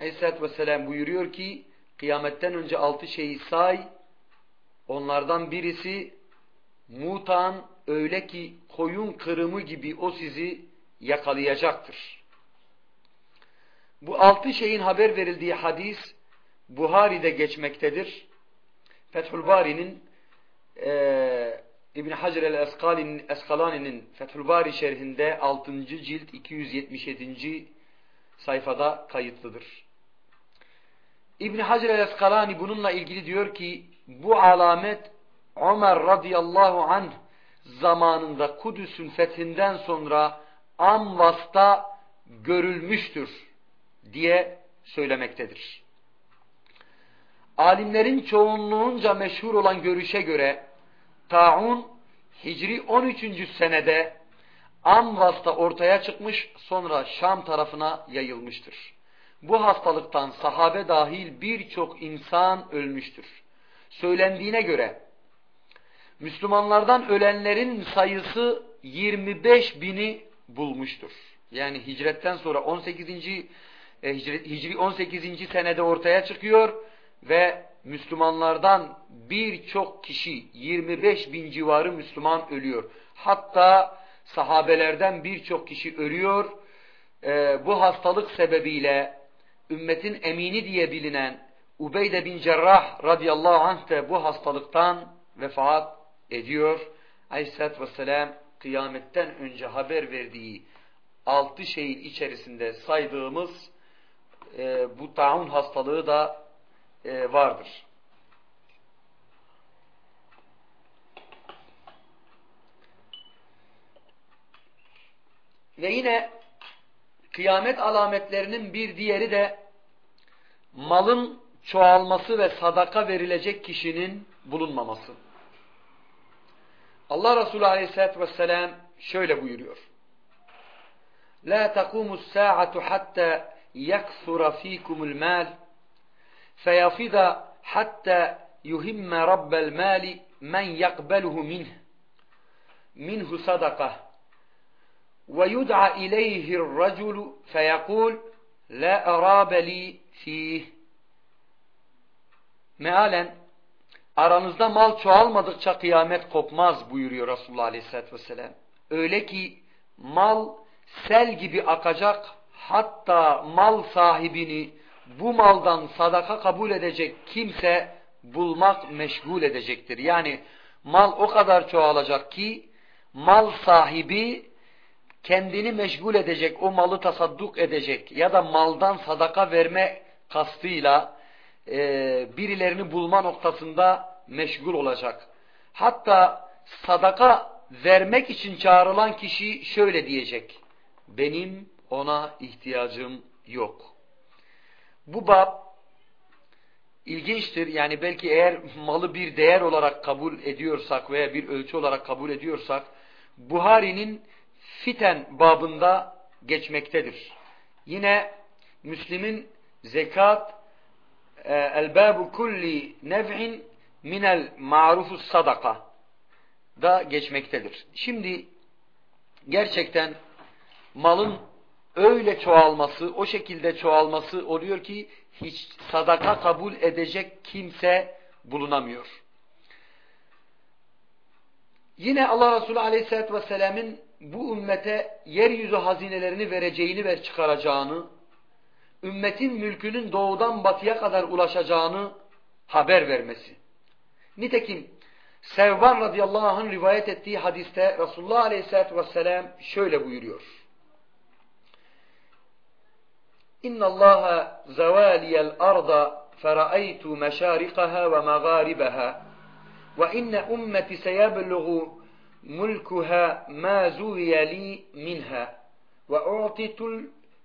Aleyhisselatü Vesselam buyuruyor ki kıyametten önce altı şeyi say onlardan birisi mutan öyle ki koyun kırımı gibi o sizi yakalayacaktır. Bu altı şeyin haber verildiği hadis Buhari'de geçmektedir. Fethül Bari'nin e, İbn Hacer el-Eskalani'nin Fethül Bari şerhinde 6. cilt 277. sayfada kayıtlıdır. İbn Hacer el-Eskalani bununla ilgili diyor ki bu alamet Ömer radıyallahu anh zamanında Kudüs'ün fethinden sonra Amvas'ta görülmüştür diye söylemektedir. Alimlerin çoğunluğunca meşhur olan görüşe göre taun Hicri 13. senede Amvas'ta ortaya çıkmış sonra Şam tarafına yayılmıştır. Bu hastalıktan sahabe dahil birçok insan ölmüştür. Söylendiğine göre Müslümanlardan ölenlerin sayısı 25 bini bulmuştur. Yani hicretten sonra 18. E, hicri 18. senede ortaya çıkıyor ve Müslümanlardan birçok kişi 25 bin civarı Müslüman ölüyor. Hatta sahabelerden birçok kişi ölüyor. Ee, bu hastalık sebebiyle ümmetin emini diye bilinen Ubeyde bin Cerrah radıyallahu anh de bu hastalıktan vefat ediyor. Aleyhisselatü vesselam kıyametten önce haber verdiği altı şeyin içerisinde saydığımız e, bu taun hastalığı da e, vardır. Ve yine kıyamet alametlerinin bir diğeri de malın çoğalması ve sadaka verilecek kişinin bulunmaması. Allah Resulü Aleyhisselatü Vesselam şöyle buyuruyor. La takumus sa'atu hatta yaksura fikumul mal feyafida hatta yuhimme rabbel mali men yakbeluhu minh minhu sadaka ويدعى إليه الرجل فيقول لا أراب لي فيه mealen aranızda mal çoğalmadıkça kıyamet kopmaz buyuruyor Resulullah Aleyhisselatü Vesselam. Öyle ki mal sel gibi akacak hatta mal sahibini bu maldan sadaka kabul edecek kimse bulmak meşgul edecektir. Yani mal o kadar çoğalacak ki mal sahibi kendini meşgul edecek, o malı tasadduk edecek ya da maldan sadaka verme kastıyla e, birilerini bulma noktasında meşgul olacak. Hatta sadaka vermek için çağrılan kişi şöyle diyecek. Benim ona ihtiyacım yok. Bu bab ilginçtir. Yani belki eğer malı bir değer olarak kabul ediyorsak veya bir ölçü olarak kabul ediyorsak Buhari'nin fiten babında geçmektedir. Yine Müslim'in zekat e, el-babu kulli nev'in minel ma'rufus sadaka da geçmektedir. Şimdi gerçekten malın öyle çoğalması, o şekilde çoğalması oluyor ki hiç sadaka kabul edecek kimse bulunamıyor. Yine Allah Resulü Aleyhisselatü Vesselam'ın bu ümmete yeryüzü hazinelerini vereceğini ve çıkaracağını, ümmetin mülkünün doğudan batıya kadar ulaşacağını haber vermesi. Nitekim Sevban radıyallahu anh'ın rivayet ettiği hadiste Resulullah aleyhissalatü vesselam şöyle buyuruyor. İnna Allaha zavaliyel arda feraytu meşarikaha ve mağaribaha ve inne ummeti seyebluğu mulkuha ma zuviyeli minha ve u'titul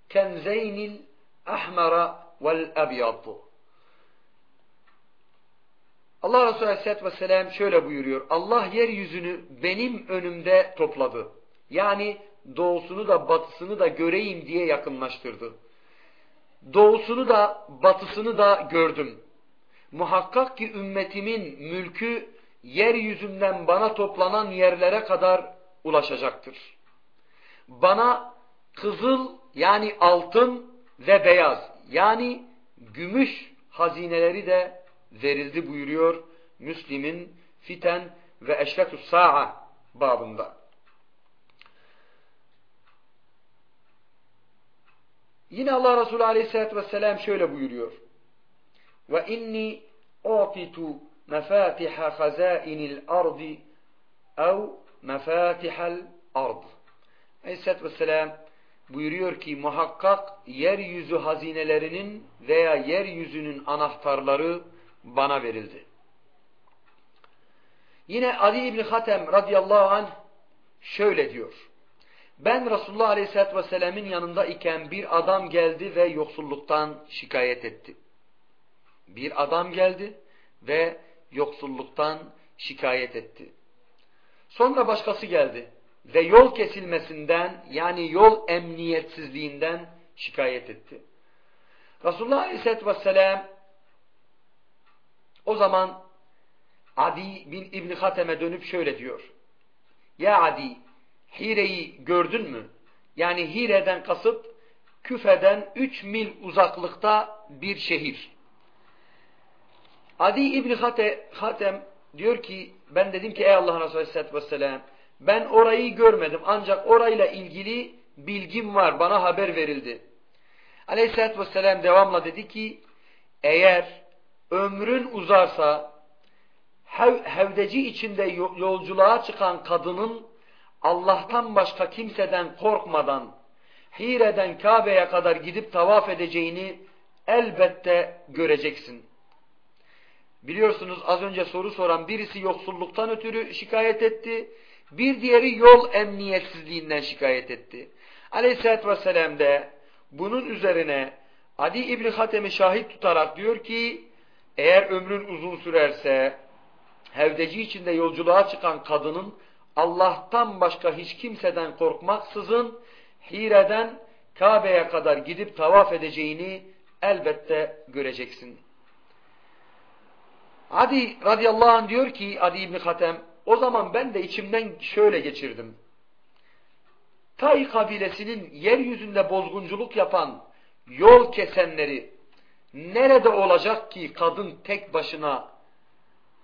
kenzeynil ahmara vel ebyadu. Allah Resulü Aleyhisselatü Vesselam şöyle buyuruyor. Allah yeryüzünü benim önümde topladı. Yani doğusunu da batısını da göreyim diye yakınlaştırdı. Doğusunu da batısını da gördüm. Muhakkak ki ümmetimin mülkü yeryüzünden bana toplanan yerlere kadar ulaşacaktır. Bana kızıl yani altın ve beyaz Yani gümüş hazineleri de verildi buyuruyor Müslim'in Fiten ve Eşretus Sa'a babında. Yine Allah Resulü Aleyhisselatü Vesselam şöyle buyuruyor. Ve inni u'titu mefatiha hazainil ardi ev mefatihal ard. Aleyhisselatü Vesselam buyuruyor ki muhakkak yeryüzü hazinelerinin veya yeryüzünün anahtarları bana verildi. Yine Ali İbni Hatem radıyallahu anh şöyle diyor. Ben Resulullah Aleyhisselatü Vesselam'ın yanında iken bir adam geldi ve yoksulluktan şikayet etti. Bir adam geldi ve yoksulluktan şikayet etti. Sonra başkası geldi ve yol kesilmesinden yani yol emniyetsizliğinden şikayet etti. Resulullah Aleyhisselatü Vesselam o zaman Adi bin İbni Hatem'e dönüp şöyle diyor. Ya Adi Hire'yi gördün mü? Yani Hire'den kasıt Küfe'den üç mil uzaklıkta bir şehir. Adi İbni Hatem diyor ki ben dedim ki ey Allah Resulü Aleyhisselatü Vesselam ben orayı görmedim ancak orayla ilgili bilgim var bana haber verildi. Aleyhisselatü Vesselam devamla dedi ki eğer ömrün uzarsa hev, hevdeci içinde yolculuğa çıkan kadının Allah'tan başka kimseden korkmadan Hire'den Kabe'ye kadar gidip tavaf edeceğini elbette göreceksin. Biliyorsunuz az önce soru soran birisi yoksulluktan ötürü şikayet etti. Bir diğeri yol emniyetsizliğinden şikayet etti. Aleyhisselatü Vesselam de bunun üzerine Adi İbni Hatem'i şahit tutarak diyor ki eğer ömrün uzun sürerse hevdeci içinde yolculuğa çıkan kadının Allah'tan başka hiç kimseden korkmaksızın Hire'den Kabe'ye kadar gidip tavaf edeceğini elbette göreceksin. Adi radıyallahu anh diyor ki Adi İbni Hatem o zaman ben de içimden şöyle geçirdim. Tay kabilesinin yeryüzünde bozgunculuk yapan yol kesenleri nerede olacak ki kadın tek başına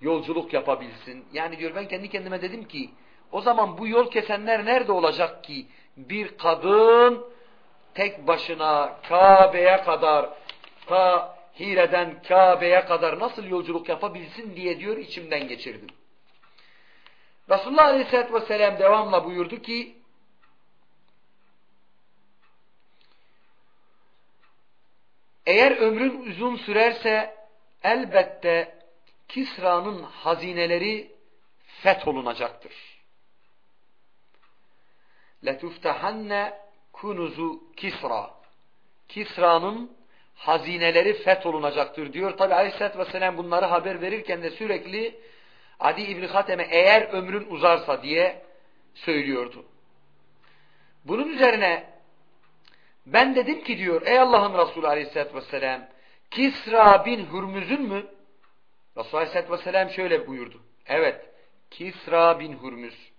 yolculuk yapabilsin? Yani diyor ben kendi kendime dedim ki o zaman bu yol kesenler nerede olacak ki bir kadın tek başına Kabe'ye kadar ta Hire'den Kabe'ye kadar nasıl yolculuk yapabilsin diye diyor içimden geçirdim. Resulullah Aleyhisselatü Vesselam devamla buyurdu ki eğer ömrün uzun sürerse elbette Kisra'nın hazineleri fetholunacaktır. لَتُفْتَحَنَّ kunuzu Kisra. Kisra'nın hazineleri fetholunacaktır diyor. Tabi Aleyhisselatü Vesselam bunları haber verirken de sürekli Adi İbni Hatem'e eğer ömrün uzarsa diye söylüyordu. Bunun üzerine ben dedim ki diyor ey Allah'ın Resulü Aleyhisselatü Vesselam Kisra bin Hürmüz'ün mü? Resulü Aleyhisselatü Vesselam şöyle buyurdu. Evet Kisra bin Hürmüz.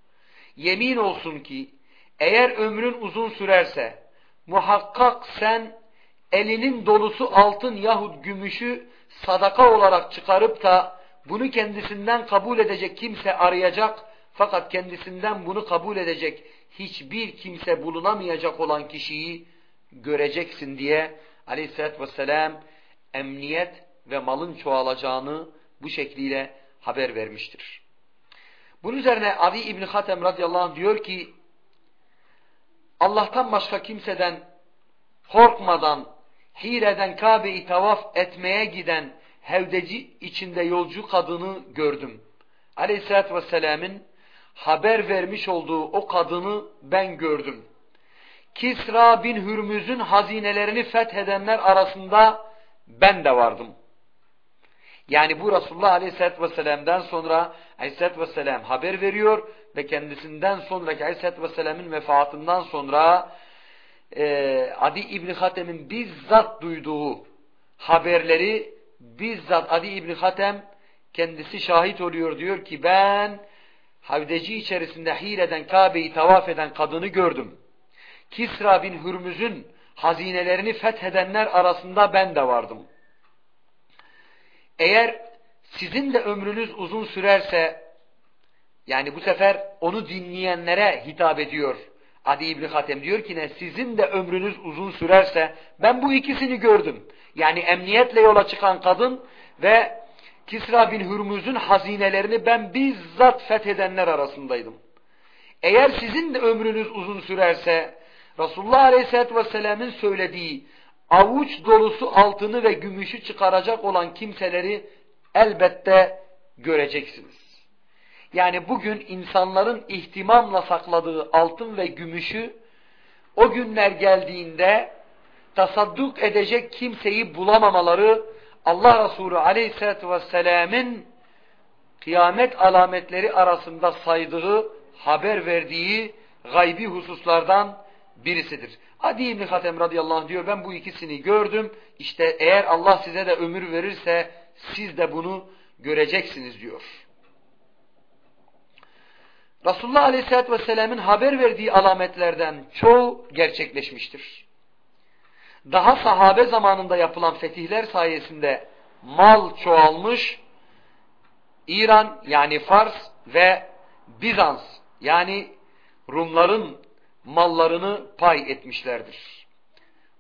Yemin olsun ki eğer ömrün uzun sürerse muhakkak sen elinin dolusu altın yahut gümüşü sadaka olarak çıkarıp da bunu kendisinden kabul edecek kimse arayacak fakat kendisinden bunu kabul edecek hiçbir kimse bulunamayacak olan kişiyi göreceksin diye aleyhissalatü vesselam emniyet ve malın çoğalacağını bu şekliyle haber vermiştir. Bunun üzerine Adi İbni Hatem radıyallahu anh diyor ki Allah'tan başka kimseden korkmadan Hire'den Kabe'yi tavaf etmeye giden hevdeci içinde yolcu kadını gördüm. Aleyhisselatü Vesselam'ın haber vermiş olduğu o kadını ben gördüm. Kisra bin Hürmüz'ün hazinelerini fethedenler arasında ben de vardım. Yani bu Resulullah Aleyhisselatü Vesselam'dan sonra Aleyhisselatü Vesselam haber veriyor ve kendisinden sonraki Aleyhisselatü Vesselam'ın vefatından sonra e, Adi İbni Hatem'in bizzat duyduğu haberleri bizzat Adi İbni Hatem kendisi şahit oluyor diyor ki ben Havdeci içerisinde hileden Kabe'yi tavaf eden kadını gördüm. Kisra bin Hürmüz'ün hazinelerini fethedenler arasında ben de vardım. Eğer sizin de ömrünüz uzun sürerse, yani bu sefer onu dinleyenlere hitap ediyor. Adi İbni Hatem diyor ki ne, sizin de ömrünüz uzun sürerse, ben bu ikisini gördüm. Yani emniyetle yola çıkan kadın ve Kisra bin Hürmüz'ün hazinelerini ben bizzat fethedenler arasındaydım. Eğer sizin de ömrünüz uzun sürerse, Resulullah Aleyhisselatü Vesselam'ın söylediği avuç dolusu altını ve gümüşü çıkaracak olan kimseleri elbette göreceksiniz. Yani bugün insanların ihtimamla sakladığı altın ve gümüşü o günler geldiğinde tasadduk edecek kimseyi bulamamaları Allah Resulü Aleyhisselatü Vesselam'ın kıyamet alametleri arasında saydığı, haber verdiği gaybi hususlardan birisidir. Adi İbni Hatem radıyallahu anh diyor ben bu ikisini gördüm. İşte eğer Allah size de ömür verirse siz de bunu göreceksiniz diyor. Resulullah aleyhissalatü vesselamın haber verdiği alametlerden çoğu gerçekleşmiştir. Daha sahabe zamanında yapılan fetihler sayesinde mal çoğalmış, İran yani Fars ve Bizans yani Rumların mallarını pay etmişlerdir.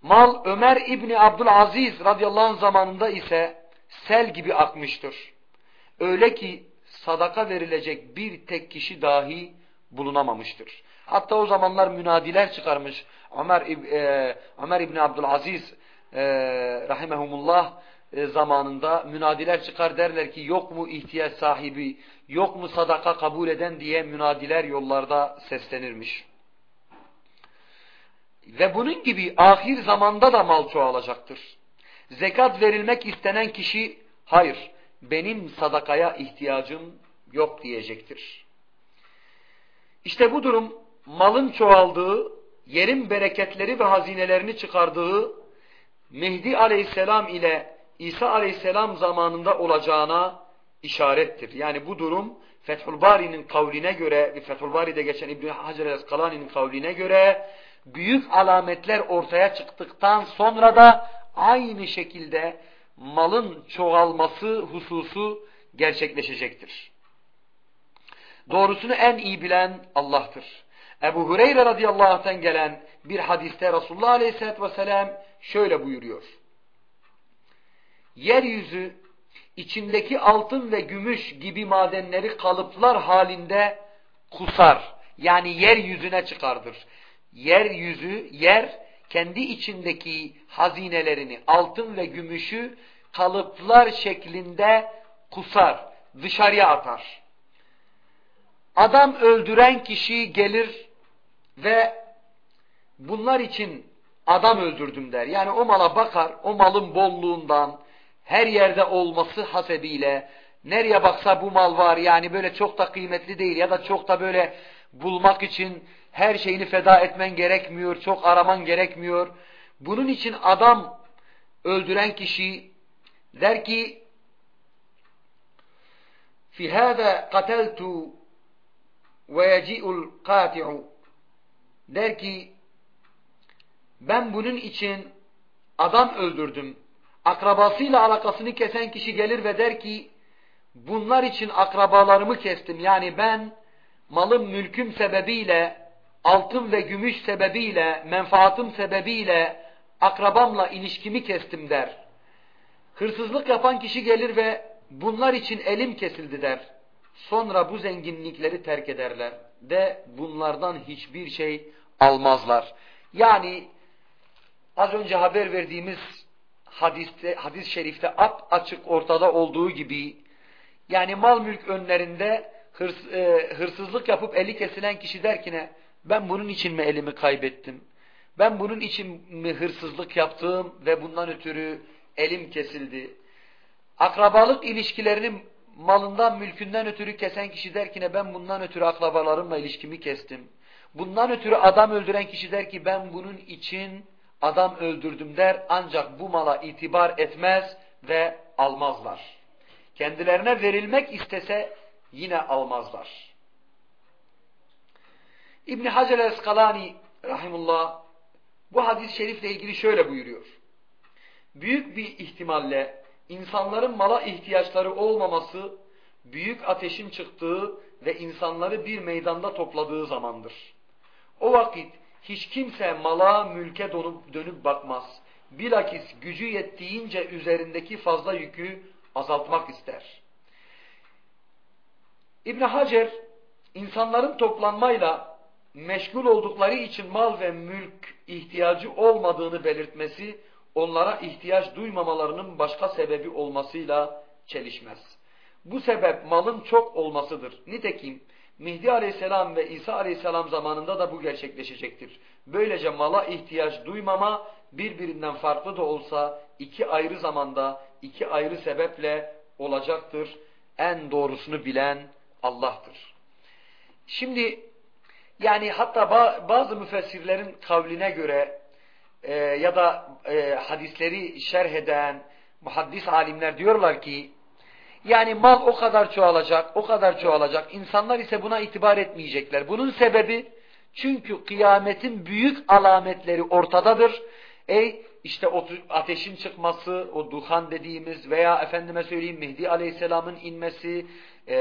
Mal Ömer İbni Abdülaziz radıyallahu anh zamanında ise sel gibi akmıştır. Öyle ki sadaka verilecek bir tek kişi dahi bulunamamıştır. Hatta o zamanlar münadiler çıkarmış. Ömer, e, Ömer İbni Abdülaziz e, rahimehumullah e, zamanında münadiler çıkar derler ki yok mu ihtiyaç sahibi, yok mu sadaka kabul eden diye münadiler yollarda seslenirmiş. Ve bunun gibi ahir zamanda da mal çoğalacaktır. Zekat verilmek istenen kişi hayır benim sadakaya ihtiyacım yok diyecektir. İşte bu durum malın çoğaldığı, yerin bereketleri ve hazinelerini çıkardığı Mehdi aleyhisselam ile İsa aleyhisselam zamanında olacağına işarettir. Yani bu durum Fethül Bari'nin kavline göre ve Fethül Bari'de geçen İbn-i Hacer el-Eskalani'nin kavline göre büyük alametler ortaya çıktıktan sonra da aynı şekilde malın çoğalması hususu gerçekleşecektir. Doğrusunu en iyi bilen Allah'tır. Ebu Hureyre radıyallahu anh'ten gelen bir hadiste Resulullah aleyhissalatü vesselam şöyle buyuruyor. Yeryüzü içindeki altın ve gümüş gibi madenleri kalıplar halinde kusar. Yani yeryüzüne çıkardır. Yeryüzü, yer kendi içindeki hazinelerini, altın ve gümüşü kalıplar şeklinde kusar, dışarıya atar. Adam öldüren kişi gelir ve bunlar için adam öldürdüm der. Yani o mala bakar, o malın bolluğundan, her yerde olması hasebiyle, nereye baksa bu mal var yani böyle çok da kıymetli değil ya da çok da böyle bulmak için her şeyini feda etmen gerekmiyor, çok araman gerekmiyor. Bunun için adam öldüren kişi der ki fi hâzâ kateltu ve yeci'ul kâti'u der ki ben bunun için adam öldürdüm. Akrabasıyla alakasını kesen kişi gelir ve der ki bunlar için akrabalarımı kestim. Yani ben malım mülküm sebebiyle altın ve gümüş sebebiyle, menfaatım sebebiyle akrabamla ilişkimi kestim der. Hırsızlık yapan kişi gelir ve bunlar için elim kesildi der. Sonra bu zenginlikleri terk ederler de bunlardan hiçbir şey almazlar. Yani az önce haber verdiğimiz hadiste, hadis-i şerifte ap açık ortada olduğu gibi yani mal mülk önlerinde hırs, e, hırsızlık yapıp eli kesilen kişi der ki ne? Ben bunun için mi elimi kaybettim? Ben bunun için mi hırsızlık yaptım ve bundan ötürü elim kesildi? Akrabalık ilişkilerinin malından, mülkünden ötürü kesen kişi der ki ne ben bundan ötürü akrabalarımla ilişkimi kestim. Bundan ötürü adam öldüren kişi der ki ben bunun için adam öldürdüm der ancak bu mala itibar etmez ve almazlar. Kendilerine verilmek istese yine almazlar. İbn Hacer el-Eskalani rahimullah Bu hadis-i şerifle ilgili şöyle buyuruyor. Büyük bir ihtimalle insanların mala ihtiyaçları olmaması büyük ateşin çıktığı ve insanları bir meydanda topladığı zamandır. O vakit hiç kimse mala, mülke dönüp, dönüp bakmaz. Bilakis gücü yettiğince üzerindeki fazla yükü azaltmak ister. İbn Hacer insanların toplanmayla meşgul oldukları için mal ve mülk ihtiyacı olmadığını belirtmesi onlara ihtiyaç duymamalarının başka sebebi olmasıyla çelişmez. Bu sebep malın çok olmasıdır. Nitekim Mihdi aleyhisselam ve İsa aleyhisselam zamanında da bu gerçekleşecektir. Böylece mala ihtiyaç duymama birbirinden farklı da olsa iki ayrı zamanda, iki ayrı sebeple olacaktır. En doğrusunu bilen Allah'tır. Şimdi yani hatta bazı müfessirlerin kavline göre e, ya da e, hadisleri şerh eden muhaddis alimler diyorlar ki yani mal o kadar çoğalacak, o kadar çoğalacak. İnsanlar ise buna itibar etmeyecekler. Bunun sebebi çünkü kıyametin büyük alametleri ortadadır. Ey işte ateşin çıkması, o duhan dediğimiz veya efendime söyleyeyim Mehdi Aleyhisselam'ın inmesi, e,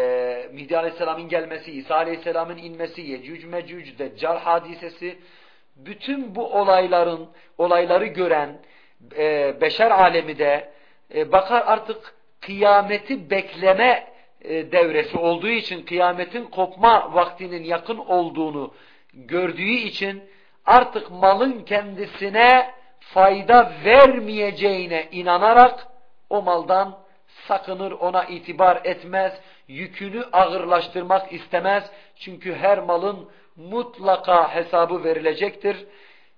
Mehdi Aleyhisselam'ın gelmesi, İsa Aleyhisselam'ın inmesi, Yecüc Mecüc, Deccal hadisesi, bütün bu olayların, olayları gören e, beşer alemi de e, bakar artık kıyameti bekleme e, devresi olduğu için, kıyametin kopma vaktinin yakın olduğunu gördüğü için artık malın kendisine fayda vermeyeceğine inanarak o maldan sakınır, ona itibar etmez, yükünü ağırlaştırmak istemez. Çünkü her malın mutlaka hesabı verilecektir.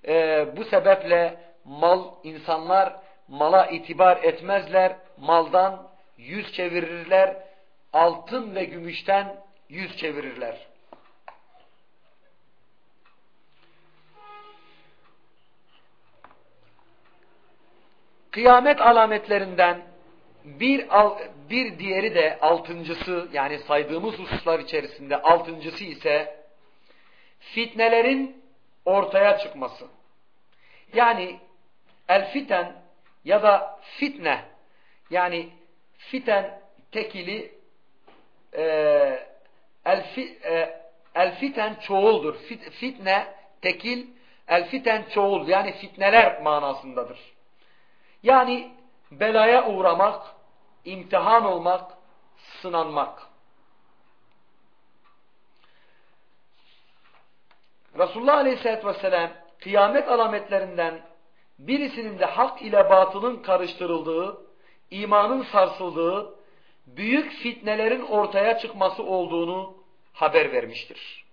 Ee, bu sebeple mal, insanlar mala itibar etmezler, maldan yüz çevirirler, altın ve gümüşten yüz çevirirler. Kıyamet alametlerinden bir, bir diğeri de altıncısı yani saydığımız hususlar içerisinde altıncısı ise fitnelerin ortaya çıkması. Yani el fiten ya da fitne yani fiten tekili e, el, fi, e, el fiten çoğuldur. Fit, fitne tekil el fiten çoğul yani fitneler manasındadır. Yani belaya uğramak, imtihan olmak, sınanmak. Resulullah Aleyhisselatü Vesselam kıyamet alametlerinden birisinin de hak ile batılın karıştırıldığı, imanın sarsıldığı, büyük fitnelerin ortaya çıkması olduğunu haber vermiştir.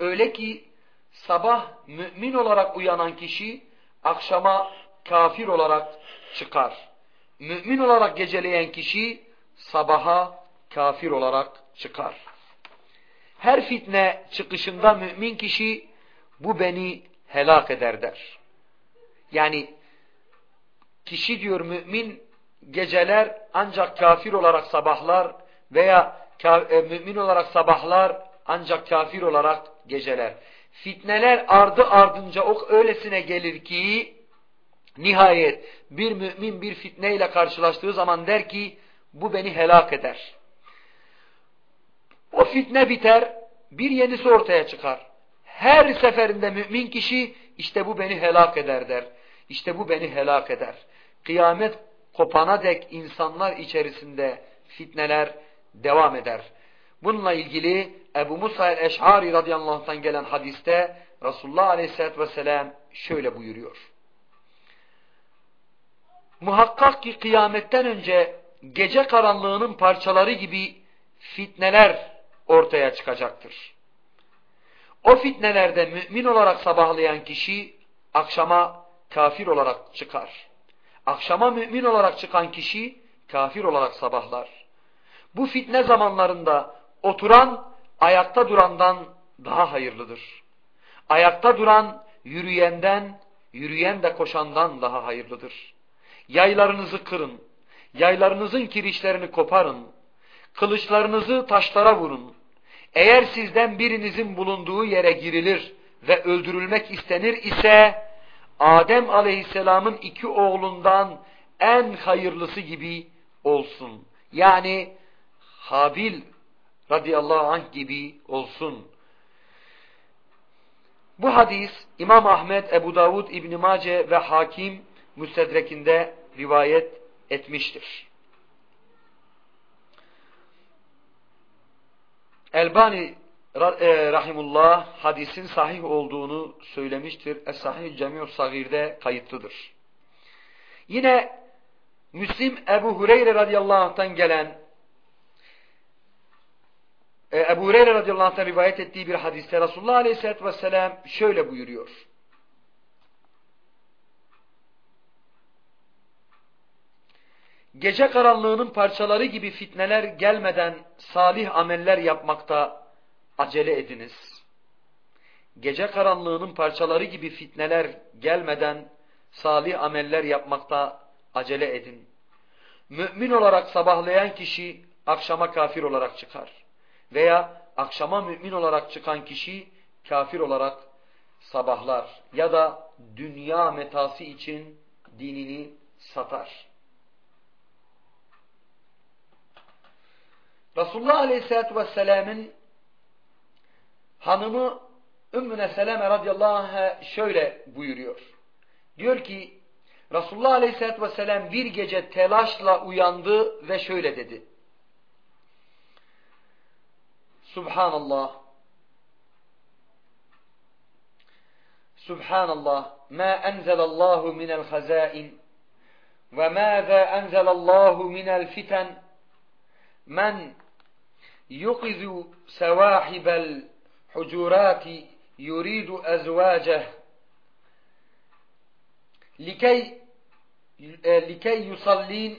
Öyle ki sabah mümin olarak uyanan kişi akşama kafir olarak çıkar. Mümin olarak geceleyen kişi sabaha kafir olarak çıkar. Her fitne çıkışında mümin kişi bu beni helak eder der. Yani kişi diyor mümin geceler ancak kafir olarak sabahlar veya e, mümin olarak sabahlar ancak kafir olarak geceler. Fitneler ardı ardınca o öylesine gelir ki nihayet bir mümin bir fitneyle karşılaştığı zaman der ki bu beni helak eder. O fitne biter, bir yenisi ortaya çıkar. Her seferinde mümin kişi işte bu beni helak eder der. İşte bu beni helak eder. Kıyamet kopana dek insanlar içerisinde fitneler devam eder. Bununla ilgili Ebu Musa el-Eş'ari radıyallahu anh'tan gelen hadiste Resulullah aleyhissalatü vesselam şöyle buyuruyor. Muhakkak ki kıyametten önce gece karanlığının parçaları gibi fitneler ortaya çıkacaktır. O fitnelerde mümin olarak sabahlayan kişi akşama kafir olarak çıkar. Akşama mümin olarak çıkan kişi kafir olarak sabahlar. Bu fitne zamanlarında oturan ayakta durandan daha hayırlıdır. Ayakta duran yürüyenden, yürüyen de koşandan daha hayırlıdır. Yaylarınızı kırın, yaylarınızın kirişlerini koparın, kılıçlarınızı taşlara vurun. Eğer sizden birinizin bulunduğu yere girilir ve öldürülmek istenir ise Adem aleyhisselamın iki oğlundan en hayırlısı gibi olsun. Yani Habil radıyallahu anh gibi olsun. Bu hadis İmam Ahmet, Ebu Davud, İbn Mace ve Hakim Müstedrek'inde rivayet etmiştir. Elbani e, rahimullah hadisin sahih olduğunu söylemiştir. Es-Sahih Cemi'u Sagir'de kayıtlıdır. Yine Müslim Ebu Hureyre radıyallahu anh'tan gelen e, Ebu Hureyre radıyallahu anh'tan rivayet ettiği bir hadiste Resulullah aleyhissalatü vesselam şöyle buyuruyor. Gece karanlığının parçaları gibi fitneler gelmeden salih ameller yapmakta acele ediniz. Gece karanlığının parçaları gibi fitneler gelmeden salih ameller yapmakta acele edin. Mümin olarak sabahlayan kişi akşama kafir olarak çıkar. Veya akşama mümin olarak çıkan kişi kafir olarak sabahlar. Ya da dünya metası için dinini satar. Resulullah Aleyhisselatü Vesselam'ın hanımı Ümmüne Seleme radıyallahu anh'a şöyle buyuruyor. Diyor ki Resulullah aleyhissalatü vesselam bir gece telaşla uyandı ve şöyle dedi. Subhanallah. Subhanallah. Ma enzelallahu minel hazain ve mâzâ enzelallahu minel fiten men yuqizu sevâhibel hucurati yuridu ezvâceh likey likey yusallin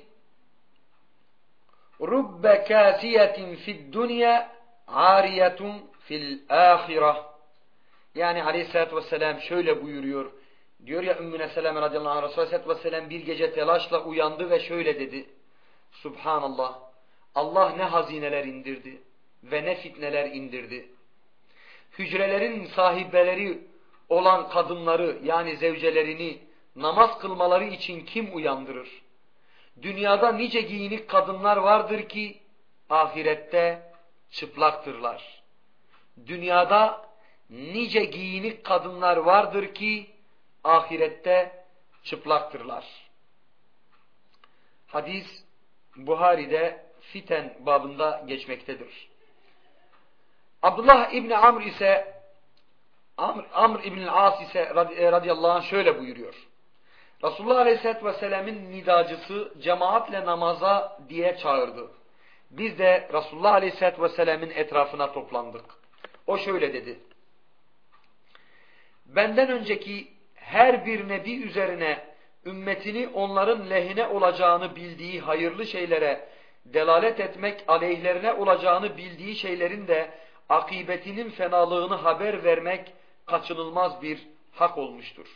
rubbe kâsiyetin fid dünya ariyetun fil ahire yani aleyhissalatü vesselam şöyle buyuruyor. Diyor ya Ümmüne Seleme radıyallahu anh Resulü aleyhissalatü vesselam bir gece telaşla uyandı ve şöyle dedi. Subhanallah Allah ne hazineler indirdi ve ne fitneler indirdi hücrelerin sahibeleri olan kadınları yani zevcelerini namaz kılmaları için kim uyandırır? Dünyada nice giyinik kadınlar vardır ki ahirette çıplaktırlar. Dünyada nice giyinik kadınlar vardır ki ahirette çıplaktırlar. Hadis Buhari'de fiten babında geçmektedir. Abdullah İbni Amr ise Amr, Amr İbni As ise e, radıyallahu anh şöyle buyuruyor. Resulullah Aleyhisselatü Vesselam'ın nidacısı cemaatle namaza diye çağırdı. Biz de Resulullah Aleyhisselatü Vesselam'ın etrafına toplandık. O şöyle dedi. Benden önceki her bir nebi üzerine ümmetini onların lehine olacağını bildiği hayırlı şeylere delalet etmek aleyhlerine olacağını bildiği şeylerin de akıbetinin fenalığını haber vermek kaçınılmaz bir hak olmuştur.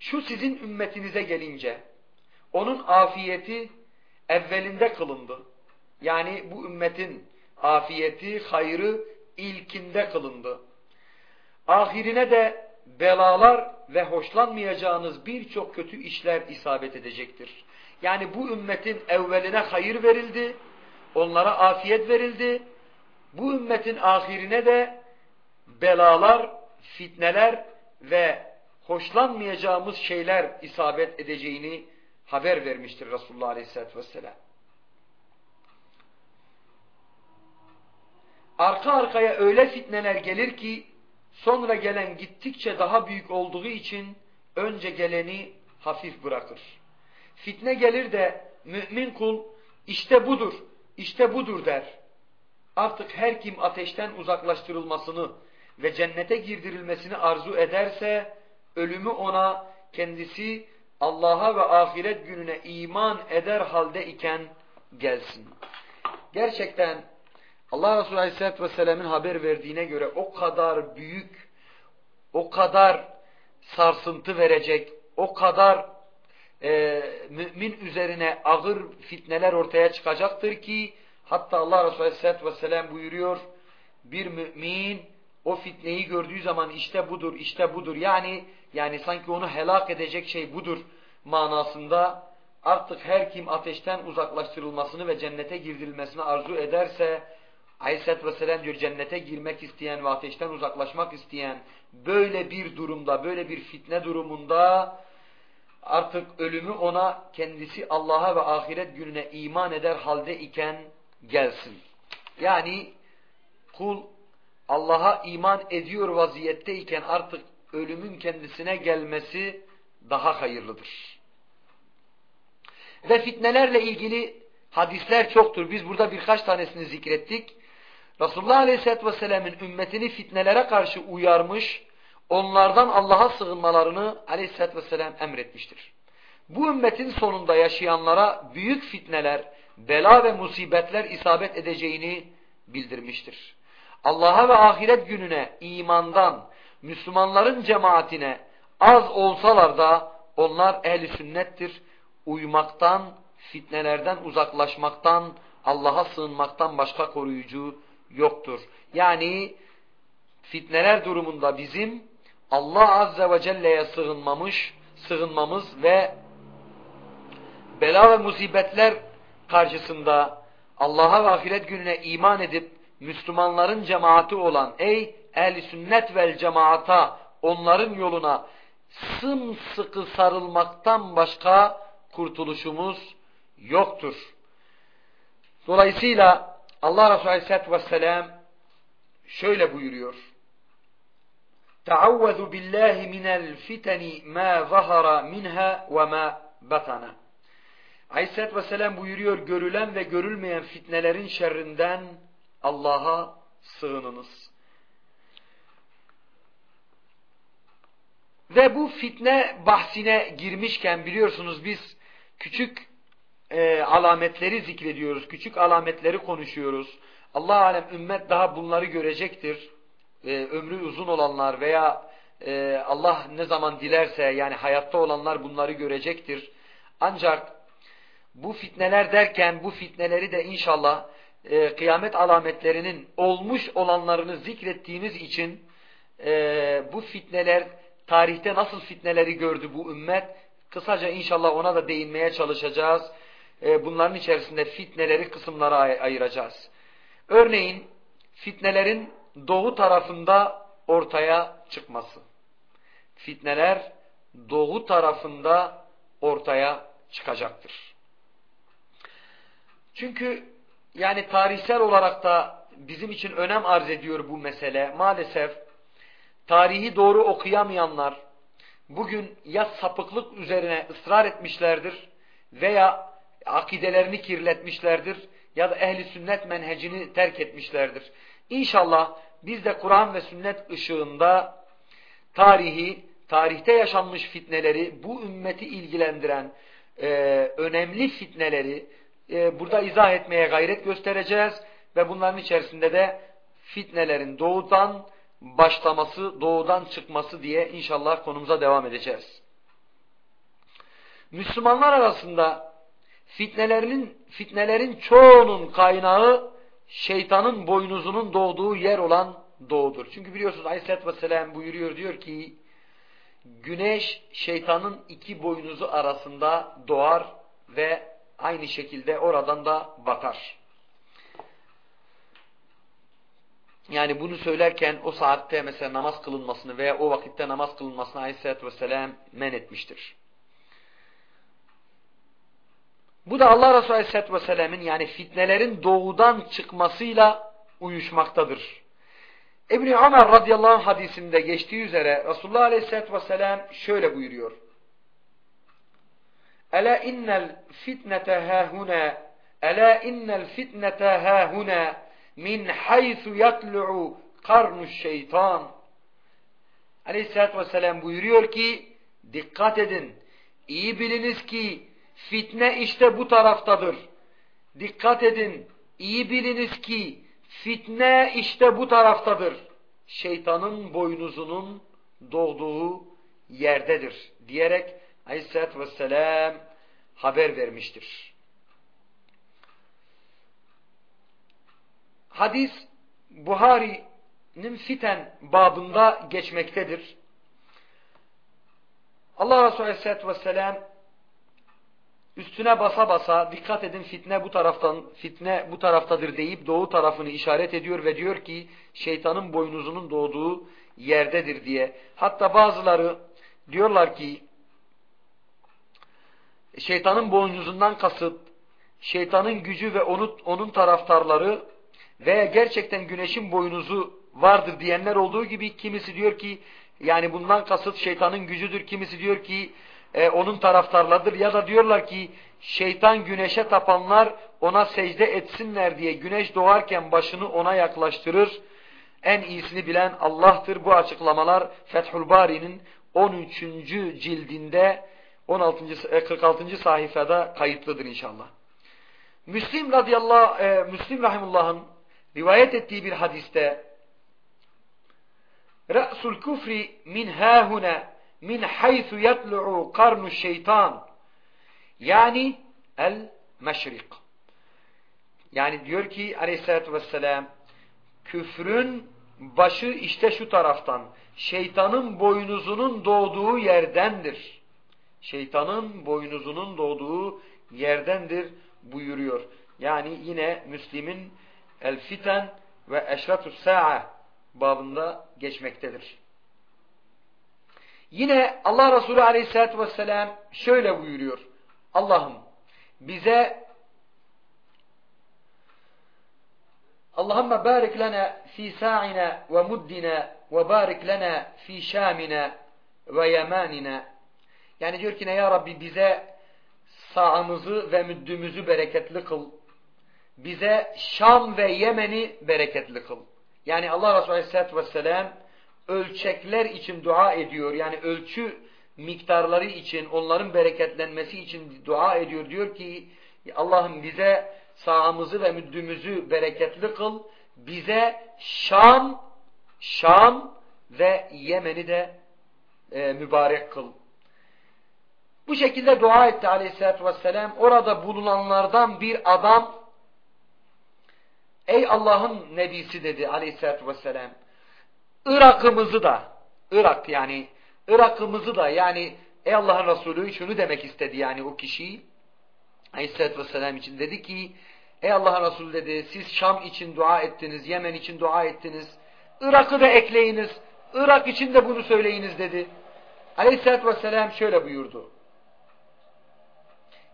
Şu sizin ümmetinize gelince onun afiyeti evvelinde kılındı. Yani bu ümmetin afiyeti, hayrı ilkinde kılındı. Ahirine de belalar ve hoşlanmayacağınız birçok kötü işler isabet edecektir. Yani bu ümmetin evveline hayır verildi, onlara afiyet verildi. Bu ümmetin ahirine de belalar, fitneler ve hoşlanmayacağımız şeyler isabet edeceğini haber vermiştir Resulullah Aleyhisselatü Vesselam. Arka arkaya öyle fitneler gelir ki sonra gelen gittikçe daha büyük olduğu için önce geleni hafif bırakır. Fitne gelir de mümin kul işte budur, işte budur der. Artık her kim ateşten uzaklaştırılmasını ve cennete girdirilmesini arzu ederse ölümü ona kendisi Allah'a ve ahiret gününe iman eder halde iken gelsin. Gerçekten Allah Resulü Aleyhisselatü Vesselam'ın haber verdiğine göre o kadar büyük, o kadar sarsıntı verecek, o kadar e, mümin üzerine ağır fitneler ortaya çıkacaktır ki hatta Allah Resulü Aleyhisselatü Vesselam buyuruyor bir mümin o fitneyi gördüğü zaman işte budur, işte budur. Yani yani sanki onu helak edecek şey budur manasında artık her kim ateşten uzaklaştırılmasını ve cennete girdirilmesini arzu ederse Aleyhisselatü Vesselam diyor cennete girmek isteyen ve ateşten uzaklaşmak isteyen böyle bir durumda, böyle bir fitne durumunda artık ölümü ona kendisi Allah'a ve ahiret gününe iman eder halde iken gelsin. Yani kul Allah'a iman ediyor vaziyetteyken artık ölümün kendisine gelmesi daha hayırlıdır. Ve fitnelerle ilgili hadisler çoktur. Biz burada birkaç tanesini zikrettik. Resulullah Aleyhisselatü Vesselam'ın ümmetini fitnelere karşı uyarmış, onlardan Allah'a sığınmalarını Aleyhisselatü Vesselam emretmiştir. Bu ümmetin sonunda yaşayanlara büyük fitneler, bela ve musibetler isabet edeceğini bildirmiştir. Allah'a ve ahiret gününe imandan, Müslümanların cemaatine az olsalar da onlar ehli sünnettir. Uymaktan, fitnelerden uzaklaşmaktan, Allah'a sığınmaktan başka koruyucu yoktur. Yani fitneler durumunda bizim Allah Azze ve Celle'ye sığınmamış, sığınmamız ve bela ve musibetler karşısında Allah'a ve ahiret gününe iman edip Müslümanların cemaati olan ey ehli sünnet vel cemaata onların yoluna sımsıkı sarılmaktan başka kurtuluşumuz yoktur. Dolayısıyla Allah Resulü Aleyhisselatü Vesselam şöyle buyuruyor. Teavvezu billahi minel fiteni ma zahara minha ve ma batana. Aleyhisselatü Vesselam buyuruyor görülen ve görülmeyen fitnelerin şerrinden Allah'a sığınınız. Ve bu fitne bahsine girmişken biliyorsunuz biz küçük e, alametleri zikrediyoruz. Küçük alametleri konuşuyoruz. Allah alem ümmet daha bunları görecektir. E, ömrü uzun olanlar veya e, Allah ne zaman dilerse yani hayatta olanlar bunları görecektir. Ancak bu fitneler derken bu fitneleri de inşallah e, kıyamet alametlerinin olmuş olanlarını zikrettiğimiz için e, bu fitneler tarihte nasıl fitneleri gördü bu ümmet kısaca inşallah ona da değinmeye çalışacağız. E, bunların içerisinde fitneleri kısımlara ay ayıracağız. Örneğin fitnelerin doğu tarafında ortaya çıkması. Fitneler doğu tarafında ortaya çıkacaktır. Çünkü yani tarihsel olarak da bizim için önem arz ediyor bu mesele. Maalesef tarihi doğru okuyamayanlar bugün ya sapıklık üzerine ısrar etmişlerdir veya akidelerini kirletmişlerdir ya da ehli sünnet menhecini terk etmişlerdir. İnşallah biz de Kur'an ve sünnet ışığında tarihi, tarihte yaşanmış fitneleri, bu ümmeti ilgilendiren e, önemli fitneleri, e, burada izah etmeye gayret göstereceğiz ve bunların içerisinde de fitnelerin doğudan başlaması, doğudan çıkması diye inşallah konumuza devam edeceğiz. Müslümanlar arasında fitnelerin fitnelerin çoğunun kaynağı şeytanın boynuzunun doğduğu yer olan doğudur. Çünkü biliyorsunuz Aleyhisselatü Vesselam buyuruyor diyor ki güneş şeytanın iki boynuzu arasında doğar ve aynı şekilde oradan da batar. Yani bunu söylerken o saatte mesela namaz kılınmasını veya o vakitte namaz kılınmasını aleyhissalatü vesselam men etmiştir. Bu da Allah Resulü aleyhissalatü vesselamın yani fitnelerin doğudan çıkmasıyla uyuşmaktadır. İbni Ömer radıyallahu anh hadisinde geçtiği üzere Resulullah aleyhissalatü vesselam şöyle buyuruyor. Ela innel fitnete hâhuna Ela innel fitnete hâhuna min haythu yatlu'u karnuş şeytan. Aleyhisselatü Vesselam buyuruyor ki dikkat edin. İyi biliniz ki fitne işte bu taraftadır. Dikkat edin. İyi biliniz ki fitne işte bu taraftadır. Şeytanın boynuzunun doğduğu yerdedir diyerek Aleyhisselatü Vesselam haber vermiştir. Hadis Buhari fiten babında geçmektedir. Allah Resulü Aleyhisselatü Vesselam üstüne basa basa dikkat edin fitne bu taraftan fitne bu taraftadır deyip doğu tarafını işaret ediyor ve diyor ki şeytanın boynuzunun doğduğu yerdedir diye. Hatta bazıları diyorlar ki şeytanın boynuzundan kasıt şeytanın gücü ve onun, onun taraftarları veya gerçekten güneşin boynuzu vardır diyenler olduğu gibi kimisi diyor ki yani bundan kasıt şeytanın gücüdür. Kimisi diyor ki e, onun taraftarlarıdır ya da diyorlar ki şeytan güneşe tapanlar ona secde etsinler diye güneş doğarken başını ona yaklaştırır. En iyisini bilen Allah'tır. Bu açıklamalar Fethül Bari'nin 13. cildinde 16. 46. E, sayfada kayıtlıdır inşallah. Müslim radıyallahu e, Müslim rahimullah'ın rivayet ettiği bir hadiste Re'sul küfri min hâhune min haythu yetlu'u karnu şeytan yani el meşrik yani diyor ki aleyhissalatü vesselam küfrün başı işte şu taraftan şeytanın boynuzunun doğduğu yerdendir. Şeytanın boynuzunun doğduğu yerdendir buyuruyor. Yani yine Müslim'in El Fiten ve Eşratü Sa'a babında geçmektedir. Yine Allah Resulü Aleyhisselatü Vesselam şöyle buyuruyor. Allah'ım bize Allahümme barik lana fi sa'ina ve muddina ve barik lana fi şamina ve yemanina yani diyor ki ne ya Rabbi bize sağımızı ve müddümüzü bereketli kıl. Bize Şam ve Yemen'i bereketli kıl. Yani Allah Resulü Aleyhisselatü Vesselam ölçekler için dua ediyor. Yani ölçü miktarları için, onların bereketlenmesi için dua ediyor. Diyor ki Allah'ım bize sağımızı ve müddümüzü bereketli kıl. Bize Şam, Şam ve Yemen'i de e, mübarek kıl. Bu şekilde dua etti aleyhissalatü vesselam. Orada bulunanlardan bir adam ey Allah'ın nebisi dedi aleyhissalatü vesselam. Irak'ımızı da Irak yani Irak'ımızı da yani ey Allah'ın Resulü şunu demek istedi yani o kişi aleyhissalatü vesselam için dedi ki ey Allah'ın Resulü dedi siz Şam için dua ettiniz Yemen için dua ettiniz Irak'ı da ekleyiniz Irak için de bunu söyleyiniz dedi. Aleyhisselatü Vesselam şöyle buyurdu.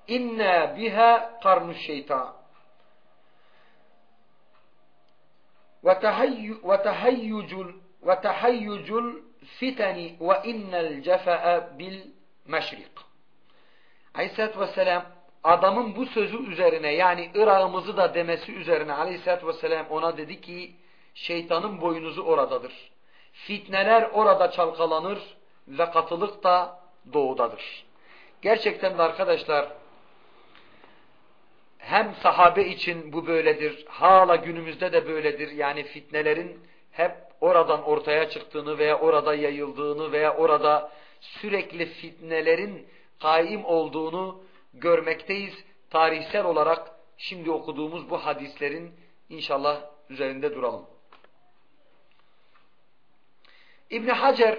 İnne biha karnu şeytan. Tahayyucul ve tahayyucul fiteni ve innel cefa'a bil meşrik. Aleyhisselatü Vesselam adamın bu sözü üzerine yani Irak'ımızı da demesi üzerine Aleyhisselatü Vesselam ona dedi ki şeytanın boynuzu oradadır. Fitneler orada çalkalanır ve katılık da doğudadır. Gerçekten de arkadaşlar hem sahabe için bu böyledir, hala günümüzde de böyledir. Yani fitnelerin hep oradan ortaya çıktığını veya orada yayıldığını veya orada sürekli fitnelerin kaim olduğunu görmekteyiz. Tarihsel olarak şimdi okuduğumuz bu hadislerin inşallah üzerinde duralım. İbn Hacer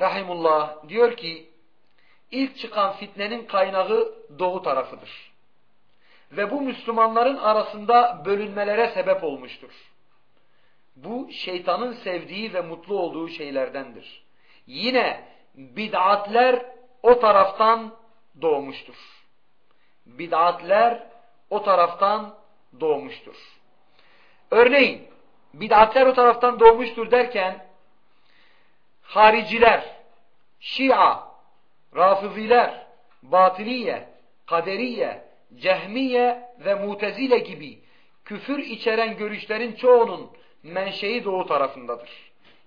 rahimullah diyor ki ilk çıkan fitnenin kaynağı doğu tarafıdır. Ve bu Müslümanların arasında bölünmelere sebep olmuştur. Bu şeytanın sevdiği ve mutlu olduğu şeylerdendir. Yine bid'atler o taraftan doğmuştur. Bid'atler o taraftan doğmuştur. Örneğin bid'atler o taraftan doğmuştur derken hariciler, şia, rafiziler, batiniye, kaderiye, cehmiye ve mutezile gibi küfür içeren görüşlerin çoğunun menşei doğu tarafındadır.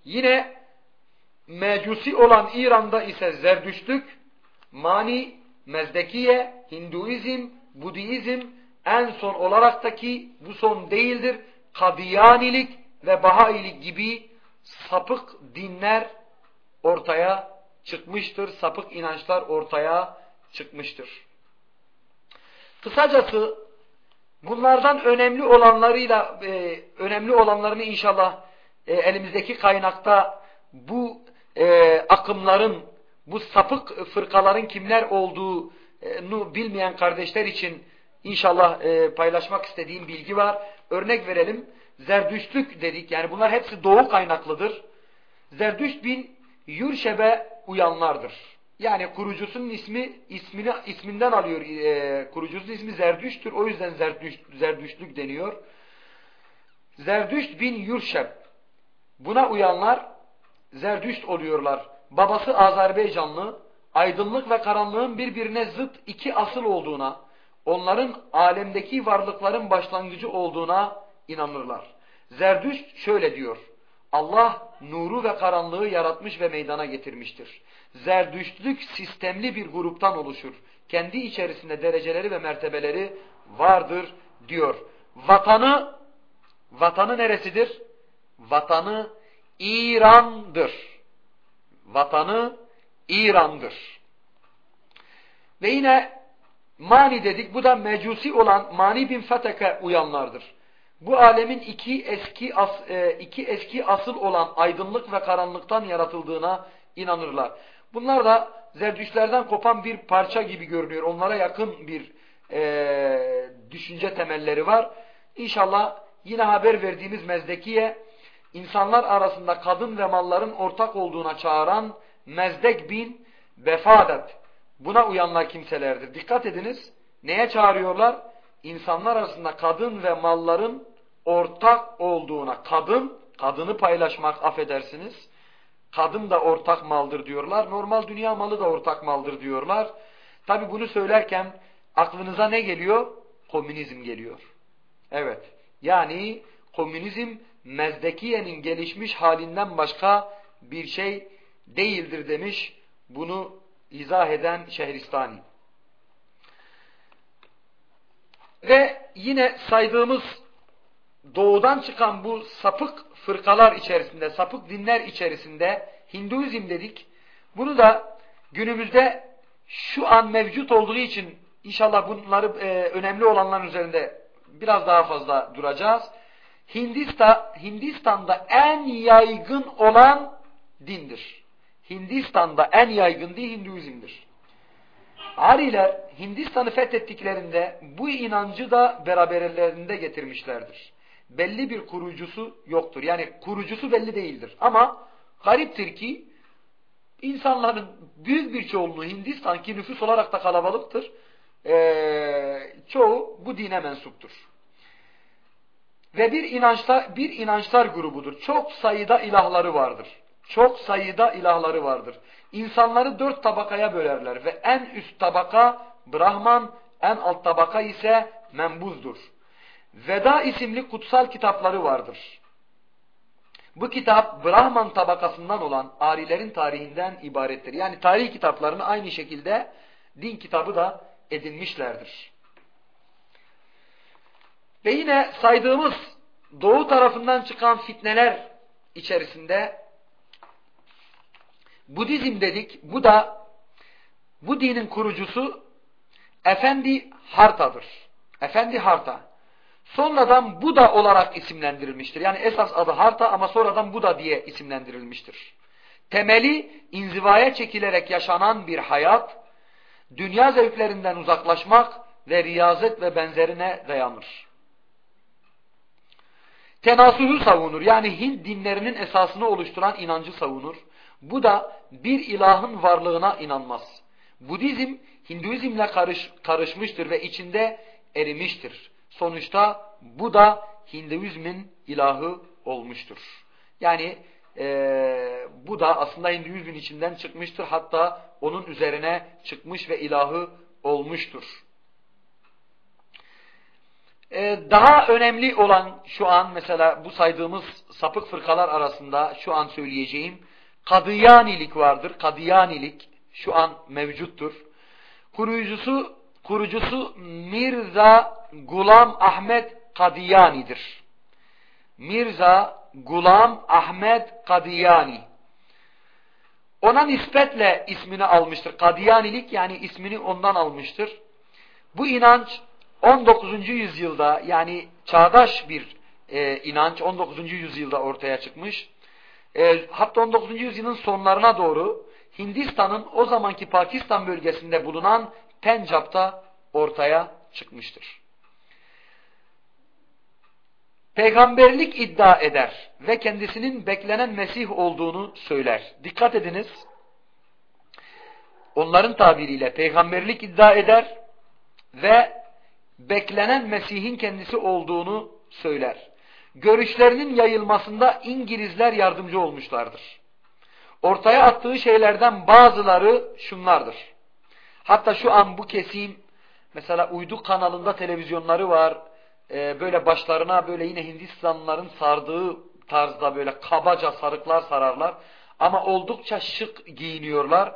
Yine mecusi olan İran'da ise zerdüştlük, mani, mezdekiye, hinduizm, budizm en son olaraktaki bu son değildir. Kadiyanilik ve Bahailik gibi sapık dinler ortaya çıkmıştır. Sapık inançlar ortaya çıkmıştır. Kısacası bunlardan önemli olanlarıyla e, önemli olanlarını inşallah e, elimizdeki kaynakta bu e, akımların, bu sapık fırkaların kimler olduğunu bilmeyen kardeşler için inşallah e, paylaşmak istediğim bilgi var. Örnek verelim. Zerdüştlük dedik. Yani bunlar hepsi doğu kaynaklıdır. Zerdüşt bin Yurşeb'e uyanlardır. Yani kurucusunun ismi ismini isminden alıyor. E, kurucusunun ismi Zerdüşt'tür. O yüzden Zerdüşt, Zerdüştlük deniyor. Zerdüşt bin Yurşeb. Buna uyanlar Zerdüşt oluyorlar. Babası Azerbaycanlı, aydınlık ve karanlığın birbirine zıt iki asıl olduğuna, onların alemdeki varlıkların başlangıcı olduğuna inanırlar. Zerdüşt şöyle diyor. Allah nuru ve karanlığı yaratmış ve meydana getirmiştir. Zerdüştlük sistemli bir gruptan oluşur. Kendi içerisinde dereceleri ve mertebeleri vardır diyor. Vatanı, vatanı neresidir? Vatanı İran'dır. Vatanı İran'dır. Ve yine mani dedik. Bu da mecusi olan Mani bin Feteke uyanlardır. Bu alemin iki eski as, e, iki eski asıl olan aydınlık ve karanlıktan yaratıldığına inanırlar. Bunlar da Zerdüşlerden kopan bir parça gibi görünüyor. Onlara yakın bir e, düşünce temelleri var. İnşallah yine haber verdiğimiz mezdekiye insanlar arasında kadın ve malların ortak olduğuna çağıran Mezdek bin Befadet. Buna uyanlar kimselerdir. Dikkat ediniz. Neye çağırıyorlar? İnsanlar arasında kadın ve malların ortak olduğuna. Kadın, kadını paylaşmak affedersiniz. Kadın da ortak maldır diyorlar. Normal dünya malı da ortak maldır diyorlar. Tabi bunu söylerken aklınıza ne geliyor? Komünizm geliyor. Evet. Yani komünizm Mezdekiye'nin gelişmiş halinden başka bir şey değildir demiş. Bunu izah eden Şehristani. Ve yine saydığımız doğudan çıkan bu sapık fırkalar içerisinde, sapık dinler içerisinde Hinduizm dedik. Bunu da günümüzde şu an mevcut olduğu için inşallah bunları e, önemli olanların üzerinde biraz daha fazla duracağız. Hindistan, Hindistan'da en yaygın olan dindir. Hindistan'da en yaygın din Hinduizm'dir. Ariler Hindistan'ı fethettiklerinde bu inancı da beraberlerinde getirmişlerdir. Belli bir kurucusu yoktur. Yani kurucusu belli değildir. Ama gariptir ki insanların büyük bir çoğunluğu Hindistan ki nüfus olarak da kalabalıktır. Ee, çoğu bu dine mensuptur. Ve bir inançta bir inançlar grubudur. Çok sayıda ilahları vardır. Çok sayıda ilahları vardır. İnsanları dört tabakaya bölerler ve en üst tabaka Brahman, en alt tabaka ise Membuz'dur. Veda isimli kutsal kitapları vardır. Bu kitap Brahman tabakasından olan Arilerin tarihinden ibarettir. Yani tarih kitaplarını aynı şekilde din kitabı da edinmişlerdir. Ve yine saydığımız doğu tarafından çıkan fitneler içerisinde Budizm dedik. Bu da bu dinin kurucusu Efendi Harta'dır. Efendi Harta. Sonradan Buda olarak isimlendirilmiştir. Yani esas adı Harta ama sonradan Buda diye isimlendirilmiştir. Temeli inzivaya çekilerek yaşanan bir hayat, dünya zevklerinden uzaklaşmak ve riyazet ve benzerine dayanır. Tenasuhu savunur. Yani Hint dinlerinin esasını oluşturan inancı savunur. Bu da bir ilahın varlığına inanmaz. Budizm Hinduizmle karış, karışmıştır ve içinde erimiştir. Sonuçta bu da Hinduizmin ilahı olmuştur. Yani e, bu da aslında Hinduizmin içinden çıkmıştır. Hatta onun üzerine çıkmış ve ilahı olmuştur. Ee, daha önemli olan şu an mesela bu saydığımız sapık fırkalar arasında şu an söyleyeceğim Kadıyanilik vardır. Kadıyanilik şu an mevcuttur. Kurucusu kurucusu Mirza Gulam Ahmet Kadiyani'dir. Mirza Gulam Ahmet Kadiyani. Ona nispetle ismini almıştır. Kadiyanilik yani ismini ondan almıştır. Bu inanç 19. yüzyılda yani çağdaş bir e, inanç 19. yüzyılda ortaya çıkmış. E, hatta 19. yüzyılın sonlarına doğru Hindistan'ın o zamanki Pakistan bölgesinde bulunan Pencap'ta ortaya çıkmıştır. Peygamberlik iddia eder ve kendisinin beklenen Mesih olduğunu söyler. Dikkat ediniz. Onların tabiriyle peygamberlik iddia eder ve beklenen Mesih'in kendisi olduğunu söyler. Görüşlerinin yayılmasında İngilizler yardımcı olmuşlardır. Ortaya attığı şeylerden bazıları şunlardır. Hatta şu an bu kesim mesela uydu kanalında televizyonları var. Ee, böyle başlarına böyle yine Hindistanlıların sardığı tarzda böyle kabaca sarıklar sararlar. Ama oldukça şık giyiniyorlar.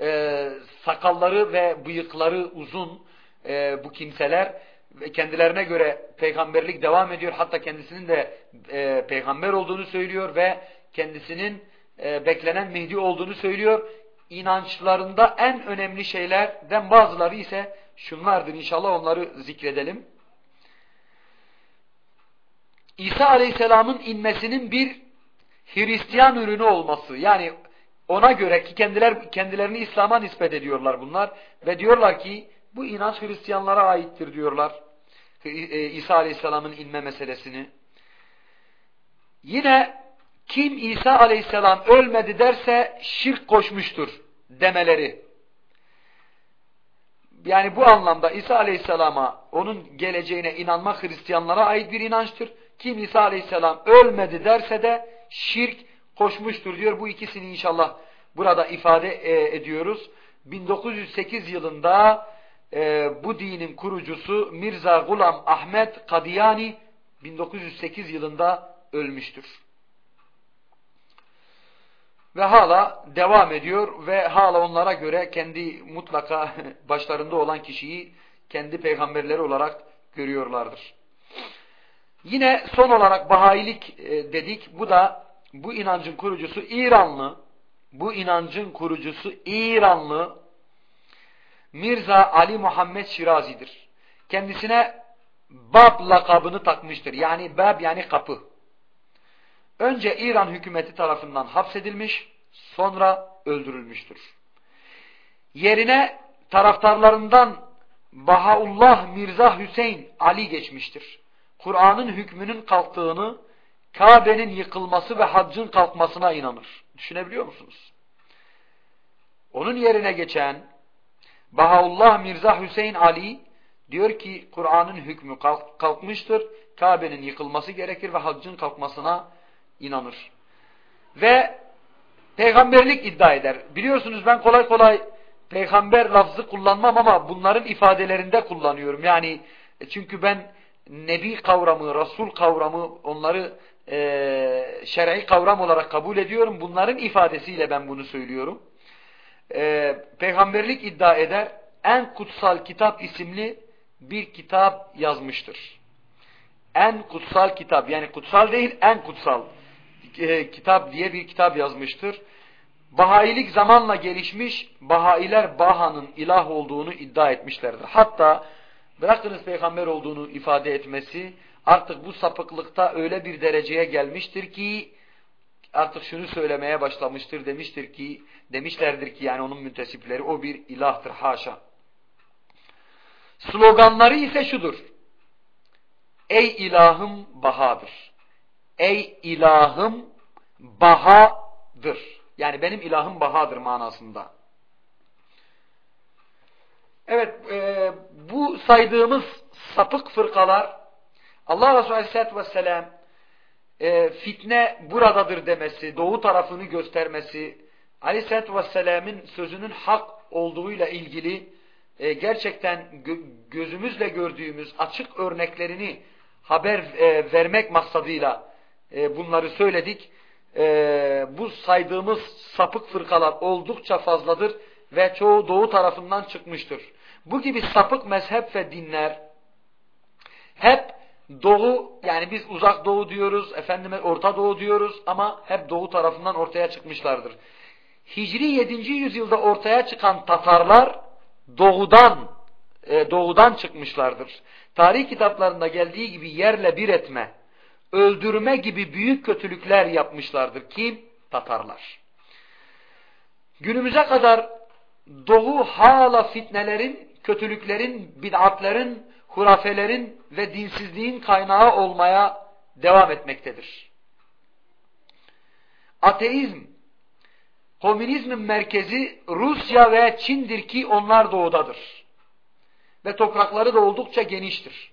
Ee, sakalları ve bıyıkları uzun e, bu kimseler ve kendilerine göre peygamberlik devam ediyor. Hatta kendisinin de e, peygamber olduğunu söylüyor ve kendisinin e, beklenen Mehdi olduğunu söylüyor. İnançlarında en önemli şeylerden bazıları ise şunlardır. İnşallah onları zikredelim. İsa Aleyhisselam'ın inmesinin bir Hristiyan ürünü olması. Yani ona göre ki kendiler kendilerini İslam'a nispet ediyorlar bunlar ve diyorlar ki bu inanç Hristiyanlara aittir diyorlar. E, İsa Aleyhisselam'ın inme meselesini. Yine kim İsa Aleyhisselam ölmedi derse şirk koşmuştur demeleri. Yani bu anlamda İsa Aleyhisselam'a onun geleceğine inanmak Hristiyanlara ait bir inançtır. Kim İsa Aleyhisselam ölmedi derse de şirk koşmuştur diyor. Bu ikisini inşallah burada ifade e, ediyoruz. 1908 yılında e, bu dinin kurucusu Mirza Gulam Ahmet Kadiyani 1908 yılında ölmüştür. Ve hala devam ediyor ve hala onlara göre kendi mutlaka başlarında olan kişiyi kendi peygamberleri olarak görüyorlardır. Yine son olarak Bahayilik e, dedik. Bu da bu inancın kurucusu İranlı. Bu inancın kurucusu İranlı Mirza Ali Muhammed Şirazi'dir. Kendisine Bab lakabını takmıştır. Yani Bab yani kapı. Önce İran hükümeti tarafından hapsedilmiş, sonra öldürülmüştür. Yerine taraftarlarından Bahaullah Mirza Hüseyin Ali geçmiştir. Kur'an'ın hükmünün kalktığını, Kabe'nin yıkılması ve haccın kalkmasına inanır. Düşünebiliyor musunuz? Onun yerine geçen Bahaullah Mirza Hüseyin Ali diyor ki Kur'an'ın hükmü kalkmıştır. Kabe'nin yıkılması gerekir ve haccın kalkmasına inanır. Ve peygamberlik iddia eder. Biliyorsunuz ben kolay kolay peygamber lafzı kullanmam ama bunların ifadelerinde kullanıyorum. Yani e, çünkü ben nebi kavramı, rasul kavramı onları e, şer'i kavram olarak kabul ediyorum. Bunların ifadesiyle ben bunu söylüyorum e, peygamberlik iddia eder, en kutsal kitap isimli bir kitap yazmıştır. En kutsal kitap, yani kutsal değil en kutsal e, kitap diye bir kitap yazmıştır. Bahayilik zamanla gelişmiş, Bahailer Baha'nın ilah olduğunu iddia etmişlerdir. Hatta bırakınız peygamber olduğunu ifade etmesi, artık bu sapıklıkta öyle bir dereceye gelmiştir ki, artık şunu söylemeye başlamıştır demiştir ki demişlerdir ki yani onun müntesipleri o bir ilahtır haşa. Sloganları ise şudur. Ey ilahım bahadır. Ey ilahım bahadır. Yani benim ilahım bahadır manasında. Evet e, bu saydığımız sapık fırkalar Allah Resulü Aleyhisselatü Vesselam e, fitne buradadır demesi, doğu tarafını göstermesi, Aleyhisselatü Vesselam'ın sözünün hak olduğuyla ilgili e, gerçekten gö gözümüzle gördüğümüz açık örneklerini haber e, vermek maksadıyla e, bunları söyledik. E, bu saydığımız sapık fırkalar oldukça fazladır ve çoğu doğu tarafından çıkmıştır. Bu gibi sapık mezhep ve dinler hep Doğu yani biz uzak doğu diyoruz, efendime orta doğu diyoruz ama hep doğu tarafından ortaya çıkmışlardır. Hicri 7. yüzyılda ortaya çıkan Tatarlar doğudan e, doğudan çıkmışlardır. Tarih kitaplarında geldiği gibi yerle bir etme, öldürme gibi büyük kötülükler yapmışlardır. Kim? Tatarlar. Günümüze kadar Doğu hala fitnelerin, kötülüklerin, bid'atların, hurafelerin ve dinsizliğin kaynağı olmaya devam etmektedir. Ateizm, komünizmin merkezi Rusya ve Çin'dir ki onlar doğudadır. Ve toprakları da oldukça geniştir.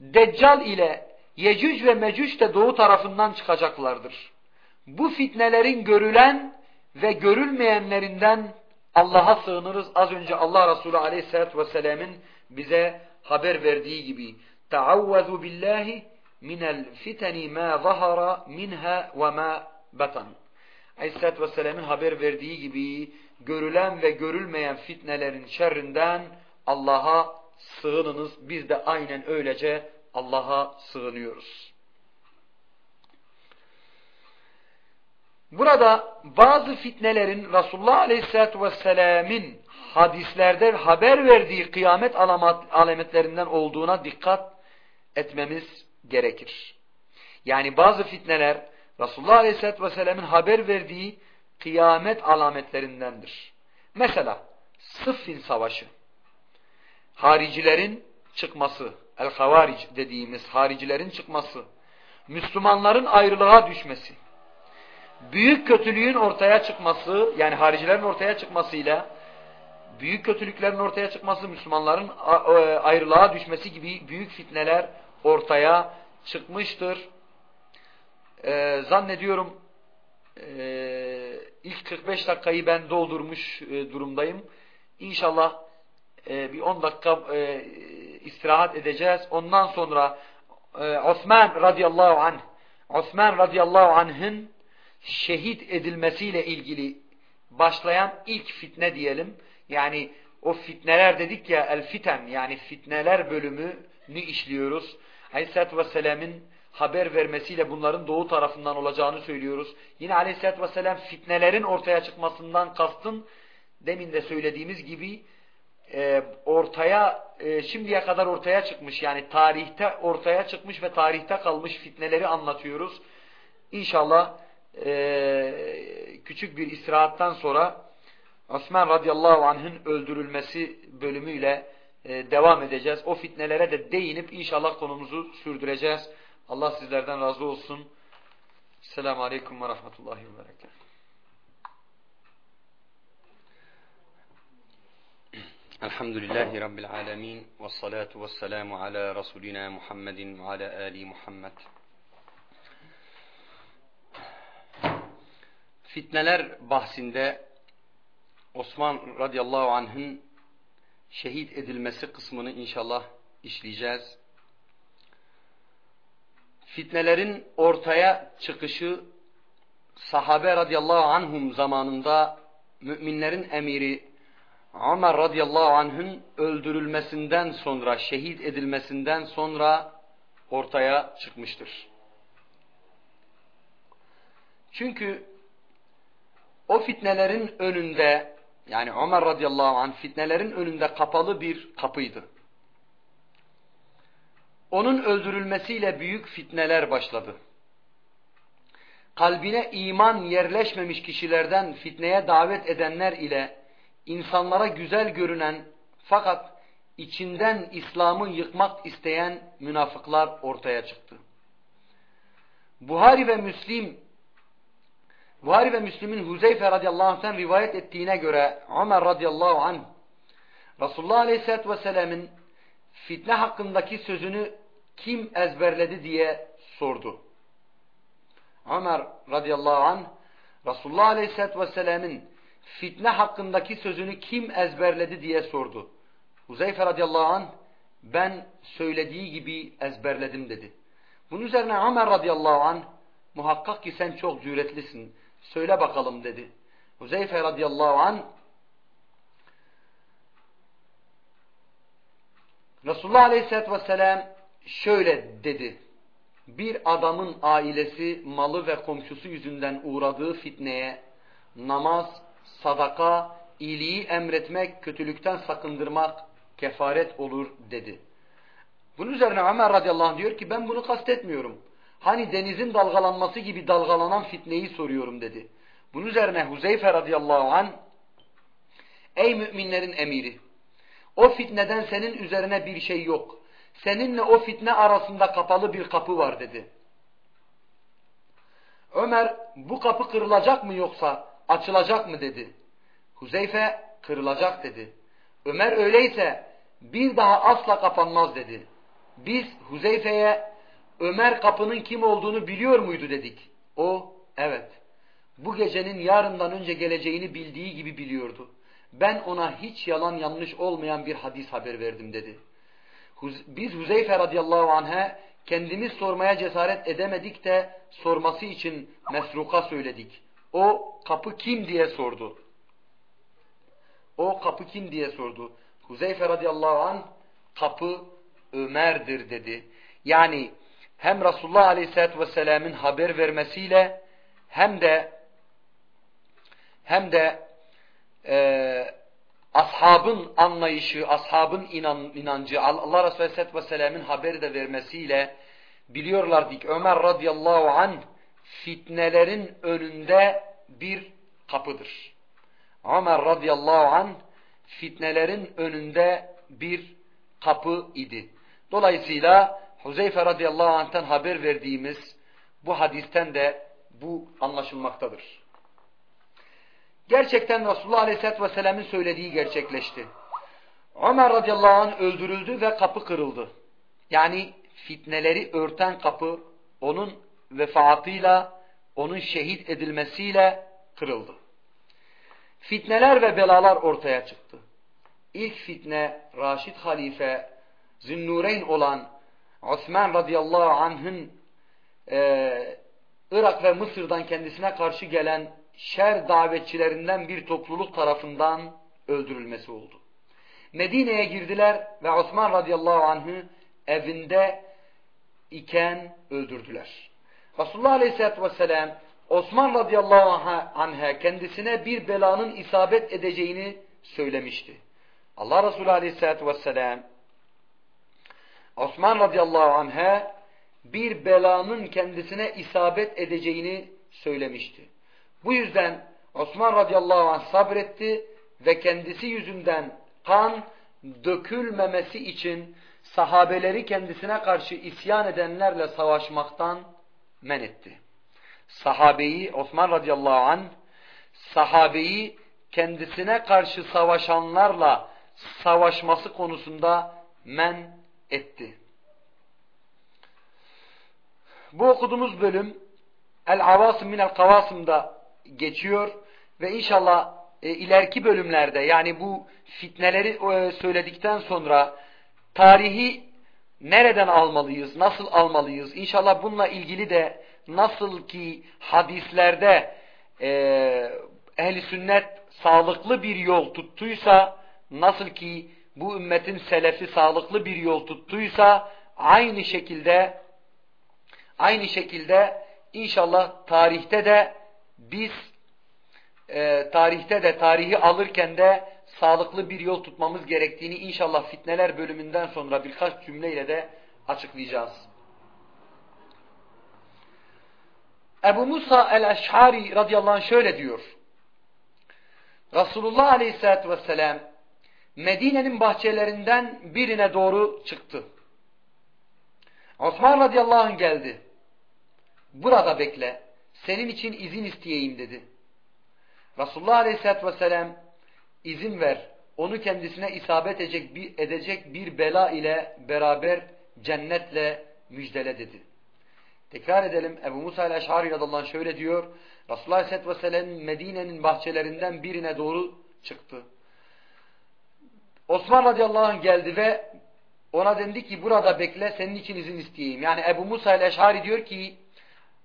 Deccal ile Yecüc ve Mecüc de doğu tarafından çıkacaklardır. Bu fitnelerin görülen ve görülmeyenlerinden Allah'a sığınırız. Az önce Allah Resulü Aleyhisselatü Vesselam'ın bize haber verdiği gibi Teavvezu billahi minel fiteni ma zahara minha ve ma batan. Aleyhisselatü Vesselam'ın haber verdiği gibi görülen ve görülmeyen fitnelerin şerrinden Allah'a sığınınız. Biz de aynen öylece Allah'a sığınıyoruz. Burada bazı fitnelerin Resulullah Aleyhisselatü Vesselam'ın hadislerde haber verdiği kıyamet alametlerinden olduğuna dikkat etmemiz gerekir. Yani bazı fitneler Resulullah Aleyhisselatü Vesselam'ın haber verdiği kıyamet alametlerindendir. Mesela Sıffin Savaşı, haricilerin çıkması, el-havaric dediğimiz haricilerin çıkması, Müslümanların ayrılığa düşmesi, büyük kötülüğün ortaya çıkması, yani haricilerin ortaya çıkmasıyla, büyük kötülüklerin ortaya çıkması, Müslümanların ayrılığa düşmesi gibi büyük fitneler ortaya çıkmıştır. Ee, zannediyorum e, ilk 45 dakikayı ben doldurmuş e, durumdayım. İnşallah e, bir 10 dakika e, istirahat edeceğiz. Ondan sonra e, Osman radıyallahu anh Osman radıyallahu anh'ın şehit edilmesiyle ilgili başlayan ilk fitne diyelim. Yani o fitneler dedik ya el fiten yani fitneler bölümünü işliyoruz. Aleyhisselatü Vesselam'ın haber vermesiyle bunların doğu tarafından olacağını söylüyoruz. Yine Aleyhisselatü Vesselam fitnelerin ortaya çıkmasından kastın demin de söylediğimiz gibi e, ortaya e, şimdiye kadar ortaya çıkmış yani tarihte ortaya çıkmış ve tarihte kalmış fitneleri anlatıyoruz. İnşallah e, küçük bir istirahattan sonra Osman radıyallahu anh'ın öldürülmesi bölümüyle e, devam edeceğiz. O fitnelere de değinip inşallah konumuzu sürdüreceğiz. Allah sizlerden razı olsun. Selamun Aleyküm ve Rahmetullahi ve Berekatuhu. Elhamdülillahi Rabbil Alemin ve salatu ve selamu ala Resulina Muhammedin ve ala Ali Muhammed. Fitneler bahsinde Osman radıyallahu anh'ın şehit edilmesi kısmını inşallah işleyeceğiz. Fitnelerin ortaya çıkışı sahabe radıyallahu anhum zamanında müminlerin emiri Ömer radıyallahu anh'ın öldürülmesinden sonra, şehit edilmesinden sonra ortaya çıkmıştır. Çünkü o fitnelerin önünde yani Ömer radıyallahu anh fitnelerin önünde kapalı bir kapıydı. Onun öldürülmesiyle büyük fitneler başladı. Kalbine iman yerleşmemiş kişilerden fitneye davet edenler ile insanlara güzel görünen fakat içinden İslam'ı yıkmak isteyen münafıklar ortaya çıktı. Buhari ve Müslim Buhari ve Müslim'in Huzeyfe radıyallahu anh'tan rivayet ettiğine göre Ömer radıyallahu anh Resulullah aleyhissalatü vesselam'ın fitne hakkındaki sözünü kim ezberledi diye sordu. Ömer radıyallahu anh Resulullah aleyhissalatü vesselam'ın fitne hakkındaki sözünü kim ezberledi diye sordu. Huzeyfe radıyallahu anh ben söylediği gibi ezberledim dedi. Bunun üzerine Ömer radıyallahu anh muhakkak ki sen çok cüretlisin. Söyle bakalım dedi. Huzeyfe radıyallahu anh Resulullah aleyhissalatü vesselam şöyle dedi. Bir adamın ailesi, malı ve komşusu yüzünden uğradığı fitneye namaz, sadaka, iyiliği emretmek, kötülükten sakındırmak kefaret olur dedi. Bunun üzerine Ömer radıyallahu anh diyor ki ben bunu kastetmiyorum. Hani denizin dalgalanması gibi dalgalanan fitneyi soruyorum dedi. Bunun üzerine Huzeyfe radıyallahu an Ey müminlerin emiri o fitneden senin üzerine bir şey yok. Seninle o fitne arasında kapalı bir kapı var dedi. Ömer bu kapı kırılacak mı yoksa açılacak mı dedi. Huzeyfe kırılacak dedi. Ömer öyleyse bir daha asla kapanmaz dedi. Biz Huzeyfe'ye Ömer kapının kim olduğunu biliyor muydu dedik. O evet bu gecenin yarından önce geleceğini bildiği gibi biliyordu. Ben ona hiç yalan yanlış olmayan bir hadis haber verdim dedi. Biz Huzeyfe radıyallahu anh'e kendimiz sormaya cesaret edemedik de sorması için Mesruka söyledik. O kapı kim diye sordu. O kapı kim diye sordu. Huzeyfe radıyallahu anh kapı Ömer'dir dedi. Yani hem Resulullah aleyhissalatü vesselam'ın haber vermesiyle hem de hem de e, ashabın anlayışı, ashabın inan, inancı, Allah Resulü aleyhissalatü vesselam'ın haberi de vermesiyle biliyorlardı ki Ömer radıyallahu anh fitnelerin önünde bir kapıdır. Ömer radıyallahu anh fitnelerin önünde bir kapı idi. Dolayısıyla Huzeyfe radıyallahu anh'tan haber verdiğimiz bu hadisten de bu anlaşılmaktadır. Gerçekten Resulullah aleyhisselatü vesselam'ın söylediği gerçekleşti. Ömer radıyallahu anh öldürüldü ve kapı kırıldı. Yani fitneleri örten kapı onun vefatıyla, onun şehit edilmesiyle kırıldı. Fitneler ve belalar ortaya çıktı. İlk fitne Raşid Halife Zünnureyn olan Osman radıyallahu anh'ın e, Irak ve Mısır'dan kendisine karşı gelen şer davetçilerinden bir topluluk tarafından öldürülmesi oldu. Medine'ye girdiler ve Osman radıyallahu anh'ı evinde iken öldürdüler. Resulullah aleyhissalatü vesselam Osman radıyallahu anh'a kendisine bir belanın isabet edeceğini söylemişti. Allah Resulü aleyhissalatü vesselam Osman radıyallahu anh'a bir belanın kendisine isabet edeceğini söylemişti. Bu yüzden Osman radıyallahu anh sabretti ve kendisi yüzünden kan dökülmemesi için sahabeleri kendisine karşı isyan edenlerle savaşmaktan men etti. Sahabeyi Osman radıyallahu anh sahabeyi kendisine karşı savaşanlarla savaşması konusunda men etti. Bu okuduğumuz bölüm El-Avasım minel Kavasım'da geçiyor ve inşallah e, ileriki bölümlerde yani bu fitneleri e, söyledikten sonra tarihi nereden almalıyız, nasıl almalıyız? İnşallah bununla ilgili de nasıl ki hadislerde e, ehli sünnet sağlıklı bir yol tuttuysa, nasıl ki bu ümmetin selefi sağlıklı bir yol tuttuysa, aynı şekilde aynı şekilde inşallah tarihte de biz e, tarihte de tarihi alırken de sağlıklı bir yol tutmamız gerektiğini inşallah fitneler bölümünden sonra birkaç cümleyle de açıklayacağız. Ebu Musa el-Eş'ari radıyallahu anh şöyle diyor. Resulullah aleyhissalatü vesselam Medine'nin bahçelerinden birine doğru çıktı. Osman radıyallahu anh geldi. Burada bekle, senin için izin isteyeyim dedi. Resulullah aleyhissalatü vesselam izin ver, onu kendisine isabet edecek bir, edecek bir bela ile beraber cennetle müjdele dedi. Tekrar edelim Ebu Musa el-Eş'ari radıyallahu şöyle diyor. Resulullah aleyhissalatü vesselam Medine'nin bahçelerinden birine doğru çıktı. Osman radıyallahu anh geldi ve ona dendi ki burada bekle senin için izin isteyeyim. Yani Ebu Musa el-Eş'ari diyor ki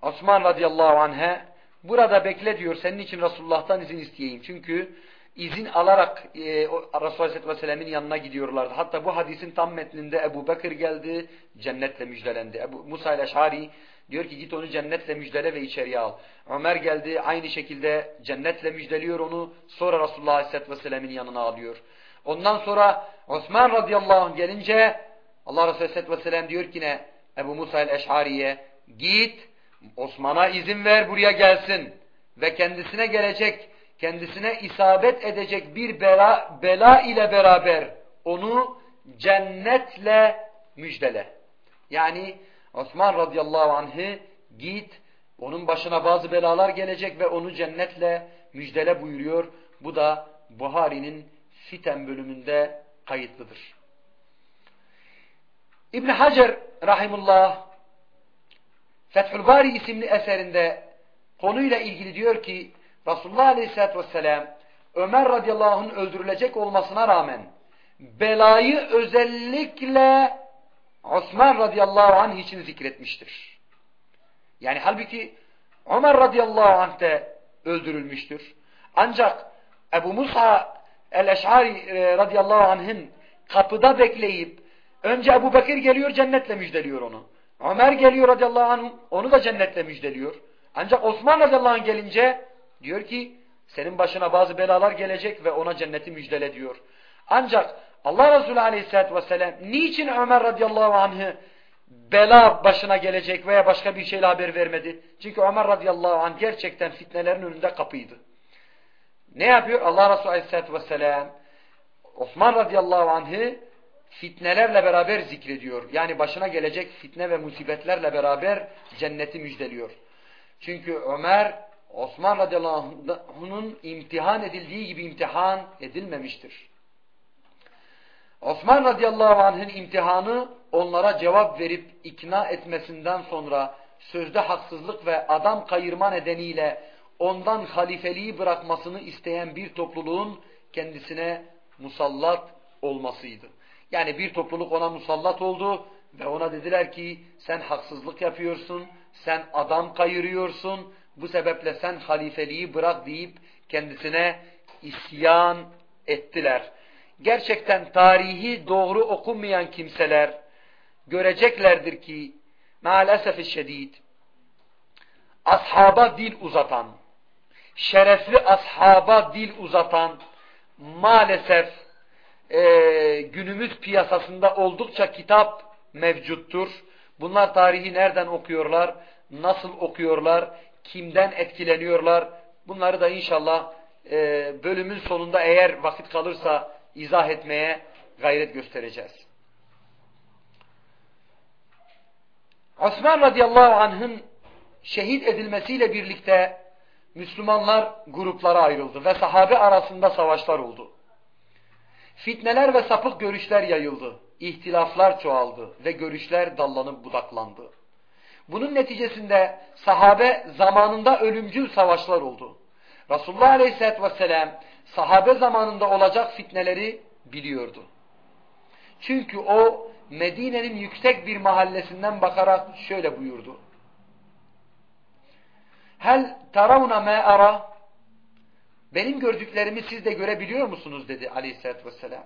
Osman radıyallahu anh'e burada bekle diyor senin için Resulullah'tan izin isteyeyim. Çünkü izin alarak e, Resulullah Aleyhisselatü Vesselam'ın yanına gidiyorlardı. Hatta bu hadisin tam metninde Ebu Bekir geldi, cennetle müjdelendi. Ebu Musa ile diyor ki git onu cennetle müjdele ve içeriye al. Ömer geldi aynı şekilde cennetle müjdeliyor onu. Sonra Resulullah Aleyhisselatü Vesselam'ın yanına alıyor. Ondan sonra Osman radıyallahu anh gelince Allah Resulü Aleyhisselatü Vesselam diyor ki ne Ebu Musa el-Eş'ariye git Osman'a izin ver buraya gelsin ve kendisine gelecek, kendisine isabet edecek bir bela, bela ile beraber onu cennetle müjdele. Yani Osman radıyallahu anh'ı git, onun başına bazı belalar gelecek ve onu cennetle müjdele buyuruyor. Bu da Buhari'nin Fiten bölümünde kayıtlıdır. İbn Hacer rahimullah Fethül Bari isimli eserinde konuyla ilgili diyor ki Resulullah Aleyhisselatü Vesselam Ömer radıyallahu anh'ın öldürülecek olmasına rağmen belayı özellikle Osman radıyallahu anh için zikretmiştir. Yani halbuki Ömer radıyallahu anh de öldürülmüştür. Ancak Ebu Musa el-Eş'ari e, radıyallahu anh'ın kapıda bekleyip önce Ebu Bekir geliyor cennetle müjdeliyor onu. Ömer geliyor radıyallahu anh onu da cennetle müjdeliyor. Ancak Osman radıyallahu anh gelince diyor ki senin başına bazı belalar gelecek ve ona cenneti müjdele diyor. Ancak Allah Resulü aleyhissalatü vesselam niçin Ömer radıyallahu anh'ı bela başına gelecek veya başka bir şeyle haber vermedi? Çünkü Ömer radıyallahu anh gerçekten fitnelerin önünde kapıydı. Ne yapıyor? Allah Resulü aleyhissalatü vesselam Osman radıyallahu anh'ı fitnelerle beraber zikrediyor. Yani başına gelecek fitne ve musibetlerle beraber cenneti müjdeliyor. Çünkü Ömer Osman radıyallahu anh'ın imtihan edildiği gibi imtihan edilmemiştir. Osman radıyallahu anh'ın imtihanı onlara cevap verip ikna etmesinden sonra sözde haksızlık ve adam kayırma nedeniyle ondan halifeliği bırakmasını isteyen bir topluluğun kendisine musallat olmasıydı. Yani bir topluluk ona musallat oldu ve ona dediler ki sen haksızlık yapıyorsun, sen adam kayırıyorsun, bu sebeple sen halifeliği bırak deyip kendisine isyan ettiler. Gerçekten tarihi doğru okumayan kimseler göreceklerdir ki maalesef şiddet ashaba dil uzatan, şerefli ashaba dil uzatan maalesef e, günümüz piyasasında oldukça kitap mevcuttur. Bunlar tarihi nereden okuyorlar, nasıl okuyorlar, kimden etkileniyorlar bunları da inşallah e, bölümün sonunda eğer vakit kalırsa izah etmeye gayret göstereceğiz. Osman radıyallahu anh'ın şehit edilmesiyle birlikte Müslümanlar gruplara ayrıldı ve sahabe arasında savaşlar oldu. Fitneler ve sapık görüşler yayıldı. İhtilaflar çoğaldı ve görüşler dallanıp budaklandı. Bunun neticesinde sahabe zamanında ölümcül savaşlar oldu. Resulullah Aleyhisselatü Vesselam sahabe zamanında olacak fitneleri biliyordu. Çünkü o Medine'nin yüksek bir mahallesinden bakarak şöyle buyurdu. Hel taravna me ara benim gördüklerimi siz de görebiliyor musunuz dedi aleyhissalatü vesselam.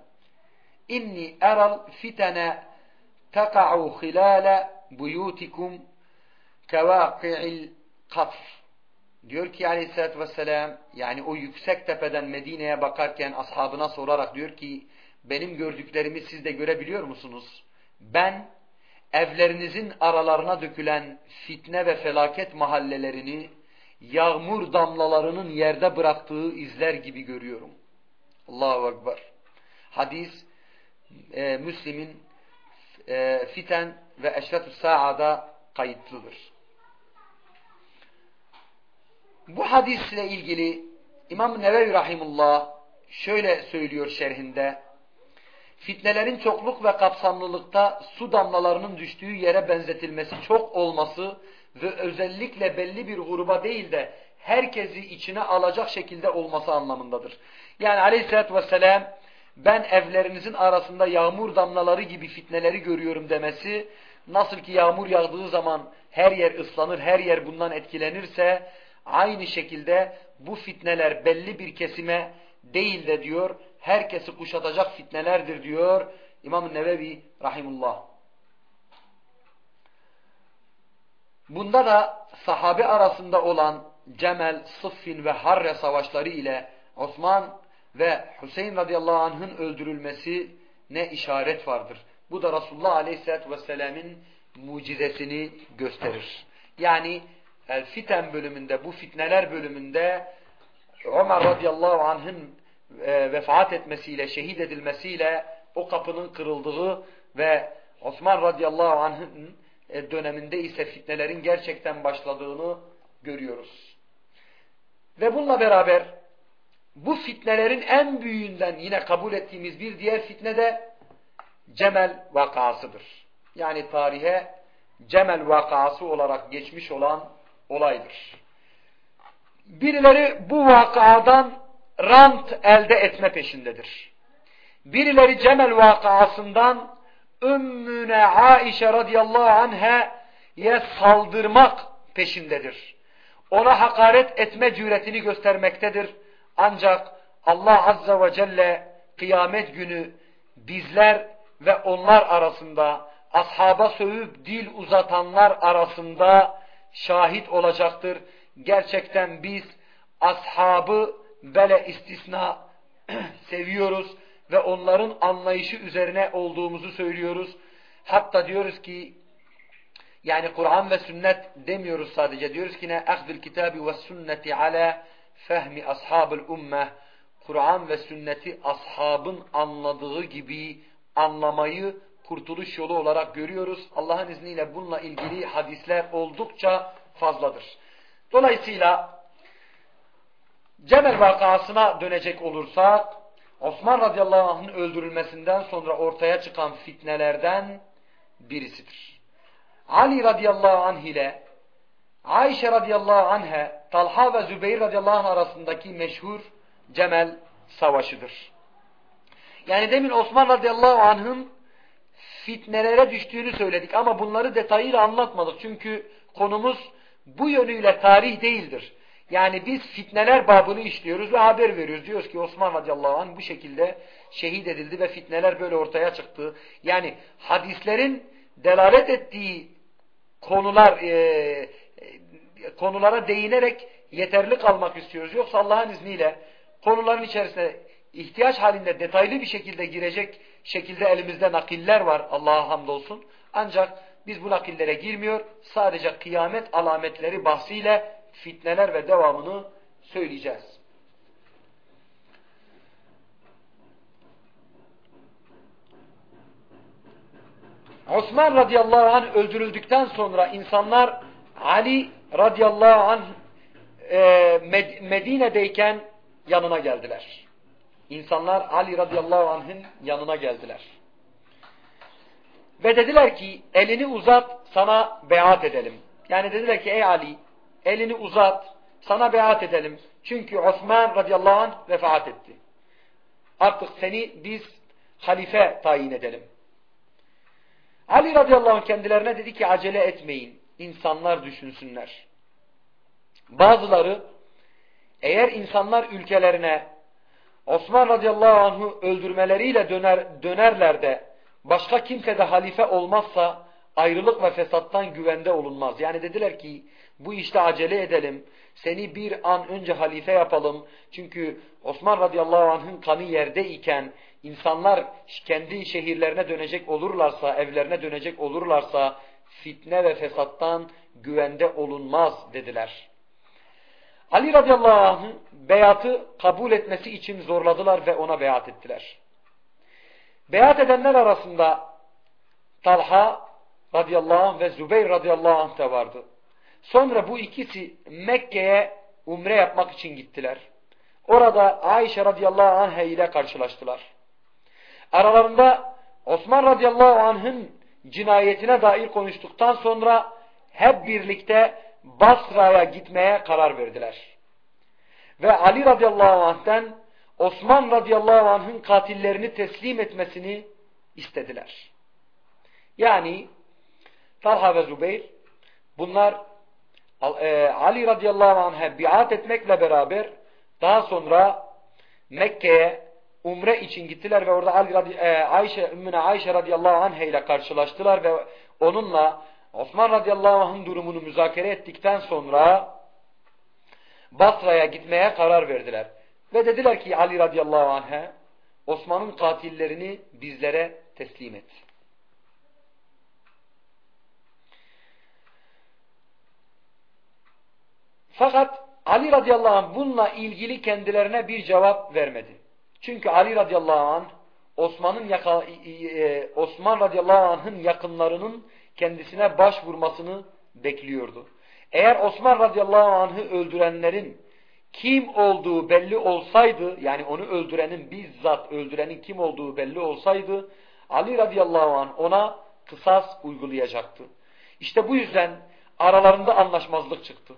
İnni eral fitene teka'u hilale buyutikum kevaki'il katr. Diyor ki aleyhissalatü vesselam yani o yüksek tepeden Medine'ye bakarken ashabına sorarak diyor ki benim gördüklerimi siz de görebiliyor musunuz? Ben evlerinizin aralarına dökülen fitne ve felaket mahallelerini yağmur damlalarının yerde bıraktığı izler gibi görüyorum. Allahu Ekber. Hadis e, Müslim'in e, Fiten ve Eşretü Sa'ada kayıtlıdır. Bu hadisle ilgili İmam Nevevi Rahimullah şöyle söylüyor şerhinde. Fitnelerin çokluk ve kapsamlılıkta su damlalarının düştüğü yere benzetilmesi çok olması ve özellikle belli bir gruba değil de herkesi içine alacak şekilde olması anlamındadır. Yani aleyhissalatü vesselam ben evlerinizin arasında yağmur damlaları gibi fitneleri görüyorum demesi nasıl ki yağmur yağdığı zaman her yer ıslanır, her yer bundan etkilenirse aynı şekilde bu fitneler belli bir kesime değil de diyor herkesi kuşatacak fitnelerdir diyor İmam Nevevi rahimullah. Bunda da sahabe arasında olan Cemel, Sıffin ve Harre savaşları ile Osman ve Hüseyin radıyallahu anh'ın öldürülmesi ne işaret vardır. Bu da Resulullah aleyhissalatü vesselam'ın mucizesini gösterir. Yani El Fiten bölümünde, bu fitneler bölümünde Ömer radıyallahu anh'ın e, vefat etmesiyle, şehit edilmesiyle o kapının kırıldığı ve Osman radıyallahu anh'ın döneminde ise fitnelerin gerçekten başladığını görüyoruz. Ve bununla beraber bu fitnelerin en büyüğünden yine kabul ettiğimiz bir diğer fitne de Cemel vakasıdır. Yani tarihe Cemel vakası olarak geçmiş olan olaydır. Birileri bu vakadan rant elde etme peşindedir. Birileri Cemel vakasından Ümmüne Aişe radıyallahu anh'e saldırmak peşindedir. Ona hakaret etme cüretini göstermektedir. Ancak Allah azze ve celle kıyamet günü bizler ve onlar arasında ashaba sövüp dil uzatanlar arasında şahit olacaktır. Gerçekten biz ashabı bele istisna seviyoruz ve onların anlayışı üzerine olduğumuzu söylüyoruz. Hatta diyoruz ki yani Kur'an ve sünnet demiyoruz sadece. Diyoruz ki ne? Ahdül kitabi ve sünneti ala fehmi ashabül ummeh. Kur'an ve sünneti ashabın anladığı gibi anlamayı kurtuluş yolu olarak görüyoruz. Allah'ın izniyle bununla ilgili hadisler oldukça fazladır. Dolayısıyla Cemel vakasına dönecek olursak Osman radıyallahu anh'ın öldürülmesinden sonra ortaya çıkan fitnelerden birisidir. Ali radıyallahu anh ile Ayşe radıyallahu anh'e Talha ve Zübeyir radıyallahu anh arasındaki meşhur Cemel savaşıdır. Yani demin Osman radıyallahu anh'ın fitnelere düştüğünü söyledik ama bunları detayıyla anlatmadık. Çünkü konumuz bu yönüyle tarih değildir. Yani biz fitneler babını işliyoruz ve haber veriyoruz. Diyoruz ki Osman radıyallahu anh bu şekilde şehit edildi ve fitneler böyle ortaya çıktı. Yani hadislerin delalet ettiği konular e, e, konulara değinerek yeterli kalmak istiyoruz. Yoksa Allah'ın izniyle konuların içerisine ihtiyaç halinde detaylı bir şekilde girecek şekilde elimizde nakiller var Allah'a hamdolsun. Ancak biz bu nakillere girmiyor. Sadece kıyamet alametleri bahsiyle fitneler ve devamını söyleyeceğiz. Osman radıyallahu anh öldürüldükten sonra insanlar Ali radıyallahu anh e, Medine'deyken yanına geldiler. İnsanlar Ali radıyallahu anh'ın yanına geldiler. Ve dediler ki elini uzat sana beyat edelim. Yani dediler ki ey Ali elini uzat sana beyat edelim. Çünkü Osman radıyallahu anh vefat etti. Artık seni biz halife tayin edelim. Ali radıyallahu anh kendilerine dedi ki acele etmeyin. İnsanlar düşünsünler. Bazıları eğer insanlar ülkelerine Osman radıyallahu anh'ı öldürmeleriyle döner, dönerler de başka kimse de halife olmazsa ayrılık ve fesattan güvende olunmaz. Yani dediler ki bu işte acele edelim. Seni bir an önce halife yapalım. Çünkü Osman radıyallahu anh'ın kanı yerde iken insanlar kendi şehirlerine dönecek olurlarsa, evlerine dönecek olurlarsa fitne ve fesattan güvende olunmaz dediler. Ali radıyallahu anh'ın beyatı kabul etmesi için zorladılar ve ona beyat ettiler. Beyat edenler arasında Talha radıyallahu anh ve Zübeyir radıyallahu anh da vardı. Sonra bu ikisi Mekke'ye umre yapmak için gittiler. Orada Ayşe radıyallahu anh ile karşılaştılar. Aralarında Osman radıyallahu anh'ın cinayetine dair konuştuktan sonra hep birlikte Basra'ya gitmeye karar verdiler. Ve Ali radıyallahu anh'ten Osman radıyallahu anh'ın katillerini teslim etmesini istediler. Yani Talha ve Zübeyir bunlar Ali radıyallahu anh'a biat etmekle beraber daha sonra Mekke'ye umre için gittiler ve orada Ali e, Ayşe, Ümmüne Ayşe radıyallahu anh ile karşılaştılar ve onunla Osman radıyallahu anh'ın durumunu müzakere ettikten sonra Basra'ya gitmeye karar verdiler. Ve dediler ki Ali radıyallahu anh'e Osman'ın katillerini bizlere teslim et. Fakat Ali radıyallahu anh bununla ilgili kendilerine bir cevap vermedi. Çünkü Ali radıyallahu anh Osman'ın e, Osman radıyallahu anh'ın yakınlarının kendisine başvurmasını bekliyordu. Eğer Osman radıyallahu anh'ı öldürenlerin kim olduğu belli olsaydı, yani onu öldürenin bizzat öldürenin kim olduğu belli olsaydı, Ali radıyallahu anh ona kısas uygulayacaktı. İşte bu yüzden aralarında anlaşmazlık çıktı.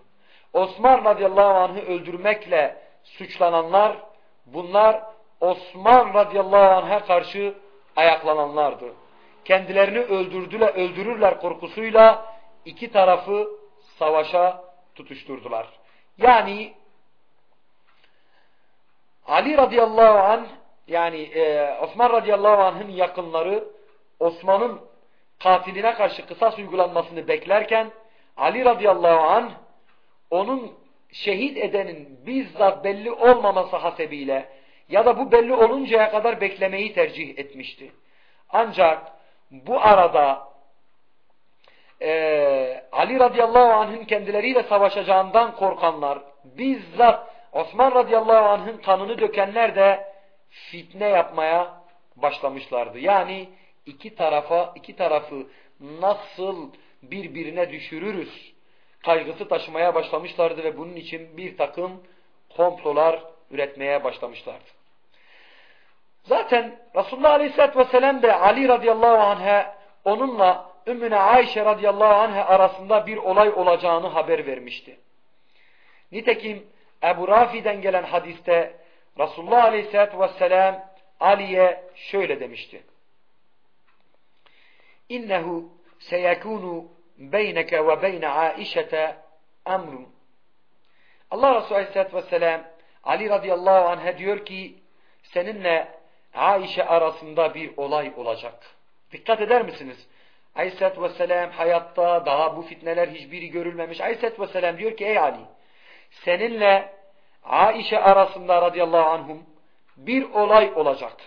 Osman radıyallahu anh'ı öldürmekle suçlananlar, bunlar Osman radıyallahu anh'a karşı ayaklananlardı. Kendilerini öldürdüler, öldürürler korkusuyla iki tarafı savaşa tutuşturdular. Yani Ali radıyallahu anh yani e, Osman radıyallahu anh'ın yakınları Osman'ın katiline karşı kısas uygulanmasını beklerken Ali radıyallahu anh onun şehit edenin bizzat belli olmaması hasebiyle ya da bu belli oluncaya kadar beklemeyi tercih etmişti. Ancak bu arada e, Ali radıyallahu anh'ın kendileriyle savaşacağından korkanlar bizzat Osman radıyallahu anh'ın kanını dökenler de fitne yapmaya başlamışlardı. Yani iki tarafa iki tarafı nasıl birbirine düşürürüz kaygısı taşımaya başlamışlardı ve bunun için bir takım komplolar üretmeye başlamışlardı. Zaten Resulullah Aleyhisselatü Vesselam de Ali radıyallahu anh'e onunla Ümmüne Ayşe radıyallahu anh'e arasında bir olay olacağını haber vermişti. Nitekim Ebu Rafi'den gelen hadiste Resulullah Aleyhisselatü Vesselam Ali'ye şöyle demişti. İnnehu seyekunu beyneke ve beyne Aişete emrun. Allah Resulü Aleyhisselatü Vesselam Ali radıyallahu anh'e diyor ki seninle Aişe arasında bir olay olacak. Dikkat eder misiniz? Aleyhisselatü Vesselam hayatta daha bu fitneler hiçbiri görülmemiş. Aleyhisselatü Vesselam diyor ki ey Ali seninle Aişe arasında radıyallahu anhum bir olay olacak.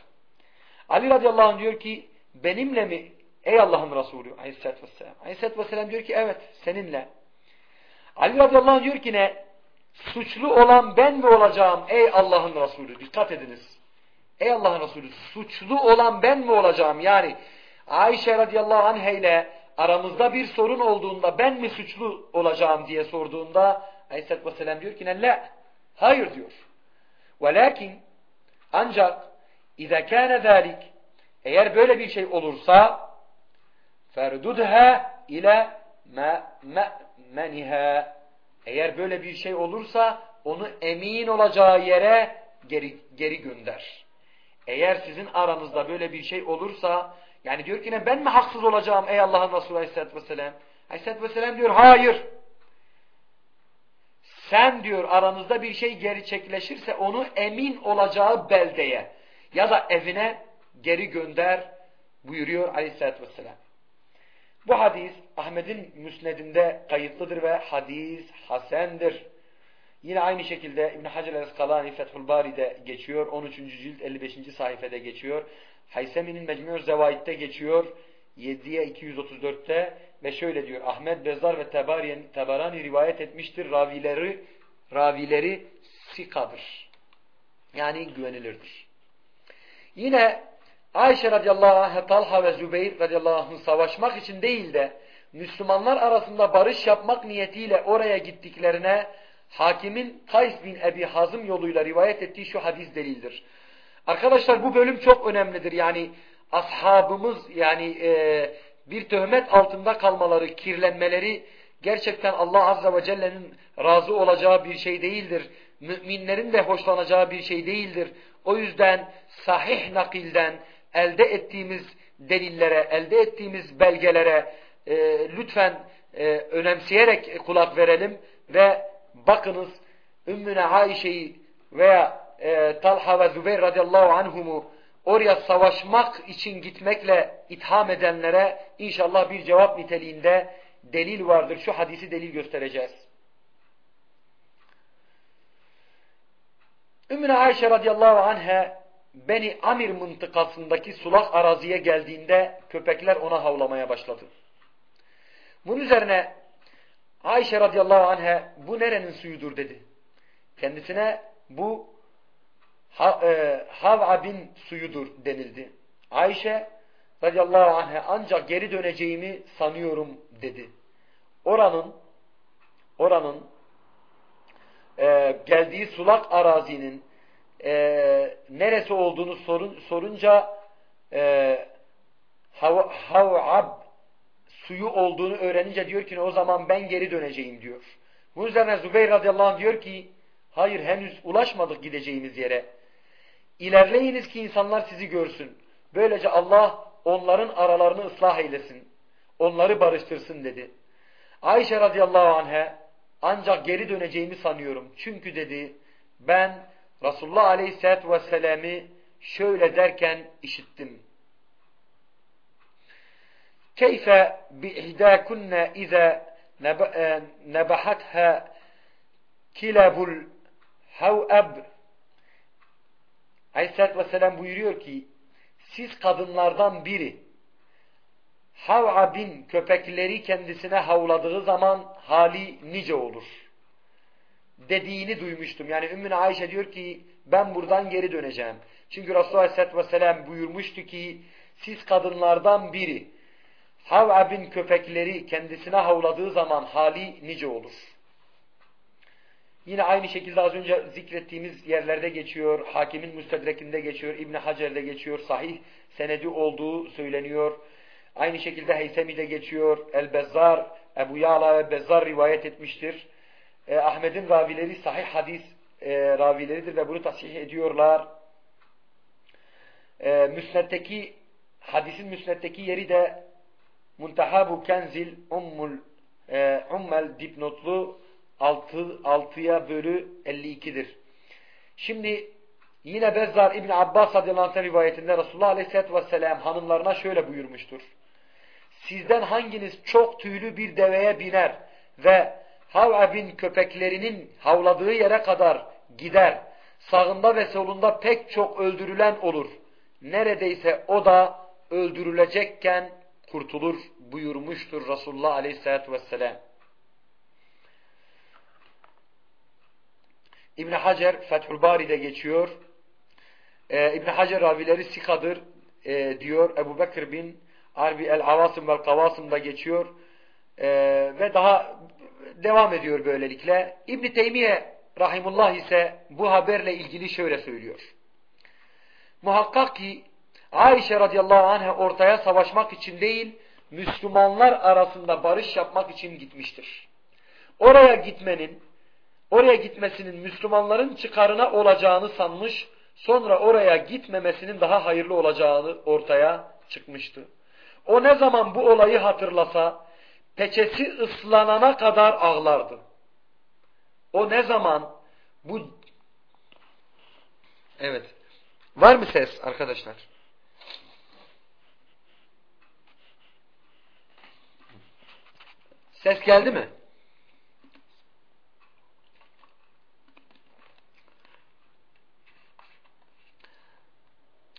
Ali radıyallahu anh diyor ki benimle mi ey Allah'ın Resulü aleyhissalatü vesselam. Aleyhissalatü vesselam diyor ki evet seninle. Ali radıyallahu anh diyor ki ne? Suçlu olan ben mi olacağım ey Allah'ın Resulü? Dikkat ediniz. Ey Allah'ın Resulü suçlu olan ben mi olacağım? Yani Ayşe radıyallahu anh ile aramızda bir sorun olduğunda ben mi suçlu olacağım diye sorduğunda Aleyhisselatü Vesselam diyor ki ne? Hayır diyor. Velakin ancak اِذَا كَانَ ذَٰلِكِ Eğer böyle bir şey olursa ferdudha ile me'meniha eğer böyle bir şey olursa onu emin olacağı yere geri, geri gönder. Eğer sizin aranızda böyle bir şey olursa yani diyor ki ne ben mi haksız olacağım ey Allah'ın Resulü Aleyhisselatü Vesselam? Aleyhisselatü Vesselam diyor hayır. Sen diyor aranızda bir şey gerçekleşirse onu emin olacağı beldeye ya da evine geri gönder buyuruyor Aleyhisselatü Vesselam. Bu hadis Ahmet'in müsnedinde kayıtlıdır ve hadis hasendir. Yine aynı şekilde İbn Hacer el-Eskalani Fethül Bari'de geçiyor. 13. cilt 55. sayfada geçiyor. Haysemi'nin Mecmu'ur Zevaid'de geçiyor. 7'ye 234'te ve şöyle diyor. Ahmet Bezzar ve Tebarani rivayet etmiştir. Ravileri ravileri sikadır. Yani güvenilirdir. Yine Ayşe radıyallahu anh, Talha ve Zübeyir radıyallahu anh savaşmak için değil de Müslümanlar arasında barış yapmak niyetiyle oraya gittiklerine hakimin Kays bin Ebi Hazım yoluyla rivayet ettiği şu hadis delildir. Arkadaşlar bu bölüm çok önemlidir. Yani ashabımız yani e, bir töhmet altında kalmaları, kirlenmeleri gerçekten Allah Azze ve Celle'nin razı olacağı bir şey değildir. Müminlerin de hoşlanacağı bir şey değildir. O yüzden sahih nakilden elde ettiğimiz delillere, elde ettiğimiz belgelere e, lütfen e, önemseyerek kulak verelim ve bakınız Ümmüne Aişe'yi veya e, Talha ve Zübeyir radıyallahu anhumu oraya savaşmak için gitmekle itham edenlere inşallah bir cevap niteliğinde delil vardır. Şu hadisi delil göstereceğiz. Ümmüne Ayşe radıyallahu anh'e Beni Amir mıntıkasındaki sulak araziye geldiğinde köpekler ona havlamaya başladı. Bunun üzerine Ayşe radıyallahu anh'e bu nerenin suyudur dedi. Kendisine bu ha, e, Hav'ab'in suyudur denildi. Ayşe radıyallahu anh'e ancak geri döneceğimi sanıyorum dedi. Oranın oranın e, geldiği sulak arazinin e, neresi olduğunu sorun, sorunca e, Hav'ab suyu olduğunu öğrenince diyor ki o zaman ben geri döneceğim diyor. Bu üzerine Zübeyir radıyallahu anh diyor ki hayır henüz ulaşmadık gideceğimiz yere. İlerleyiniz ki insanlar sizi görsün. Böylece Allah onların aralarını ıslah eylesin. Onları barıştırsın dedi. Ayşe radıyallahu anh'e ancak geri döneceğimi sanıyorum. Çünkü dedi ben Resulullah aleyhissalatü vesselam'ı şöyle derken işittim. Keyfe bi ihdakunne ize nebahatha kilabul hav'ab Aleyhisselatü Vesselam buyuruyor ki siz kadınlardan biri Hav'ab'in köpekleri kendisine havladığı zaman hali nice olur. Dediğini duymuştum. Yani Ümmüne Ayşe diyor ki ben buradan geri döneceğim. Çünkü Resulullah Aleyhisselatü Vesselam buyurmuştu ki siz kadınlardan biri Hav'ab'in köpekleri kendisine havladığı zaman hali nice olur. Yine aynı şekilde az önce zikrettiğimiz yerlerde geçiyor. Hakimin müstedrekinde geçiyor. İbni Hacer'de geçiyor. Sahih senedi olduğu söyleniyor. Aynı şekilde Heysemi'de geçiyor. El-Bezzar, Ebu Ya'la ve Bezzar rivayet etmiştir. E, Ahmet'in ravileri sahih hadis e, ravileridir ve bunu tasih ediyorlar. E, müsnetteki hadisin müsnetteki yeri de Muntahabu Kenzil Ummul e, Ummel dipnotlu 6, 6'ya bölü 52'dir. Şimdi yine Bezzar İbn Abbas radıyallahu rivayetinde Resulullah aleyhissalatü vesselam hanımlarına şöyle buyurmuştur. Sizden hanginiz çok tüylü bir deveye biner ve Hav'ab'in köpeklerinin havladığı yere kadar gider. Sağında ve solunda pek çok öldürülen olur. Neredeyse o da öldürülecekken kurtulur buyurmuştur Resulullah aleyhissalatü vesselam. İbn Hacer Fethül Bari'de geçiyor. Ee, İbn Hacer ravileri sikadır e, diyor. Ebu Bekir bin Arbi el-Avasım vel Kavasım'da geçiyor. Ee, ve daha devam ediyor böylelikle. İbn Teymiye rahimullah ise bu haberle ilgili şöyle söylüyor. Muhakkak ki Ayşe radıyallahu anh ortaya savaşmak için değil, Müslümanlar arasında barış yapmak için gitmiştir. Oraya gitmenin oraya gitmesinin Müslümanların çıkarına olacağını sanmış, sonra oraya gitmemesinin daha hayırlı olacağını ortaya çıkmıştı. O ne zaman bu olayı hatırlasa, peçesi ıslanana kadar ağlardı. O ne zaman bu... Evet. Var mı ses arkadaşlar? Ses geldi mi?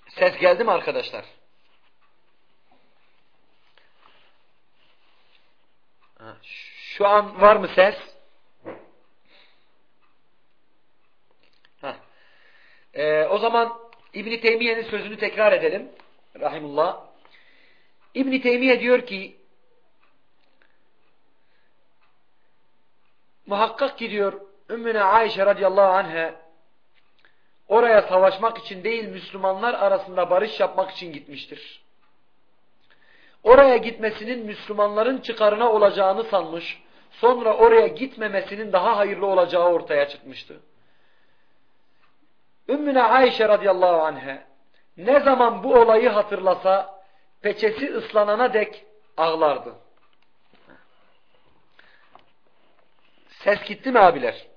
Ses geldi mi arkadaşlar? Şu an var mı ses? Ee, o zaman İbn Teymiye'nin sözünü tekrar edelim. Rahimullah. İbn Teymiye diyor ki muhakkak ki diyor Ümmüne Ayşe radıyallahu anh'e oraya savaşmak için değil Müslümanlar arasında barış yapmak için gitmiştir. Oraya gitmesinin Müslümanların çıkarına olacağını sanmış, sonra oraya gitmemesinin daha hayırlı olacağı ortaya çıkmıştı. Ümmüne Ayşe radıyallahu anh'e ne zaman bu olayı hatırlasa peçesi ıslanana dek ağlardı. Ses gitti mi abiler?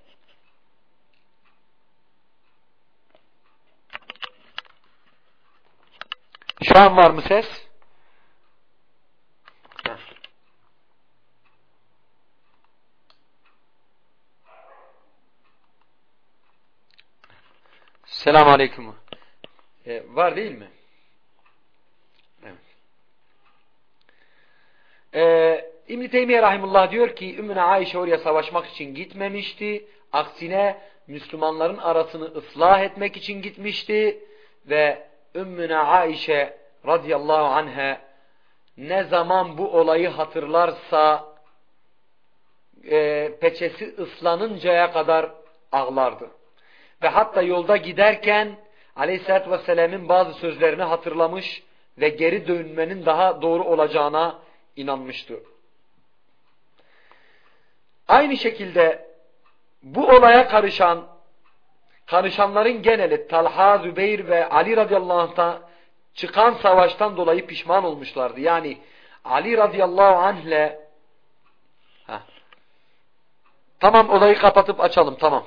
Şu an var mı ses? Selamun Aleyküm. Ee, var değil mi? Evet. Ee, İbn-i Rahimullah diyor ki Ümmüne Ayşe oraya savaşmak için gitmemişti. Aksine Müslümanların arasını ıslah etmek için gitmişti. Ve Ümmüne Ayşe radıyallahu anhe ne zaman bu olayı hatırlarsa e, peçesi ıslanıncaya kadar ağlardı. Ve hatta yolda giderken aleyhissalatü vesselam'ın bazı sözlerini hatırlamış ve geri dönmenin daha doğru olacağına inanmıştı. Aynı şekilde bu olaya karışan, karışanların geneli Talha, Zübeyir ve Ali radıyallahu anh'ta çıkan savaştan dolayı pişman olmuşlardı. Yani Ali radıyallahu anh ile Tamam olayı kapatıp açalım tamam.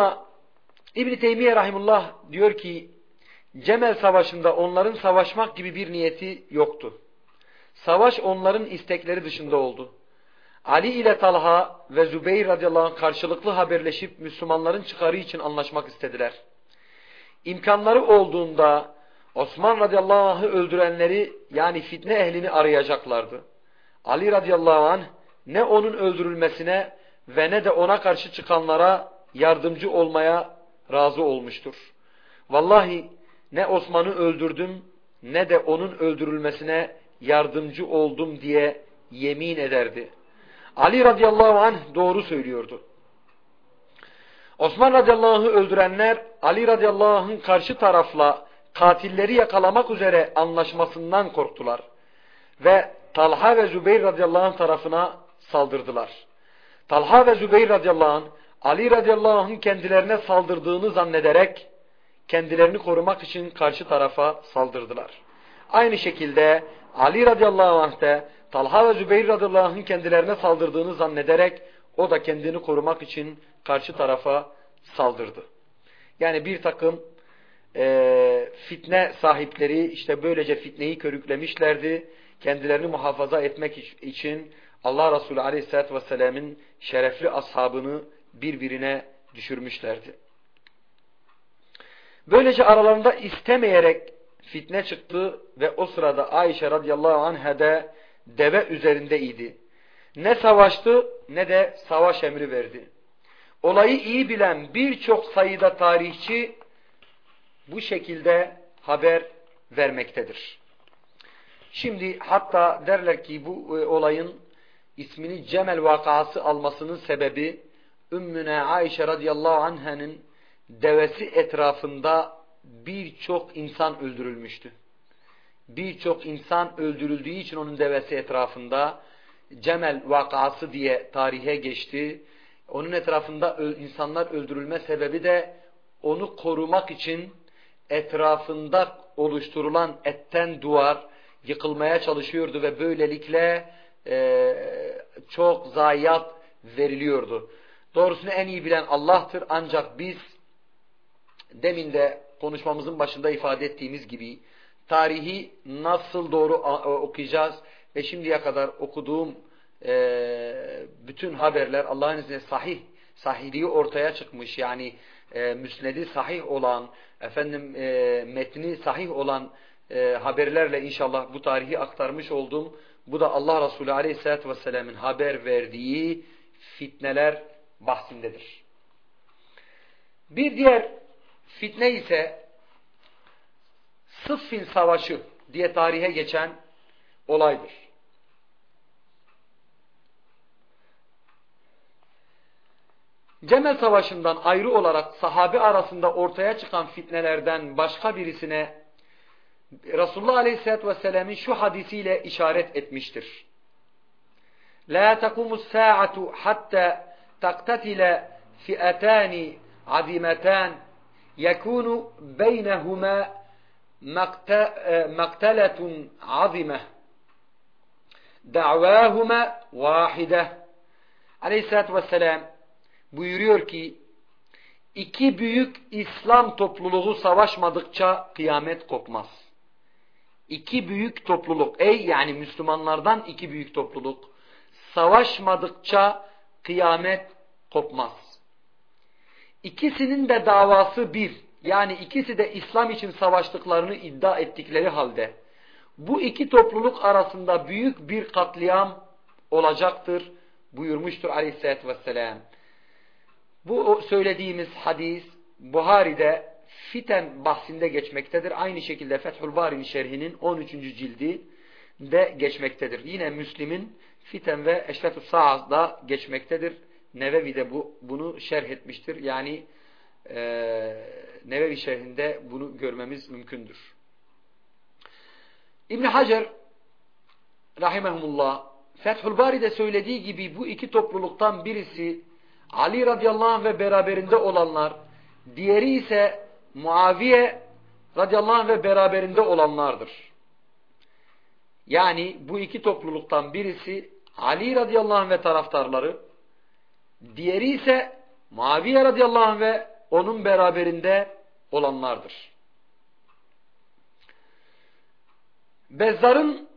Devamla İbn Teymiye rahimullah diyor ki Cemel Savaşı'nda onların savaşmak gibi bir niyeti yoktu. Savaş onların istekleri dışında oldu. Ali ile Talha ve Zübeyir radıyallahu anh karşılıklı haberleşip Müslümanların çıkarı için anlaşmak istediler. İmkanları olduğunda Osman radıyallahu anh'ı öldürenleri yani fitne ehlini arayacaklardı. Ali radıyallahu anh ne onun öldürülmesine ve ne de ona karşı çıkanlara yardımcı olmaya razı olmuştur. Vallahi ne Osman'ı öldürdüm ne de onun öldürülmesine yardımcı oldum diye yemin ederdi. Ali radıyallahu anh doğru söylüyordu. Osman radıyallahu öldürenler Ali radıyallahu anh'ın karşı tarafla katilleri yakalamak üzere anlaşmasından korktular. Ve Talha ve Zübeyir radıyallahu anh tarafına saldırdılar. Talha ve Zübeyir radıyallahu anh Ali radıyallahu anh'ın kendilerine saldırdığını zannederek kendilerini korumak için karşı tarafa saldırdılar. Aynı şekilde Ali radıyallahu anh de Talha ve Zübeyir radıyallahu anh'ın kendilerine saldırdığını zannederek o da kendini korumak için karşı tarafa saldırdı. Yani bir takım e, fitne sahipleri işte böylece fitneyi körüklemişlerdi. Kendilerini muhafaza etmek için Allah Resulü aleyhissalatü vesselam'ın şerefli ashabını birbirine düşürmüşlerdi. Böylece aralarında istemeyerek fitne çıktı ve o sırada Ayşe radıyallahu anh'a de deve üzerindeydi. Ne savaştı ne de savaş emri verdi. Olayı iyi bilen birçok sayıda tarihçi bu şekilde haber vermektedir. Şimdi hatta derler ki bu e, olayın ismini Cemel vakası almasının sebebi Ümmüne Ayşe radıyallahu anh'ın devesi etrafında birçok insan öldürülmüştü. Birçok insan öldürüldüğü için onun devesi etrafında Cemel vakası diye tarihe geçti. Onun etrafında insanlar öldürülme sebebi de onu korumak için etrafında oluşturulan etten duvar yıkılmaya çalışıyordu ve böylelikle e, çok zayiat veriliyordu. Doğrusunu en iyi bilen Allah'tır ancak biz demin de konuşmamızın başında ifade ettiğimiz gibi tarihi nasıl doğru okuyacağız ve şimdiye kadar okuduğum e, bütün haberler Allah'ın izniyle sahih, sahihliği ortaya çıkmış. Yani e, müsnedi sahih olan, efendim e, metni sahih olan e, haberlerle inşallah bu tarihi aktarmış oldum. Bu da Allah Resulü Aleyhisselatü Vesselam'ın haber verdiği fitneler bahsindedir. Bir diğer fitne ise Sıffin Savaşı diye tarihe geçen olaydır. Cemel Savaşı'ndan ayrı olarak sahabe arasında ortaya çıkan fitnelerden başka birisine Resulullah Aleyhisselatü Vesselam'ın şu hadisiyle işaret etmiştir. La tekumus sa'atu hatta taktatile fi'atani azimetan yekunu beynehuma makteletun azime da'vahuma vahide aleyhissalatü vesselam buyuruyor ki iki büyük İslam topluluğu savaşmadıkça kıyamet kopmaz. İki büyük topluluk ey yani Müslümanlardan iki büyük topluluk savaşmadıkça kıyamet kopmaz. İkisinin de davası bir. Yani ikisi de İslam için savaştıklarını iddia ettikleri halde bu iki topluluk arasında büyük bir katliam olacaktır buyurmuştur aleyhissalatü vesselam. Bu söylediğimiz hadis Buhari'de fiten bahsinde geçmektedir. Aynı şekilde Fethül Bari'nin şerhinin 13. cildi de geçmektedir. Yine Müslim'in fiten ve Eşrefü Sa'da geçmektedir. Nevevi de bu, bunu şerh etmiştir. Yani e, Nevevi şerhinde bunu görmemiz mümkündür. İbn Hacer rahimehullah Fethül Bari'de söylediği gibi bu iki topluluktan birisi Ali radıyallahu anh ve beraberinde olanlar, diğeri ise Muaviye radıyallahu anh ve beraberinde olanlardır. Yani bu iki topluluktan birisi Ali radıyallahu anh ve taraftarları, diğeri ise Muaviye radıyallahu anh ve onun beraberinde olanlardır. Bezzar'ın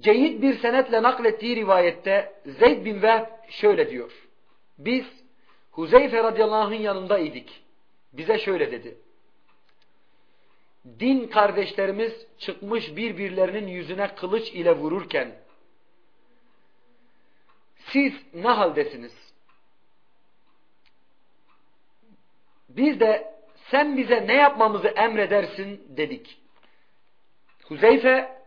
ceyit bir senetle naklettiği rivayette Zeyd bin Vehb şöyle diyor. Biz Huzeyfe radıyallahu anh'ın yanında idik. Bize şöyle dedi. Din kardeşlerimiz çıkmış birbirlerinin yüzüne kılıç ile vururken siz ne haldesiniz? Biz de sen bize ne yapmamızı emredersin dedik. Huzeyfe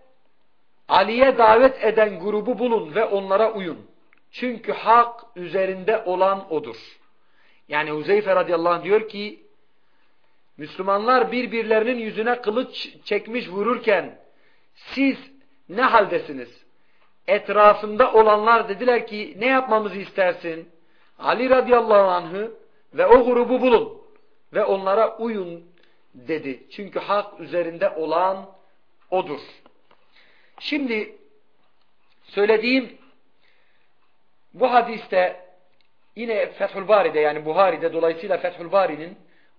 Ali'ye davet eden grubu bulun ve onlara uyun. Çünkü hak üzerinde olan odur. Yani Huzeyfe radıyallahu anh diyor ki Müslümanlar birbirlerinin yüzüne kılıç çekmiş vururken siz ne haldesiniz? Etrafında olanlar dediler ki ne yapmamızı istersin? Ali radıyallahu anh'ı ve o grubu bulun ve onlara uyun dedi. Çünkü hak üzerinde olan odur. Şimdi söylediğim bu hadiste yine Fethül Bari'de yani Buhari'de dolayısıyla Fethül Bari'nin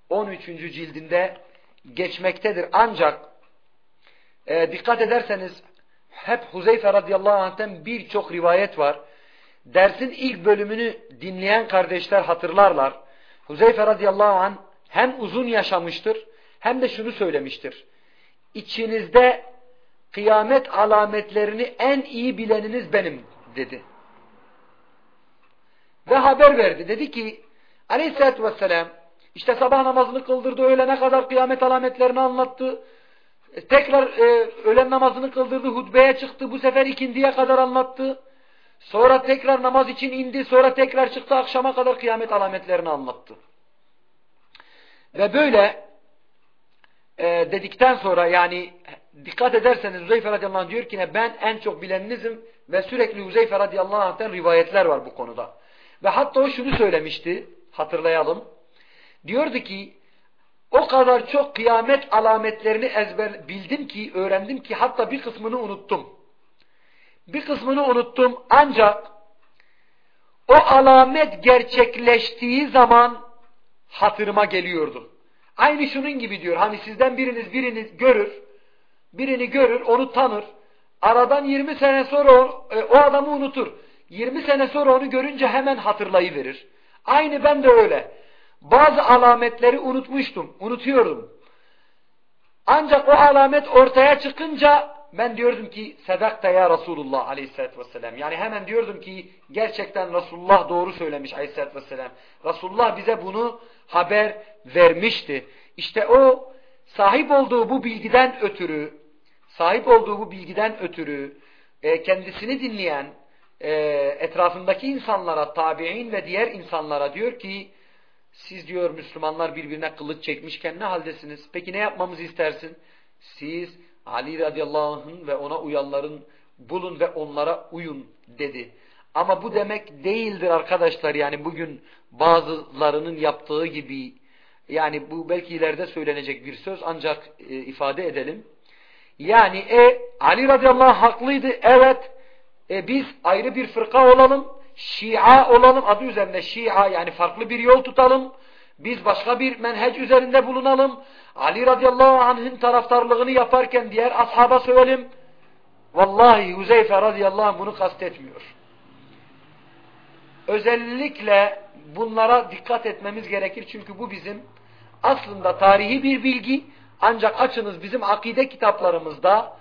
13. cildinde geçmektedir. Ancak e, dikkat ederseniz hep Huzeyfe radıyallahu anh'ten birçok rivayet var. Dersin ilk bölümünü dinleyen kardeşler hatırlarlar. Huzeyfe radıyallahu anh hem uzun yaşamıştır hem de şunu söylemiştir. İçinizde kıyamet alametlerini en iyi bileniniz benim dedi. Ve haber verdi. Dedi ki aleyhissalatü vesselam işte sabah namazını kıldırdı, öğlene kadar kıyamet alametlerini anlattı. E, tekrar e, öğlen namazını kıldırdı, hutbeye çıktı, bu sefer ikindiye kadar anlattı. Sonra tekrar namaz için indi, sonra tekrar çıktı, akşama kadar kıyamet alametlerini anlattı. Ve böyle e, dedikten sonra yani dikkat ederseniz Huzeyfe radıyallahu anh diyor ki ben en çok bileninizim ve sürekli Huzeyfe radıyallahu anh'ten rivayetler var bu konuda. Ve hatta o şunu söylemişti, hatırlayalım. Diyordu ki, o kadar çok kıyamet alametlerini ezber bildim ki, öğrendim ki hatta bir kısmını unuttum. Bir kısmını unuttum ancak o alamet gerçekleştiği zaman hatırıma geliyordu. Aynı şunun gibi diyor. Hani sizden biriniz birini görür, birini görür, onu tanır. Aradan 20 sene sonra o, e, o adamı unutur. 20 sene sonra onu görünce hemen hatırlayıverir. Aynı ben de öyle. Bazı alametleri unutmuştum, unutuyordum. Ancak o alamet ortaya çıkınca ben diyordum ki sedakta ya Resulullah aleyhissalatü vesselam. Yani hemen diyordum ki gerçekten Resulullah doğru söylemiş aleyhissalatü vesselam. Resulullah bize bunu haber vermişti. İşte o sahip olduğu bu bilgiden ötürü, sahip olduğu bu bilgiden ötürü e, kendisini dinleyen e, etrafındaki insanlara, tabi'in ve diğer insanlara diyor ki siz diyor Müslümanlar birbirine kılıç çekmişken ne haldesiniz? Peki ne yapmamızı istersin? Siz Ali radıyallahu anh'ın ve ona uyanların bulun ve onlara uyun dedi. Ama bu demek değildir arkadaşlar. Yani bugün bazılarının yaptığı gibi yani bu belki ileride söylenecek bir söz ancak e, ifade edelim. Yani e, Ali radıyallahu anh haklıydı. Evet. E, biz ayrı bir fırka olalım. Şia olalım. Adı üzerinde Şia yani farklı bir yol tutalım. Biz başka bir menhec üzerinde bulunalım. Ali radıyallahu anh'ın taraftarlığını yaparken diğer ashaba sövelim. Vallahi Huzeyfe radıyallahu anh bunu kastetmiyor. Özellikle bunlara dikkat etmemiz gerekir. Çünkü bu bizim aslında tarihi bir bilgi. Ancak açınız bizim akide kitaplarımızda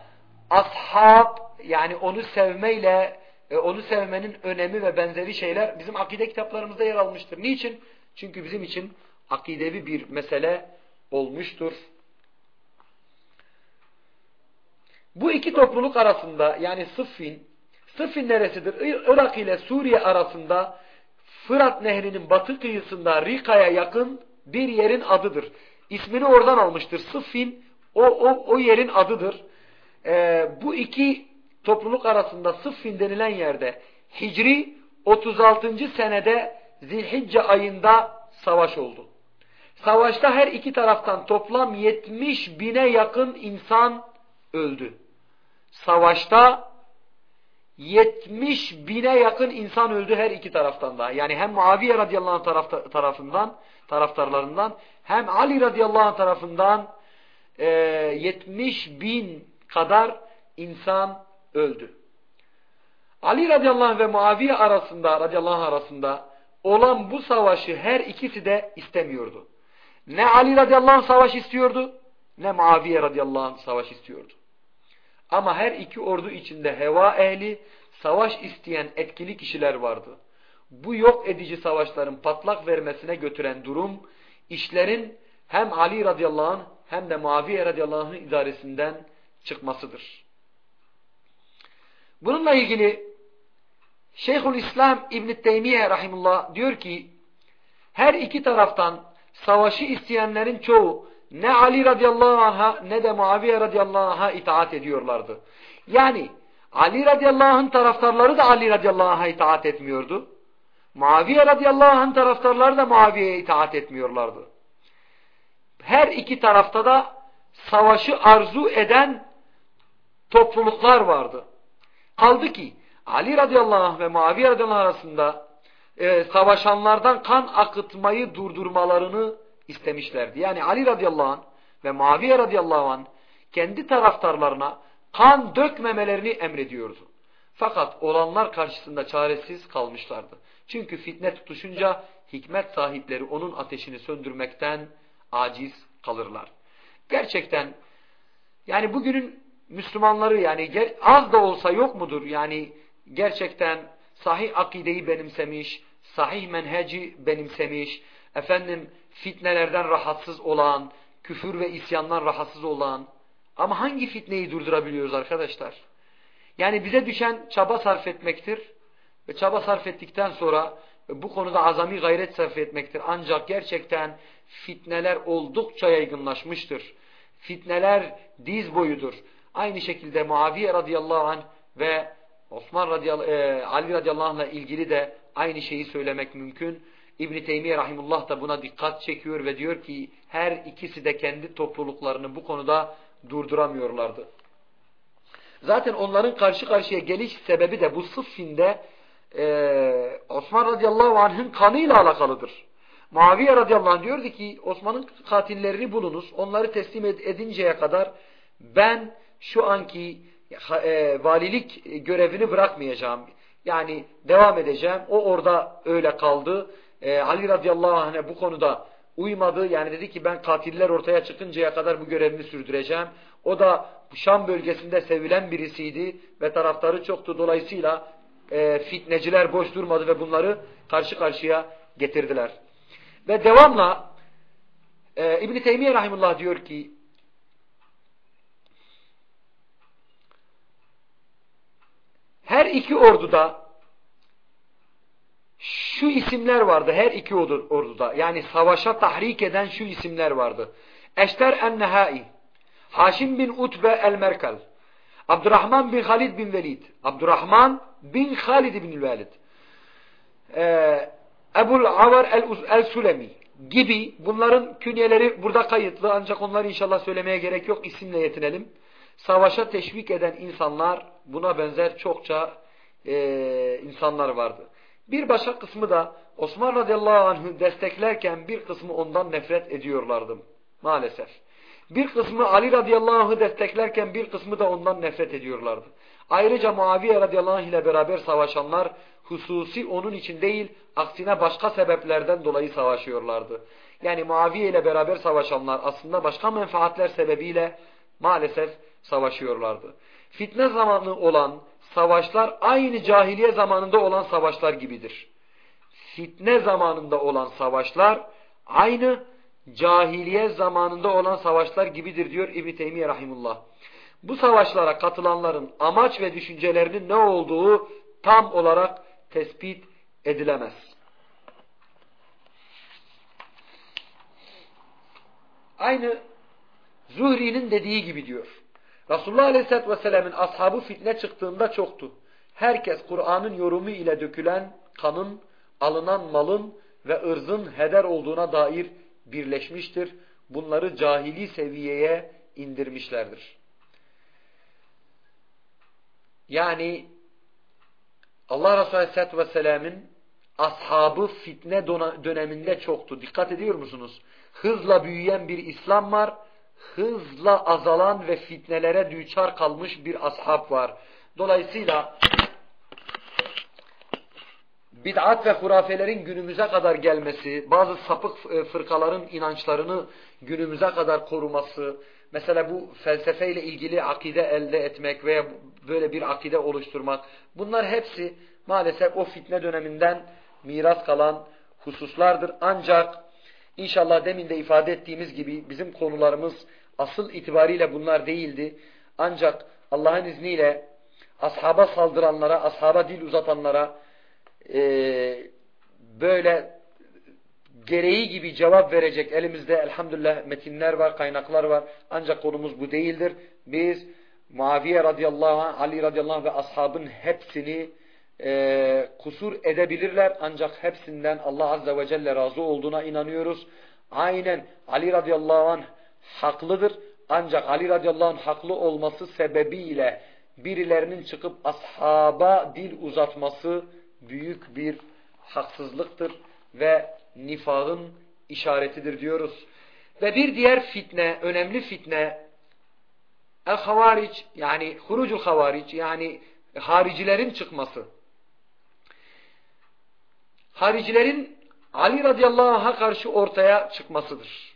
ashab yani onu sevmeyle e, onu sevmenin önemi ve benzeri şeyler bizim akide kitaplarımızda yer almıştır. Niçin? Çünkü bizim için akidevi bir mesele olmuştur. Bu iki topluluk arasında yani Sıffin, Sıffin neresidir? Irak ile Suriye arasında Fırat Nehri'nin batı kıyısında Rika'ya yakın bir yerin adıdır. İsmini oradan almıştır. Sıffin o, o, o yerin adıdır. Ee, bu iki topluluk arasında Sıffin denilen yerde Hicri 36. senede Zilhicce ayında savaş oldu. Savaşta her iki taraftan toplam 70 bine yakın insan öldü. Savaşta 70 bine yakın insan öldü her iki taraftan da. Yani hem Muaviye radıyallahu anh tarafta, tarafından, taraftarlarından hem Ali radıyallahu anh tarafından e, 70 bin kadar insan öldü. Ali radıyallahu anh ve Muaviye arasında, radıyallahu anh arasında olan bu savaşı her ikisi de istemiyordu. Ne Ali radıyallahu anh savaş istiyordu, ne Muaviye radıyallahu anh savaş istiyordu. Ama her iki ordu içinde heva ehli, savaş isteyen etkili kişiler vardı. Bu yok edici savaşların patlak vermesine götüren durum, işlerin hem Ali radıyallahu anh hem de Muaviye radıyallahu anh'ın idaresinden çıkmasıdır. Bununla ilgili Şeyhül İslam İbn Teymiye rahimullah diyor ki her iki taraftan savaşı isteyenlerin çoğu ne Ali radıyallahu anh'a ne de Muaviye radıyallahu anh'a itaat ediyorlardı. Yani Ali radıyallahu anh'ın taraftarları da Ali radıyallahu anh'a itaat etmiyordu. Muaviye radıyallahu anh'ın taraftarları da Muaviye'ye itaat etmiyorlardı. Her iki tarafta da savaşı arzu eden topluluklar vardı. Kaldı ki Ali radıyallahu anh ve Muaviye radıyallahu anh arasında e, savaşanlardan kan akıtmayı durdurmalarını istemişlerdi. Yani Ali radıyallahu anh ve Muaviye radıyallahu anh kendi taraftarlarına kan dökmemelerini emrediyordu. Fakat olanlar karşısında çaresiz kalmışlardı. Çünkü fitne tutuşunca hikmet sahipleri onun ateşini söndürmekten aciz kalırlar. Gerçekten yani bugünün Müslümanları yani az da olsa yok mudur? Yani gerçekten sahih akideyi benimsemiş, sahih menheci benimsemiş, efendim fitnelerden rahatsız olan, küfür ve isyandan rahatsız olan ama hangi fitneyi durdurabiliyoruz arkadaşlar? Yani bize düşen çaba sarf etmektir ve çaba sarf ettikten sonra bu konuda azami gayret sarf etmektir. Ancak gerçekten fitneler oldukça yaygınlaşmıştır. Fitneler diz boyudur. Aynı şekilde Muaviye radıyallahu anh ve Osman radıyallahu, e, Ali radıyallahu anh'la ilgili de aynı şeyi söylemek mümkün. İbn Teymiye rahimullah da buna dikkat çekiyor ve diyor ki her ikisi de kendi topluluklarını bu konuda durduramıyorlardı. Zaten onların karşı karşıya geliş sebebi de bu sıffinde e, Osman radıyallahu anh'ın kanıyla alakalıdır. Muaviye radıyallahu anh diyordu ki Osman'ın katillerini bulunuz. Onları teslim edinceye kadar ben şu anki e, valilik görevini bırakmayacağım. Yani devam edeceğim. O orada öyle kaldı. E, Ali radıyallahu anh'e bu konuda uymadı. Yani dedi ki ben katiller ortaya çıkıncaya kadar bu görevimi sürdüreceğim. O da Şam bölgesinde sevilen birisiydi ve taraftarı çoktu. Dolayısıyla e, fitneciler boş durmadı ve bunları karşı karşıya getirdiler. Ve devamla e, İbn-i Teymiye Rahimullah diyor ki her iki orduda şu isimler vardı her iki orduda. Yani savaşa tahrik eden şu isimler vardı. Eşter en-Nehai, Haşim bin Utbe el-Merkel, Abdurrahman bin Halid bin Velid, Abdurrahman bin Halid bin Velid, e, Ebul Avar el-Sulemi gibi bunların künyeleri burada kayıtlı ancak onları inşallah söylemeye gerek yok isimle yetinelim. Savaşa teşvik eden insanlar buna benzer çokça e, insanlar vardı. Bir başka kısmı da Osman radıyallahu anh'ı desteklerken bir kısmı ondan nefret ediyorlardı maalesef. Bir kısmı Ali radıyallahu anh'ı desteklerken bir kısmı da ondan nefret ediyorlardı. Ayrıca Muaviye radıyallahu anh ile beraber savaşanlar hususi onun için değil aksine başka sebeplerden dolayı savaşıyorlardı. Yani Muaviye ile beraber savaşanlar aslında başka menfaatler sebebiyle maalesef savaşıyorlardı. Fitne zamanı olan savaşlar aynı cahiliye zamanında olan savaşlar gibidir. Fitne zamanında olan savaşlar aynı cahiliye zamanında olan savaşlar gibidir diyor İbn Teymiye rahimullah. Bu savaşlara katılanların amaç ve düşüncelerinin ne olduğu tam olarak tespit edilemez. Aynı Zuhri'nin dediği gibi diyor. Resulullah Aleyhisselatü Vesselam'ın ashabı fitne çıktığında çoktu. Herkes Kur'an'ın yorumu ile dökülen kanın, alınan malın ve ırzın heder olduğuna dair birleşmiştir. Bunları cahili seviyeye indirmişlerdir. Yani Allah Resulü Aleyhisselatü Vesselam'ın ashabı fitne döneminde çoktu. Dikkat ediyor musunuz? Hızla büyüyen bir İslam var. Hızla azalan ve fitnelere düçar kalmış bir ashab var. Dolayısıyla bid'at ve hurafelerin günümüze kadar gelmesi, bazı sapık e, fırkaların inançlarını günümüze kadar koruması, mesela bu felsefeyle ilgili akide elde etmek veya böyle bir akide oluşturmak, bunlar hepsi maalesef o fitne döneminden miras kalan hususlardır. Ancak inşallah demin de ifade ettiğimiz gibi bizim konularımız asıl itibariyle bunlar değildi. Ancak Allah'ın izniyle ashaba saldıranlara, ashaba dil uzatanlara e, böyle gereği gibi cevap verecek elimizde elhamdülillah metinler var, kaynaklar var. Ancak konumuz bu değildir. Biz Muaviye radıyallahu anh, Ali radıyallahu anh ve ashabın hepsini e, kusur edebilirler. Ancak hepsinden Allah azze ve celle razı olduğuna inanıyoruz. Aynen Ali radıyallahu anh haklıdır. Ancak Ali radıyallahu anh haklı olması sebebiyle birilerinin çıkıp ashaba dil uzatması büyük bir haksızlıktır ve nifağın işaretidir diyoruz. Ve bir diğer fitne, önemli fitne el-havaric yani hurucul havaric yani haricilerin çıkması. Haricilerin Ali radıyallahu anh'a karşı ortaya çıkmasıdır.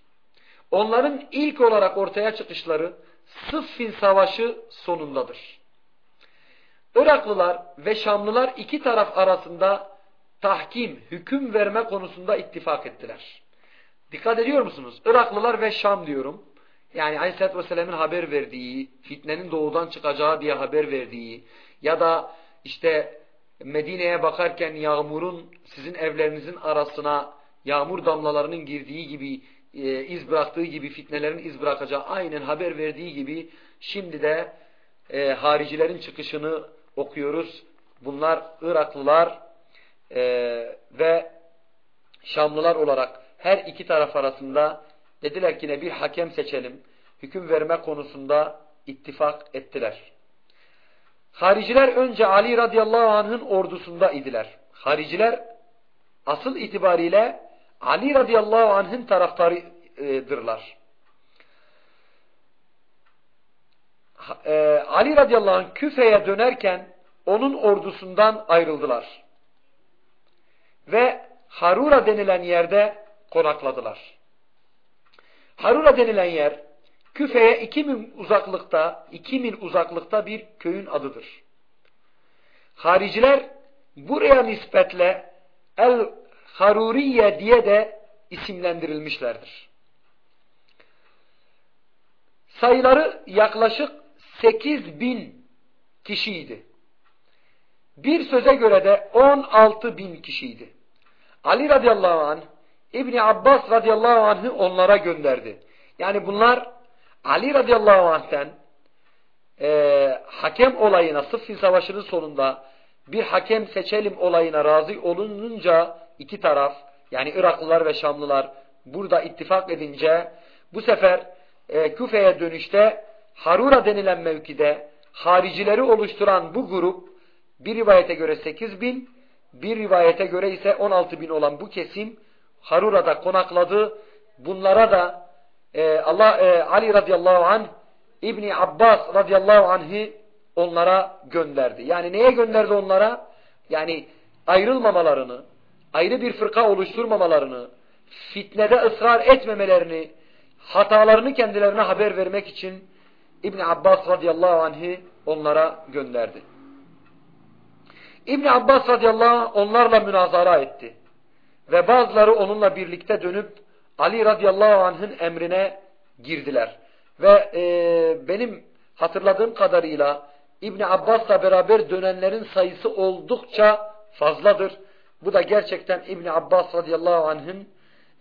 Onların ilk olarak ortaya çıkışları Sıffin Savaşı sonundadır. Iraklılar ve Şamlılar iki taraf arasında tahkim, hüküm verme konusunda ittifak ettiler. Dikkat ediyor musunuz? Iraklılar ve Şam diyorum. Yani Aleyhisselatü Vesselam'ın haber verdiği, fitnenin doğudan çıkacağı diye haber verdiği ya da işte Medine'ye bakarken yağmurun sizin evlerinizin arasına yağmur damlalarının girdiği gibi e, iz bıraktığı gibi fitnelerin iz bırakacağı aynen haber verdiği gibi şimdi de e, haricilerin çıkışını okuyoruz. Bunlar Iraklılar e, ve Şamlılar olarak her iki taraf arasında dediler ki ne bir hakem seçelim. Hüküm verme konusunda ittifak ettiler. Hariciler önce Ali radıyallahu anh'ın ordusunda idiler. Hariciler asıl itibariyle Ali radıyallahu anh'ın taraftarıdırlar. E, Ali radıyallahu anh Küfe'ye dönerken onun ordusundan ayrıldılar. Ve Harura denilen yerde konakladılar. Harura denilen yer Küfe'ye iki mil uzaklıkta, iki mil uzaklıkta bir köyün adıdır. Hariciler buraya nispetle El Haruriye diye de isimlendirilmişlerdir. Sayıları yaklaşık 8 bin kişiydi. Bir söze göre de 16 bin kişiydi. Ali radıyallahu anh İbni Abbas radıyallahu anh'ı onlara gönderdi. Yani bunlar Ali radıyallahu anh'ten e, hakem olayına Sıffin Savaşı'nın sonunda bir hakem seçelim olayına razı olununca iki taraf yani Iraklılar ve Şamlılar burada ittifak edince bu sefer e, Küfe'ye dönüşte Harura denilen mevkide haricileri oluşturan bu grup bir rivayete göre 8 bin, bir rivayete göre ise 16 bin olan bu kesim Harura'da konakladı. Bunlara da e, Allah e, Ali radıyallahu anh İbni Abbas radıyallahu anh'i onlara gönderdi. Yani neye gönderdi onlara? Yani ayrılmamalarını, ayrı bir fırka oluşturmamalarını, fitnede ısrar etmemelerini, hatalarını kendilerine haber vermek için İbni Abbas radıyallahu anh'i onlara gönderdi. İbni Abbas radıyallahu anh onlarla münazara etti. Ve bazıları onunla birlikte dönüp Ali radıyallahu anh'ın emrine girdiler. Ve e, benim hatırladığım kadarıyla İbni Abbas'la beraber dönenlerin sayısı oldukça fazladır. Bu da gerçekten İbni Abbas radıyallahu anh'ın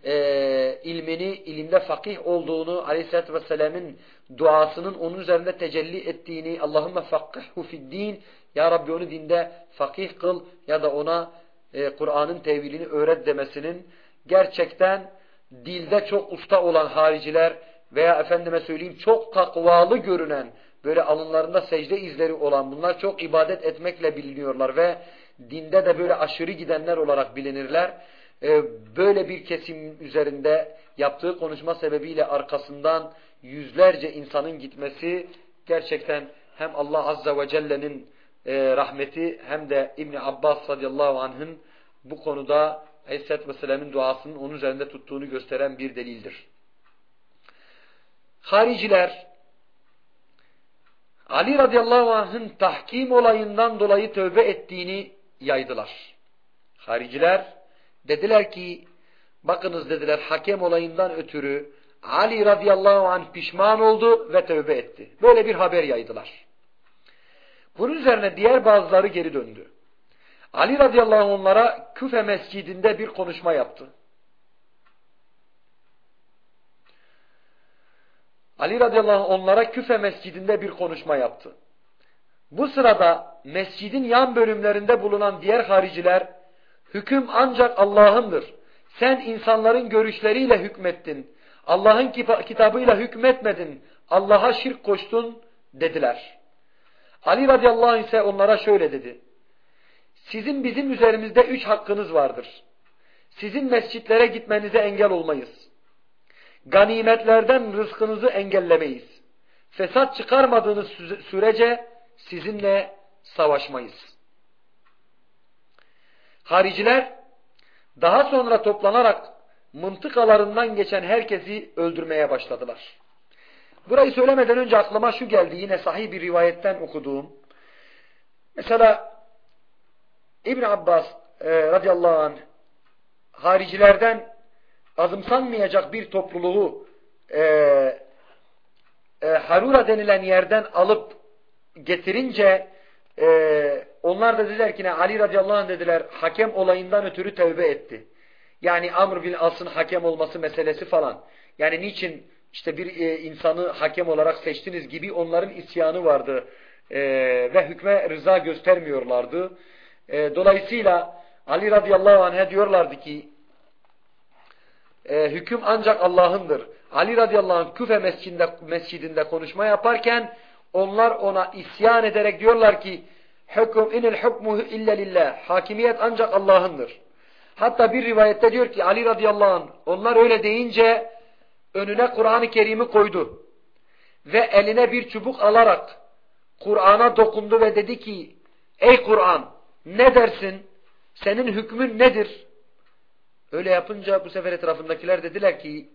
e, ilmini, ilimde fakih olduğunu, aleyhissalatü vesselam'ın duasının onun üzerinde tecelli ettiğini, Allahümme fakkihhu fiddin, Ya Rabbi onu dinde fakih kıl ya da ona e, Kur'an'ın tevilini öğret demesinin gerçekten dilde çok usta olan hariciler veya efendime söyleyeyim çok takvalı görünen, böyle alınlarında secde izleri olan bunlar çok ibadet etmekle biliniyorlar ve dinde de böyle aşırı gidenler olarak bilinirler. Ee, böyle bir kesim üzerinde yaptığı konuşma sebebiyle arkasından yüzlerce insanın gitmesi gerçekten hem Allah Azza ve Celle'nin e, rahmeti hem de İbn Abbas radıyallahu anh'ın bu konuda Aleyhisselatü Vesselam'ın duasının onun üzerinde tuttuğunu gösteren bir delildir. Hariciler Ali radıyallahu anh'ın tahkim olayından dolayı tövbe ettiğini yaydılar. Hariciler dediler ki bakınız dediler hakem olayından ötürü Ali radıyallahu anh pişman oldu ve tövbe etti. Böyle bir haber yaydılar. Bunun üzerine diğer bazıları geri döndü. Ali radıyallahu anh onlara Küfe mescidinde bir konuşma yaptı. Ali radıyallahu anh onlara Küfe mescidinde bir konuşma yaptı. Bu sırada mescidin yan bölümlerinde bulunan diğer hariciler hüküm ancak Allah'ındır. Sen insanların görüşleriyle hükmettin. Allah'ın kitabıyla hükmetmedin. Allah'a şirk koştun dediler. Ali radıyallahu anh ise onlara şöyle dedi. Sizin bizim üzerimizde üç hakkınız vardır. Sizin mescitlere gitmenize engel olmayız. Ganimetlerden rızkınızı engellemeyiz. Fesat çıkarmadığınız sürece sizinle savaşmayız. Hariciler daha sonra toplanarak mıntıkalarından geçen herkesi öldürmeye başladılar. Burayı söylemeden önce aklıma şu geldi yine sahih bir rivayetten okuduğum. Mesela İbn Abbas e, radıyallahu anh haricilerden azımsanmayacak bir topluluğu e, e, Harura denilen yerden alıp getirince e, onlar da dediler ki ne Ali radıyallahu anh dediler hakem olayından ötürü tövbe etti. Yani Amr bin As'ın hakem olması meselesi falan. Yani niçin işte bir e, insanı hakem olarak seçtiniz gibi onların isyanı vardı. E, ve hükme rıza göstermiyorlardı. E, dolayısıyla Ali radıyallahu anh'e diyorlardı ki e, hüküm ancak Allah'ındır. Ali radıyallahu anh Küfe mescidinde, mescidinde konuşma yaparken onlar ona isyan ederek diyorlar ki hüküm inil hukmu illa lillah. Hakimiyet ancak Allah'ındır. Hatta bir rivayette diyor ki Ali radıyallahu anh onlar öyle deyince önüne Kur'an-ı Kerim'i koydu. Ve eline bir çubuk alarak Kur'an'a dokundu ve dedi ki ey Kur'an ne dersin? Senin hükmün nedir? Öyle yapınca bu sefer etrafındakiler dediler ki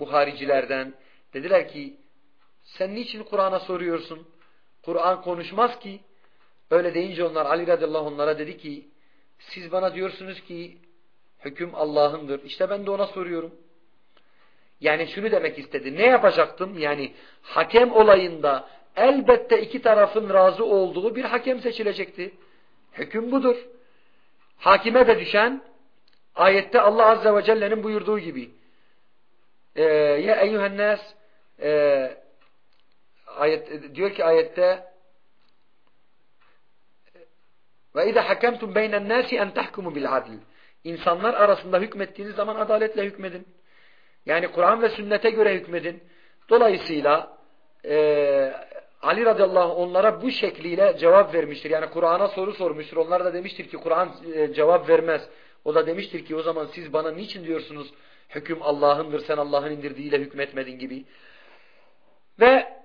bu haricilerden dediler ki sen niçin Kur'an'a soruyorsun? Kur'an konuşmaz ki. Öyle deyince onlar Ali radıyallahu onlara dedi ki siz bana diyorsunuz ki hüküm Allah'ındır. İşte ben de ona soruyorum. Yani şunu demek istedi. Ne yapacaktım? Yani hakem olayında elbette iki tarafın razı olduğu bir hakem seçilecekti. Hüküm budur. Hakime de düşen ayette Allah Azze ve Celle'nin buyurduğu gibi ee, ya eyyühennes e, ayet, diyor ki ayette Ve izâ hakemtum beynen nâsi en tahkumu bil adl. İnsanlar arasında hükmettiğiniz zaman adaletle hükmedin. Yani Kur'an ve sünnete göre hükmedin. Dolayısıyla e, Ali radıyallahu onlara bu şekliyle cevap vermiştir. Yani Kur'an'a soru sormuştur. Onlar da demiştir ki Kur'an e, cevap vermez. O da demiştir ki o zaman siz bana niçin diyorsunuz hüküm Allah'ındır sen Allah'ın indirdiğiyle hükmetmedin gibi. Ve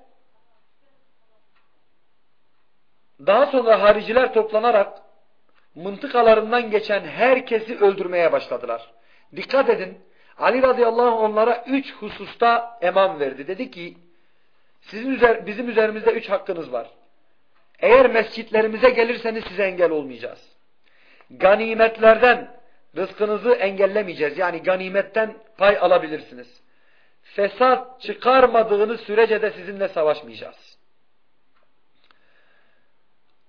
daha sonra hariciler toplanarak mıntıkalarından geçen herkesi öldürmeye başladılar. Dikkat edin Ali radıyallahu onlara üç hususta emam verdi. Dedi ki sizin üzer, bizim üzerimizde üç hakkınız var. Eğer mescitlerimize gelirseniz size engel olmayacağız. Ganimetlerden rızkınızı engellemeyeceğiz. Yani ganimetten pay alabilirsiniz. Fesat çıkarmadığınız sürece de sizinle savaşmayacağız.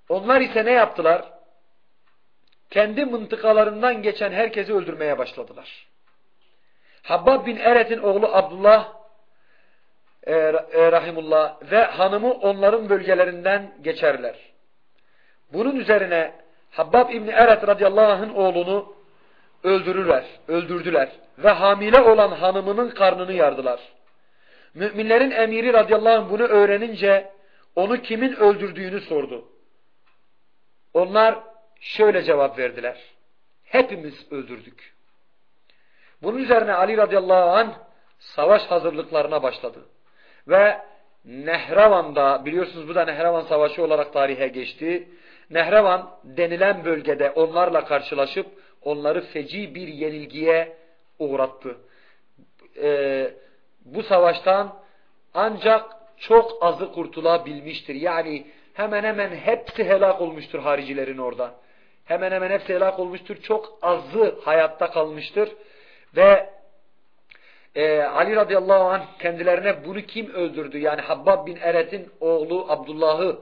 Onlar ise ne yaptılar? Kendi mıntıkalarından geçen herkesi öldürmeye başladılar. Habbab bin Eret'in oğlu Abdullah e, e, Rahimullah ve hanımı onların bölgelerinden geçerler. Bunun üzerine Habbab İbni Eret radıyallahu anh'ın oğlunu öldürürler, öldürdüler ve hamile olan hanımının karnını yardılar. Müminlerin emiri radıyallahu anh bunu öğrenince onu kimin öldürdüğünü sordu. Onlar şöyle cevap verdiler. Hepimiz öldürdük. Bunun üzerine Ali radıyallahu anh savaş hazırlıklarına başladı. Ve Nehravan'da biliyorsunuz bu da Nehravan Savaşı olarak tarihe geçti. Nehravan denilen bölgede onlarla karşılaşıp onları feci bir yenilgiye uğrattı. Ee, bu savaştan ancak çok azı kurtulabilmiştir. Yani hemen hemen hepsi helak olmuştur haricilerin orada. Hemen hemen hepsi helak olmuştur. Çok azı hayatta kalmıştır. Ve e, Ali radıyallahu anh kendilerine bunu kim öldürdü? Yani Habbab bin Eret'in oğlu Abdullah'ı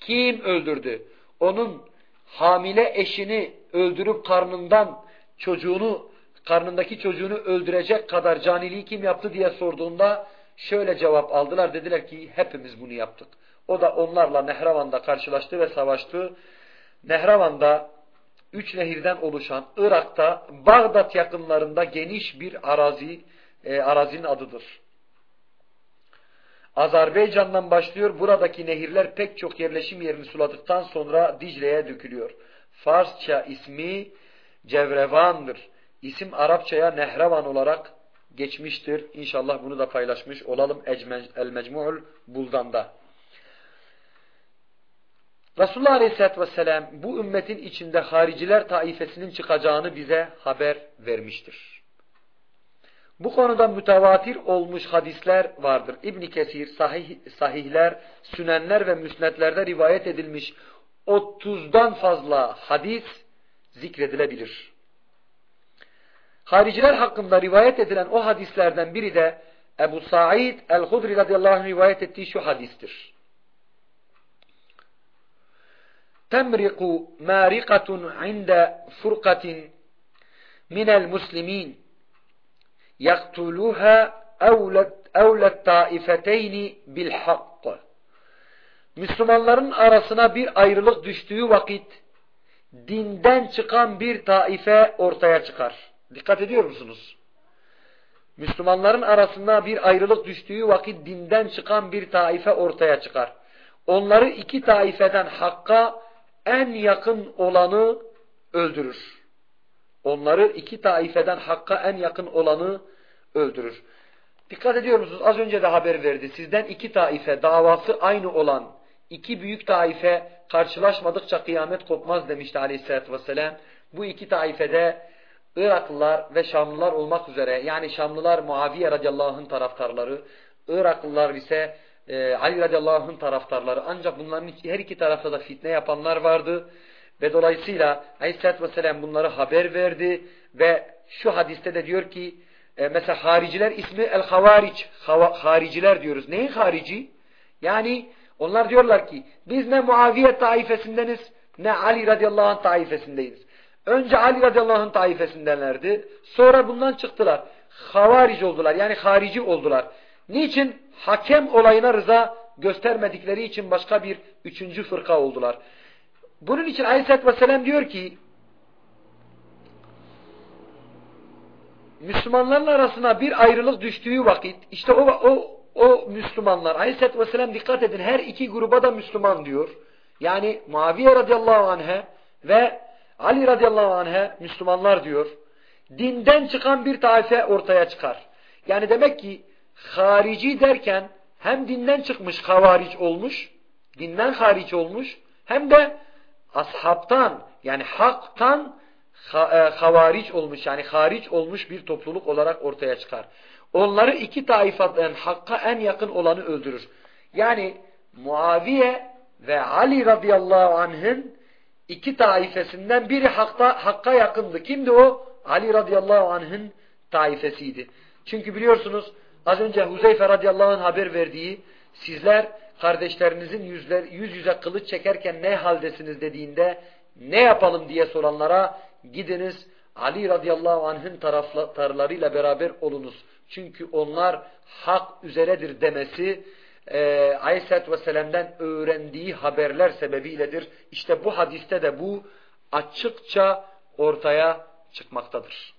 kim öldürdü? Onun hamile eşini öldürüp karnından çocuğunu, karnındaki çocuğunu öldürecek kadar caniliği kim yaptı diye sorduğunda şöyle cevap aldılar. Dediler ki hepimiz bunu yaptık. O da onlarla Nehravan'da karşılaştı ve savaştı. Nehravan'da üç nehirden oluşan Irak'ta Bağdat yakınlarında geniş bir arazi, e, arazinin adıdır. Azerbaycan'dan başlıyor. Buradaki nehirler pek çok yerleşim yerini suladıktan sonra Dicle'ye dökülüyor. Farsça ismi Cevrevan'dır. İsim Arapçaya Nehrevan olarak geçmiştir. İnşallah bunu da paylaşmış olalım El Mecmu'ul Buldan'da. Resulullah Aleyhisselatü Vesselam bu ümmetin içinde hariciler taifesinin çıkacağını bize haber vermiştir. Bu konuda mütevatir olmuş hadisler vardır. ibn Kesir, sahih, sahihler, sünenler ve müsnetlerde rivayet edilmiş 30'dan fazla hadis zikredilebilir. Hariciler hakkında rivayet edilen o hadislerden biri de Ebu Sa'id el-Hudri radıyallahu anh rivayet ettiği şu hadistir. Temriku marikatun inde furkatin minel muslimin yaktuluha evlet taifeteyni bil hakkı. Müslümanların arasına bir ayrılık düştüğü vakit dinden çıkan bir taife ortaya çıkar. Dikkat ediyor musunuz? Müslümanların arasında bir ayrılık düştüğü vakit dinden çıkan bir taife ortaya çıkar. Onları iki taifeden hakka en yakın olanı öldürür. Onları iki taifeden hakka en yakın olanı öldürür. Dikkat ediyor musunuz? Az önce de haber verdi. Sizden iki taife, davası aynı olan iki büyük taife karşılaşmadıkça kıyamet kopmaz demişti aleyhissalatü vesselam. Bu iki taifede Iraklılar ve Şamlılar olmak üzere yani Şamlılar Muaviye radıyallahu anh'ın taraftarları, Iraklılar ise e, Ali radıyallahu anh'ın taraftarları. Ancak bunların her iki tarafta da fitne yapanlar vardı. Ve dolayısıyla aleyhissalatü vesselam bunları haber verdi ve şu hadiste de diyor ki e, mesela hariciler ismi el-havaric hariciler diyoruz. Neyin harici? Yani onlar diyorlar ki biz ne Muaviye taifesindeniz ne Ali radıyallahu anh taifesindeyiz. Önce Ali radıyallahu anh taifesindenlerdi. Sonra bundan çıktılar. Havaric oldular. Yani harici oldular. Niçin? Hakem olayına rıza göstermedikleri için başka bir üçüncü fırka oldular. Bunun için Aleyhisselatü Vesselam diyor ki Müslümanların arasına bir ayrılık düştüğü vakit işte o, o, o Müslümanlar Aleyhisselatü Vesselam dikkat edin her iki gruba da Müslüman diyor. Yani Muaviye radıyallahu anh'e ve Ali radıyallahu anh'e Müslümanlar diyor. Dinden çıkan bir taife ortaya çıkar. Yani demek ki harici derken hem dinden çıkmış havariç olmuş, dinden hariç olmuş hem de ashabtan yani haktan e, havariç olmuş yani hariç olmuş bir topluluk olarak ortaya çıkar. Onları iki taifadan hakka en yakın olanı öldürür. Yani Muaviye ve Ali radıyallahu anh'ın iki taifesinden biri hakta, hakka yakındı. Kimdi o? Ali radıyallahu anh'ın taifesiydi. Çünkü biliyorsunuz az önce Huzeyfe radıyallahu anh haber verdiği sizler kardeşlerinizin yüzler, yüz yüze kılıç çekerken ne haldesiniz dediğinde ne yapalım diye soranlara gidiniz Ali radıyallahu anh'ın taraflarıyla beraber olunuz. Çünkü onlar hak üzeredir demesi e, Aleyhisselatü Vesselam'dan öğrendiği haberler sebebiyledir. İşte bu hadiste de bu açıkça ortaya çıkmaktadır.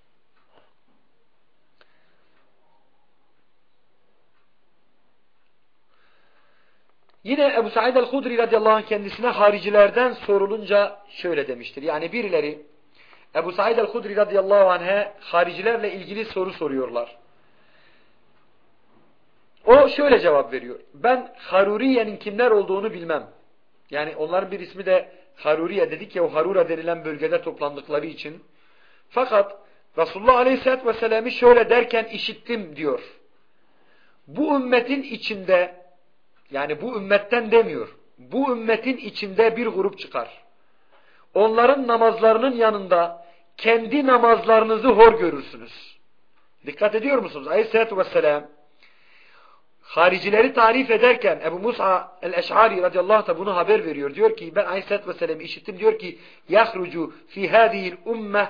Yine Ebu Said el-Hudri radıyallahu anh kendisine haricilerden sorulunca şöyle demiştir. Yani birileri Ebu Said el-Hudri radıyallahu anh'e haricilerle ilgili soru soruyorlar. O şöyle cevap veriyor. Ben Haruriye'nin kimler olduğunu bilmem. Yani onların bir ismi de Haruriye dedik ya o Harura denilen bölgede toplandıkları için. Fakat Resulullah Aleyhisselatü Vesselam'ı şöyle derken işittim diyor. Bu ümmetin içinde yani bu ümmetten demiyor. Bu ümmetin içinde bir grup çıkar. Onların namazlarının yanında kendi namazlarınızı hor görürsünüz. Dikkat ediyor musunuz? Aleyhisselatü Vesselam haricileri tarif ederken Ebu Musa el-Eş'ari radıyallahu anh bunu haber veriyor. Diyor ki ben Aleyhisselatü Vesselam'ı işittim. Diyor ki yahrucu fi hadihil ummeh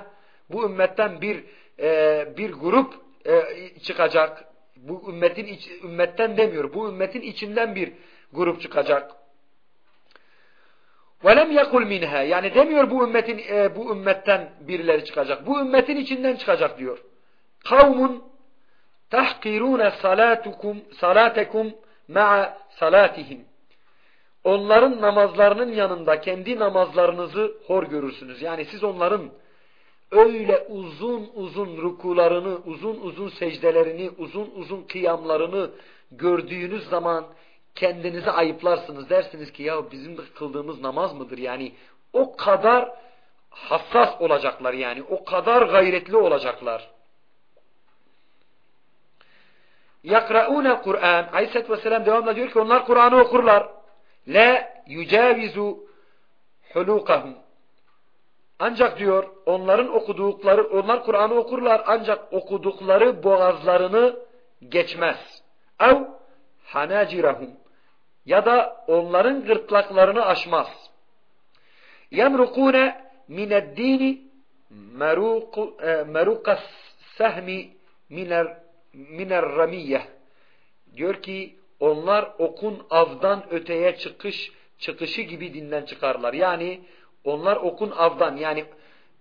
bu ümmetten bir e, bir grup e, çıkacak Bu ümmetin iç, ümmetten demiyor. Bu ümmetin içinden bir grup çıkacak. وَلَمْ يَقُلْ minha Yani demiyor bu ümmetin e, bu ümmetten birileri çıkacak. Bu ümmetin içinden çıkacak diyor. Kavmun tahkirune salatukum salatekum ma'a salatihim. Onların namazlarının yanında kendi namazlarınızı hor görürsünüz. Yani siz onların öyle uzun uzun rukularını, uzun uzun secdelerini, uzun uzun kıyamlarını gördüğünüz zaman kendinizi ayıplarsınız. Dersiniz ki ya bizim kıldığımız namaz mıdır? Yani o kadar hassas olacaklar yani. O kadar gayretli olacaklar. yakraune Kur'an. Aleyhisselatü Vesselam devamla diyor ki onlar Kur'an'ı okurlar. La yucavizu hulukahum. Ancak diyor onların okudukları, onlar Kur'an'ı okurlar ancak okudukları boğazlarını geçmez. Ev hanacirahum. Ya da onların gırtlaklarını aşmaz. Yemrukune mineddini merukas sehmi miner miner ramiyeh diyor ki onlar okun avdan öteye çıkış çıkışı gibi dinden çıkarlar. Yani onlar okun avdan yani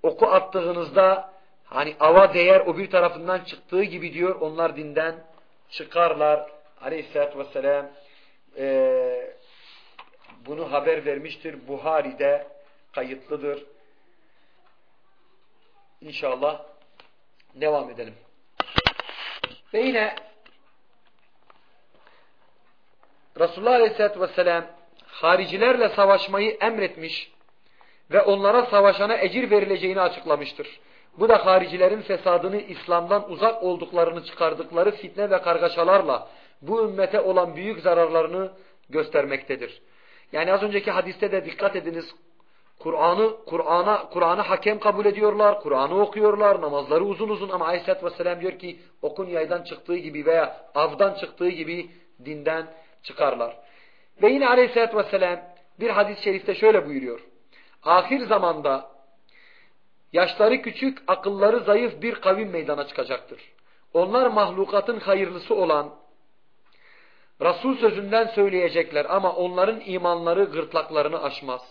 oku attığınızda hani ava değer o bir tarafından çıktığı gibi diyor onlar dinden çıkarlar. Aleyhisselatü Vesselam e, bunu haber vermiştir. Buhari'de kayıtlıdır. İnşallah devam edelim. Ve yine Resulullah Aleyhisselatü Vesselam haricilerle savaşmayı emretmiş ve onlara savaşana ecir verileceğini açıklamıştır. Bu da haricilerin fesadını İslam'dan uzak olduklarını çıkardıkları fitne ve kargaşalarla bu ümmete olan büyük zararlarını göstermektedir. Yani az önceki hadiste de dikkat ediniz Kur'an'ı Kur'an'a Kur'an'ı hakem kabul ediyorlar, Kur'an'ı okuyorlar, namazları uzun uzun ama Aleyhisselatü Vesselam diyor ki okun yaydan çıktığı gibi veya avdan çıktığı gibi dinden çıkarlar. Ve yine Aleyhisselatü Vesselam bir hadis-i şerifte şöyle buyuruyor. Ahir zamanda yaşları küçük, akılları zayıf bir kavim meydana çıkacaktır. Onlar mahlukatın hayırlısı olan Resul sözünden söyleyecekler ama onların imanları gırtlaklarını aşmaz.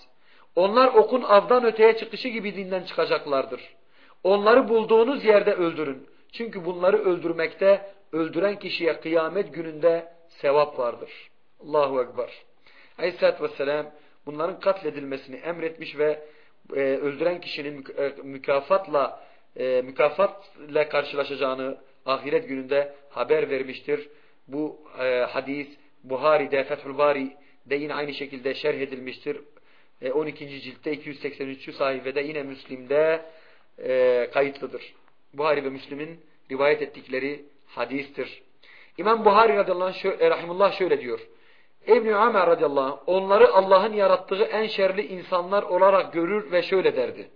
Onlar okun avdan öteye çıkışı gibi dinden çıkacaklardır. Onları bulduğunuz yerde öldürün. Çünkü bunları öldürmekte öldüren kişiye kıyamet gününde sevap vardır. Allahu Ekber. Aleyhisselatü Vesselam bunların katledilmesini emretmiş ve e, öldüren kişinin e, mükafatla e, mükafatla karşılaşacağını ahiret gününde haber vermiştir. Bu e, hadis Buhari'de Fethül Bari'de yine aynı şekilde şerh edilmiştir. E, 12. ciltte 283. sayfede yine Müslim'de e, kayıtlıdır. Buhari ve Müslim'in rivayet ettikleri hadistir. İmam Buhari radıyallahu anh şöyle, rahimullah şöyle diyor. İbn-i Ömer radıyallahu anh onları Allah'ın yarattığı en şerli insanlar olarak görür ve şöyle derdi.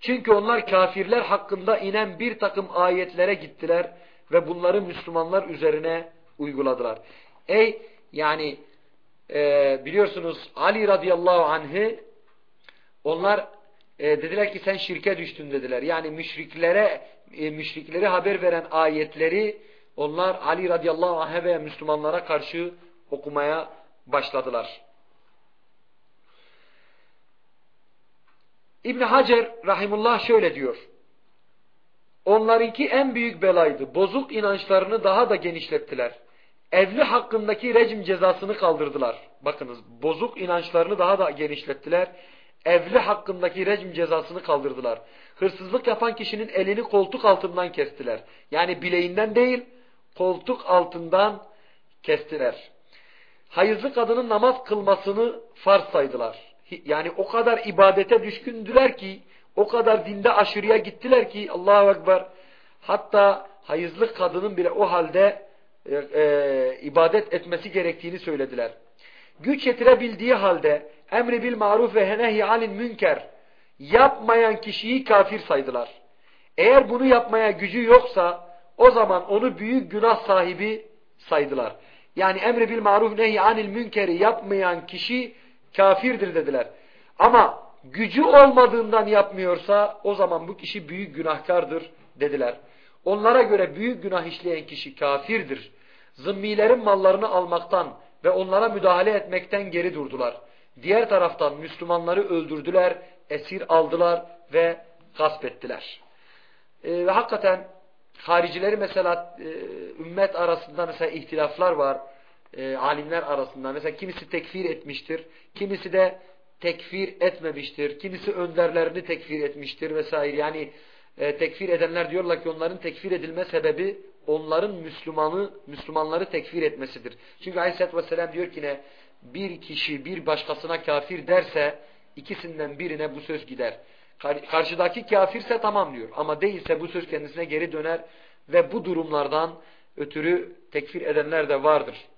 Çünkü onlar kafirler hakkında inen bir takım ayetlere gittiler ve bunları Müslümanlar üzerine uyguladılar. Ey yani e, biliyorsunuz Ali radıyallahu anh'ı onlar e, dediler ki sen şirke düştün dediler. Yani müşriklere e, müşrikleri haber veren ayetleri onlar Ali radıyallahu anh ve Müslümanlara karşı okumaya başladılar. İbn Hacer rahimullah şöyle diyor. Onlarınki en büyük belaydı. Bozuk inançlarını daha da genişlettiler. Evli hakkındaki rejim cezasını kaldırdılar. Bakınız bozuk inançlarını daha da genişlettiler. Evli hakkındaki rejim cezasını kaldırdılar. Hırsızlık yapan kişinin elini koltuk altından kestiler. Yani bileğinden değil koltuk altından kestiler. Hayızlı kadının namaz kılmasını farz saydılar. Yani o kadar ibadete düşkündüler ki, o kadar dinde aşırıya gittiler ki Allahu Ekber. Hatta hayızlı kadının bile o halde e, e, ibadet etmesi gerektiğini söylediler. Güç yetirebildiği halde emri bil maruf ve nehy anil münker yapmayan kişiyi kafir saydılar. Eğer bunu yapmaya gücü yoksa o zaman onu büyük günah sahibi saydılar. Yani emri bil maruf nehy anil münkeri yapmayan kişi kafirdir dediler. Ama gücü olmadığından yapmıyorsa o zaman bu kişi büyük günahkardır dediler. Onlara göre büyük günah işleyen kişi kafirdir. Zımmilerin mallarını almaktan ve onlara müdahale etmekten geri durdular. Diğer taraftan Müslümanları öldürdüler, esir aldılar ve gasp ettiler. E, ve hakikaten haricileri mesela e, ümmet arasında mesela ihtilaflar var e, alimler arasında. Mesela kimisi tekfir etmiştir, kimisi de tekfir etmemiştir, kimisi önderlerini tekfir etmiştir vesaire. Yani e, tekfir edenler diyorlar ki onların tekfir edilme sebebi onların Müslümanı Müslümanları tekfir etmesidir. Çünkü Aleyhisselatü Vesselam diyor ki ne bir kişi bir başkasına kafir derse ikisinden birine bu söz gider. Karşıdaki kafirse tamam diyor ama değilse bu söz kendisine geri döner ve bu durumlardan ötürü tekfir edenler de vardır.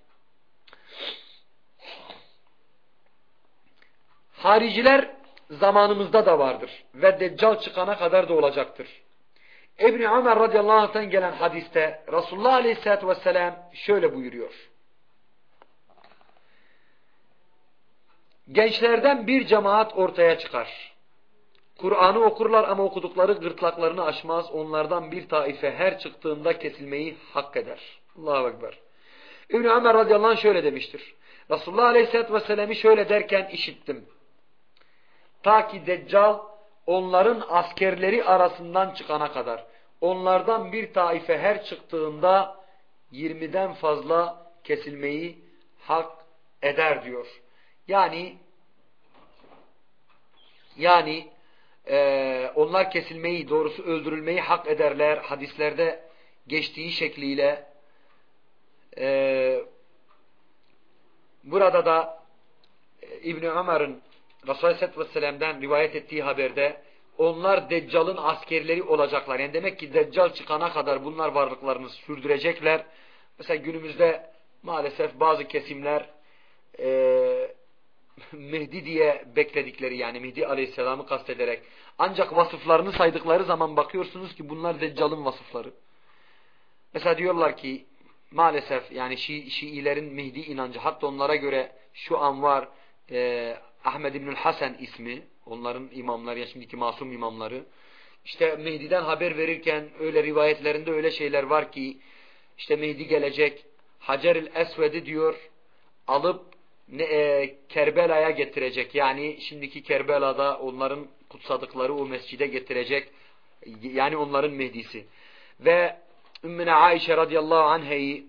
Hariciler zamanımızda da vardır ve Deccal çıkana kadar da olacaktır. İbni Ömer radıyallahu anh'tan gelen hadiste Resulullah aleyhissalatü vesselam şöyle buyuruyor. Gençlerden bir cemaat ortaya çıkar. Kur'an'ı okurlar ama okudukları gırtlaklarını aşmaz. Onlardan bir taife her çıktığında kesilmeyi hak eder. Allahu Ekber. İbni Ömer radıyallahu anh şöyle demiştir. Resulullah aleyhissalatü vesselam'ı şöyle derken işittim. Ta ki Deccal onların askerleri arasından çıkana kadar. Onlardan bir taife her çıktığında 20'den fazla kesilmeyi hak eder diyor. Yani yani e, onlar kesilmeyi, doğrusu öldürülmeyi hak ederler. Hadislerde geçtiği şekliyle e, burada da e, İbni Ömer'in Resulü Aleyhisselatü Vesselam'dan rivayet ettiği haberde onlar Deccal'ın askerleri olacaklar. Yani demek ki Deccal çıkana kadar bunlar varlıklarını sürdürecekler. Mesela günümüzde maalesef bazı kesimler e, Mehdi diye bekledikleri yani Mehdi Aleyhisselam'ı kastederek ancak vasıflarını saydıkları zaman bakıyorsunuz ki bunlar Deccal'ın vasıfları. Mesela diyorlar ki maalesef yani Şi, Şiilerin Mehdi inancı hatta onlara göre şu an var e, Ahmed İbnül Hasan ismi onların imamları ya şimdiki masum imamları işte Mehdi'den haber verirken öyle rivayetlerinde öyle şeyler var ki işte Mehdi gelecek Hacer-ül Esved'i diyor alıp e, Kerbela'ya getirecek. Yani şimdiki Kerbela'da onların kutsadıkları o mescide getirecek. Yani onların Mehdi'si. Ve Ümmüne Aişe radıyallahu anheyi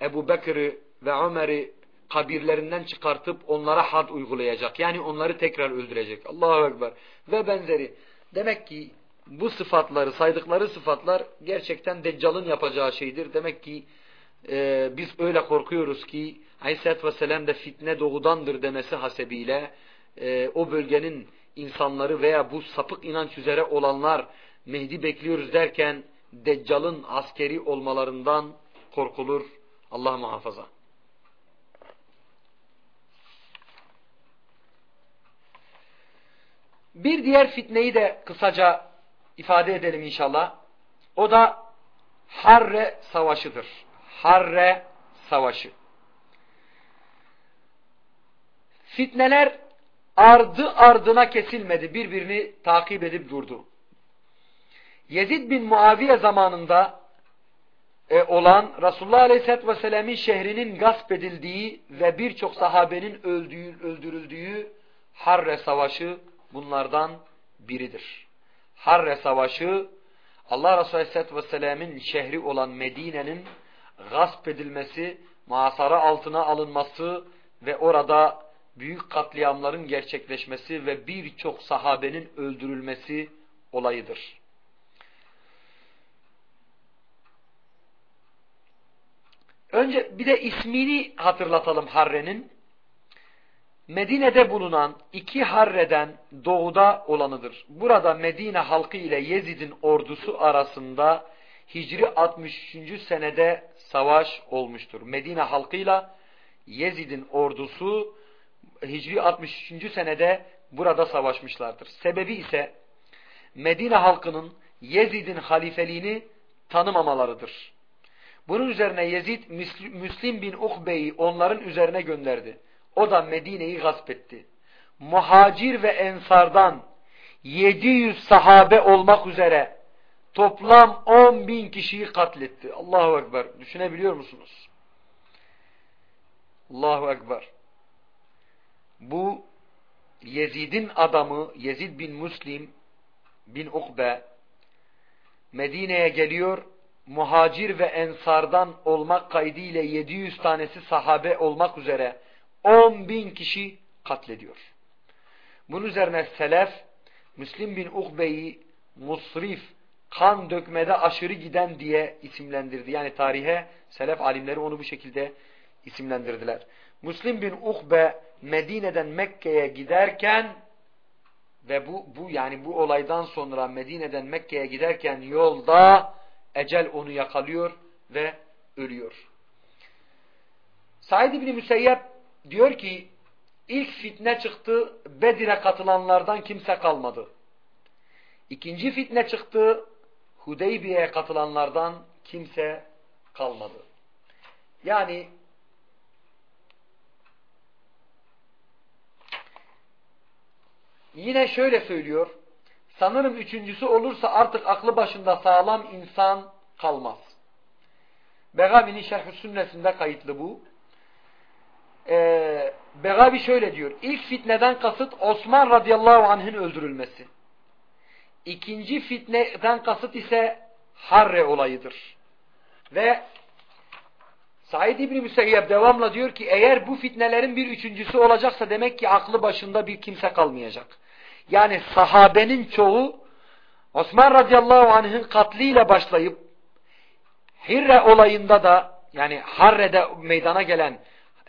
Ebu Bekir'i ve Ömer'i kabirlerinden çıkartıp onlara had uygulayacak. Yani onları tekrar öldürecek. Allahu Ekber. Ve benzeri. Demek ki bu sıfatları, saydıkları sıfatlar gerçekten Deccal'ın yapacağı şeydir. Demek ki e, biz öyle korkuyoruz ki Aleyhisselatü Vesselam de fitne doğudandır demesi hasebiyle e, o bölgenin insanları veya bu sapık inanç üzere olanlar Mehdi bekliyoruz derken Deccal'ın askeri olmalarından korkulur. Allah muhafaza. Bir diğer fitneyi de kısaca ifade edelim inşallah. O da Harre Savaşı'dır. Harre Savaşı. Fitneler ardı ardına kesilmedi. Birbirini takip edip durdu. Yezid bin Muaviye zamanında e, olan Resulullah Aleyhisselatü Vesselam'ın şehrinin gasp edildiği ve birçok sahabenin öldüğü, öldürüldüğü Harre Savaşı bunlardan biridir. Harre Savaşı Allah Resulü Aleyhisselatü Vesselam'ın şehri olan Medine'nin gasp edilmesi, muhasara altına alınması ve orada büyük katliamların gerçekleşmesi ve birçok sahabenin öldürülmesi olayıdır. Önce bir de ismini hatırlatalım Harre'nin. Medine'de bulunan iki Harre'den doğuda olanıdır. Burada Medine halkı ile Yezid'in ordusu arasında Hicri 63. senede savaş olmuştur. Medine halkıyla Yezid'in ordusu Hicri 63. senede burada savaşmışlardır. Sebebi ise Medine halkının Yezid'in halifeliğini tanımamalarıdır. Bunun üzerine Yezid Müslim bin Ukbe'yi onların üzerine gönderdi. O da Medine'yi gasp etti. Muhacir ve ensardan 700 sahabe olmak üzere toplam 10 bin kişiyi katletti. Allahu Ekber. Düşünebiliyor musunuz? Allahu Ekber. Bu Yezid'in adamı Yezid bin Müslim bin Ukbe Medine'ye geliyor muhacir ve ensardan olmak kaydıyla 700 tanesi sahabe olmak üzere 10 bin kişi katlediyor. Bunun üzerine Selef, Müslim bin Ukbe'yi musrif, kan dökmede aşırı giden diye isimlendirdi. Yani tarihe Selef alimleri onu bu şekilde isimlendirdiler. Müslim bin Ukbe Medine'den Mekke'ye giderken ve bu, bu yani bu olaydan sonra Medine'den Mekke'ye giderken yolda ecel onu yakalıyor ve ölüyor. Said İbni Müseyyep diyor ki ilk fitne çıktı Bedir'e katılanlardan kimse kalmadı. İkinci fitne çıktı Hudeybiye'ye katılanlardan kimse kalmadı. Yani yine şöyle söylüyor Sanırım üçüncüsü olursa artık aklı başında sağlam insan kalmaz. Begavi'nin şerh sünnesinde kayıtlı bu. Ee, Begavi şöyle diyor. İlk fitneden kasıt Osman radıyallahu anh'ın öldürülmesi. İkinci fitneden kasıt ise Harre olayıdır. Ve Said İbni Müseyyep devamla diyor ki eğer bu fitnelerin bir üçüncüsü olacaksa demek ki aklı başında bir kimse kalmayacak. Yani sahabenin çoğu Osman radıyallahu anh'ın katliyle başlayıp Hirre olayında da yani Harre'de meydana gelen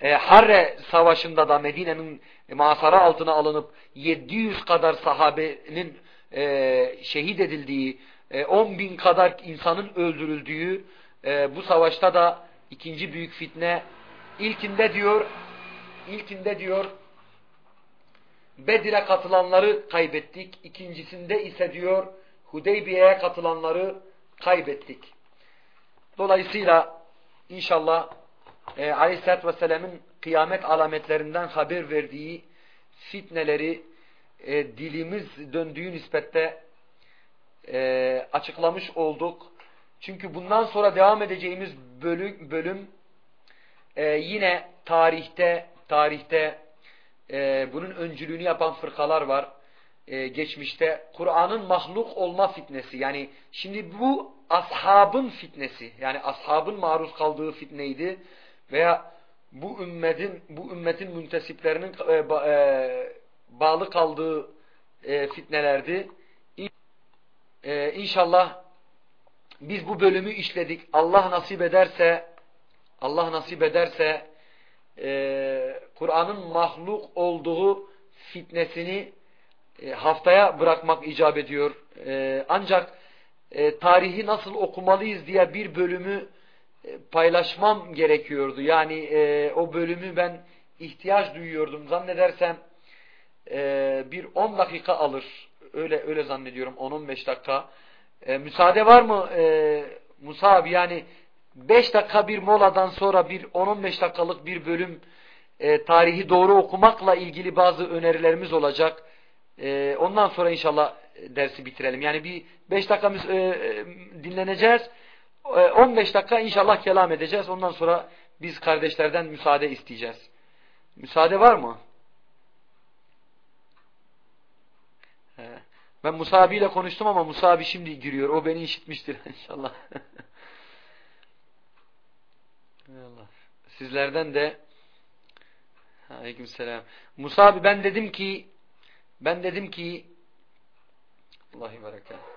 e, Harre savaşında da Medine'nin e, masara altına alınıp 700 kadar sahabenin e, şehit edildiği, e, 10 bin kadar insanın öldürüldüğü e, bu savaşta da ikinci büyük fitne ilkinde diyor ilkinde diyor Bedir'e katılanları kaybettik. İkincisinde ise diyor Hudeybiye'ye katılanları kaybettik. Dolayısıyla inşallah e, Aleyhisselatü Vesselam'ın kıyamet alametlerinden haber verdiği fitneleri e, dilimiz döndüğü nispette e, açıklamış olduk. Çünkü bundan sonra devam edeceğimiz bölüm, bölüm e, yine tarihte tarihte e, bunun öncülüğünü yapan fırkalar var. E, geçmişte Kur'an'ın mahluk olma fitnesi. Yani şimdi bu ashabın fitnesi. Yani ashabın maruz kaldığı fitneydi. Veya bu ümmetin bu ümmetin müntesiplerinin e, ba, e, bağlı kaldığı e, fitnelerdi. E, inşallah biz bu bölümü işledik. Allah nasip ederse Allah nasip ederse e, Kur'an'ın mahluk olduğu fitnesini e, haftaya bırakmak icap ediyor. E, ancak e, tarihi nasıl okumalıyız diye bir bölümü e, paylaşmam gerekiyordu. Yani e, o bölümü ben ihtiyaç duyuyordum. Zannedersem e, bir 10 dakika alır. Öyle öyle zannediyorum 10-15 dakika. E, müsaade var mı e, Musa abi? Yani 5 dakika bir moladan sonra bir 10-15 dakikalık bir bölüm e, tarihi doğru okumakla ilgili bazı önerilerimiz olacak. E, ondan sonra inşallah dersi bitirelim. Yani bir 5 dakika e, e, dinleneceğiz. E, 15 dakika inşallah kelam edeceğiz. Ondan sonra biz kardeşlerden müsaade isteyeceğiz. Müsaade var mı? Ben Musa abiyle konuştum ama Musa abi şimdi giriyor. O beni işitmiştir inşallah. Allah. Sizlerden de Aleykümselam. Musa abi ben dedim ki ben dedim ki Allahi berekat.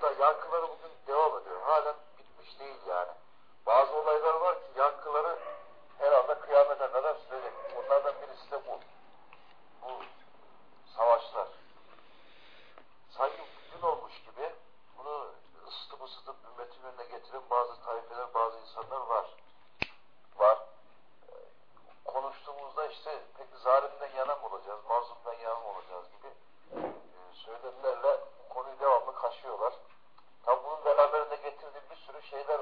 kitap çıkarttı. Ummul Kura'da. Muaviye radıyallahu anh'la ilgili.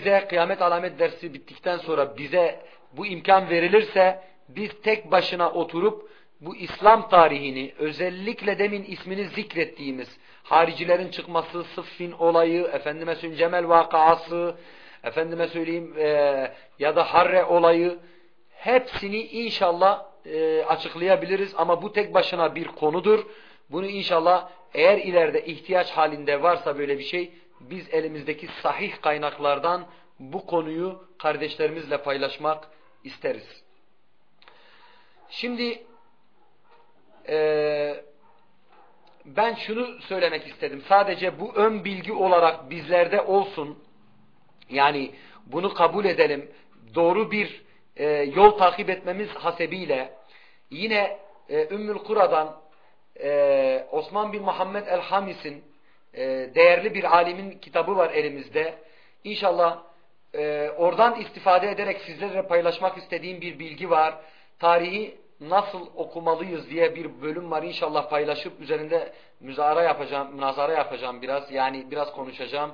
Bize kıyamet alamet dersi bittikten sonra bize bu imkan verilirse biz tek başına oturup bu İslam tarihini özellikle demin ismini zikrettiğimiz haricilerin çıkması, Sıffin olayı, efendime söyleyeyim Cemel vakası, efendime söyleyeyim e, ya da Harre olayı hepsini inşallah e, açıklayabiliriz ama bu tek başına bir konudur. Bunu inşallah eğer ileride ihtiyaç halinde varsa böyle bir şey biz elimizdeki sahih kaynaklardan bu konuyu kardeşlerimizle paylaşmak isteriz. Şimdi e, ben şunu söylemek istedim. Sadece bu ön bilgi olarak bizlerde olsun. Yani bunu kabul edelim. Doğru bir e, yol takip etmemiz hasebiyle yine e, Ümmül Kura'dan e, Osman bin Muhammed el-Hamis'in e, değerli bir alimin kitabı var elimizde. İnşallah e, oradan istifade ederek sizlerle paylaşmak istediğim bir bilgi var. Tarihi nasıl okumalıyız diye bir bölüm var. İnşallah paylaşıp üzerinde müzara yapacağım, münazara yapacağım biraz. Yani biraz konuşacağım.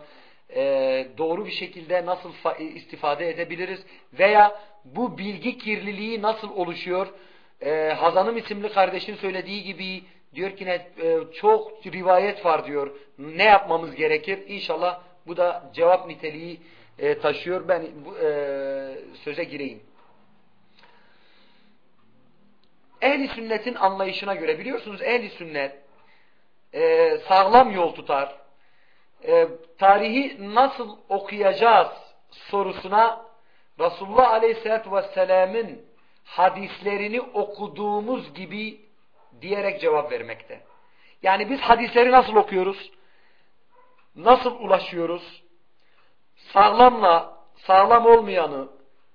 E, doğru bir şekilde nasıl istifade edebiliriz veya bu bilgi kirliliği nasıl oluşuyor? E, Hazanım isimli kardeşin söylediği gibi diyor ki ne, e, çok rivayet var diyor. Ne yapmamız gerekir? İnşallah bu da cevap niteliği e, taşıyor. Ben bu, e, söze gireyim. Ehli sünnetin anlayışına göre biliyorsunuz ehli sünnet e, sağlam yol tutar. E, tarihi nasıl okuyacağız sorusuna Resulullah Aleyhisselatü Vesselam'ın hadislerini okuduğumuz gibi diyerek cevap vermekte. Yani biz hadisleri nasıl okuyoruz? Nasıl ulaşıyoruz? Sağlamla sağlam olmayanı,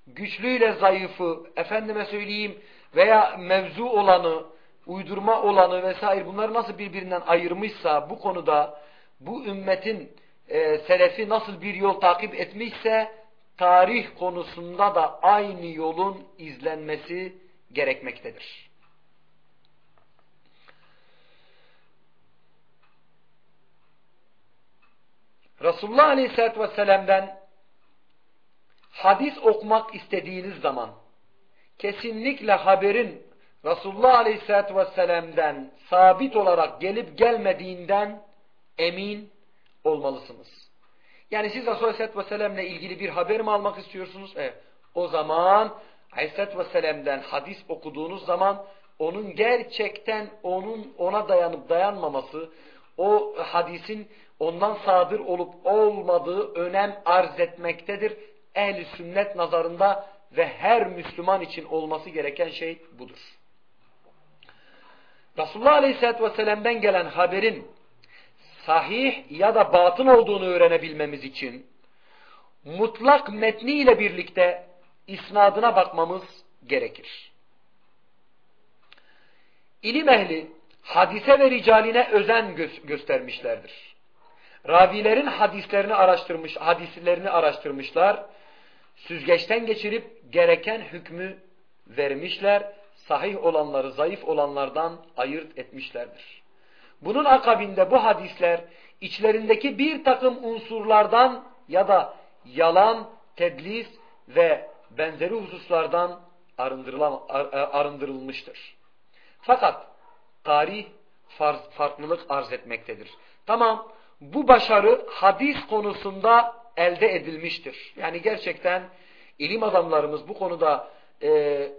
güçlüyle zayıfı, efendime söyleyeyim veya mevzu olanı, uydurma olanı vesaire bunları nasıl birbirinden ayırmışsa bu konuda bu ümmetin e, selefi nasıl bir yol takip etmişse tarih konusunda da aynı yolun izlenmesi gerekmektedir. Resulullah Aleyhisselatü Vesselam'dan hadis okumak istediğiniz zaman kesinlikle haberin Resulullah Aleyhisselatü Vesselam'dan sabit olarak gelip gelmediğinden emin olmalısınız. Yani siz Resulullah Aleyhisselatü Vesselam'la ilgili bir haber mi almak istiyorsunuz? Evet. O zaman Aleyhisselatü Vesselam'dan hadis okuduğunuz zaman onun gerçekten onun ona dayanıp dayanmaması, o hadisin ondan sadır olup olmadığı önem arz etmektedir. Ehli sünnet nazarında ve her Müslüman için olması gereken şey budur. Resulullah Aleyhisselatü Vesselam'dan gelen haberin sahih ya da batın olduğunu öğrenebilmemiz için mutlak metniyle birlikte isnadına bakmamız gerekir. İlim ehli hadise ve ricaline özen gö göstermişlerdir. Ravilerin hadislerini araştırmış, hadislerini araştırmışlar. Süzgeçten geçirip gereken hükmü vermişler. Sahih olanları zayıf olanlardan ayırt etmişlerdir. Bunun akabinde bu hadisler içlerindeki bir takım unsurlardan ya da yalan, tedlis ve benzeri hususlardan arındırılmıştır. Fakat tarih farklılık arz etmektedir. Tamam bu başarı hadis konusunda elde edilmiştir. Yani gerçekten ilim adamlarımız bu konuda e,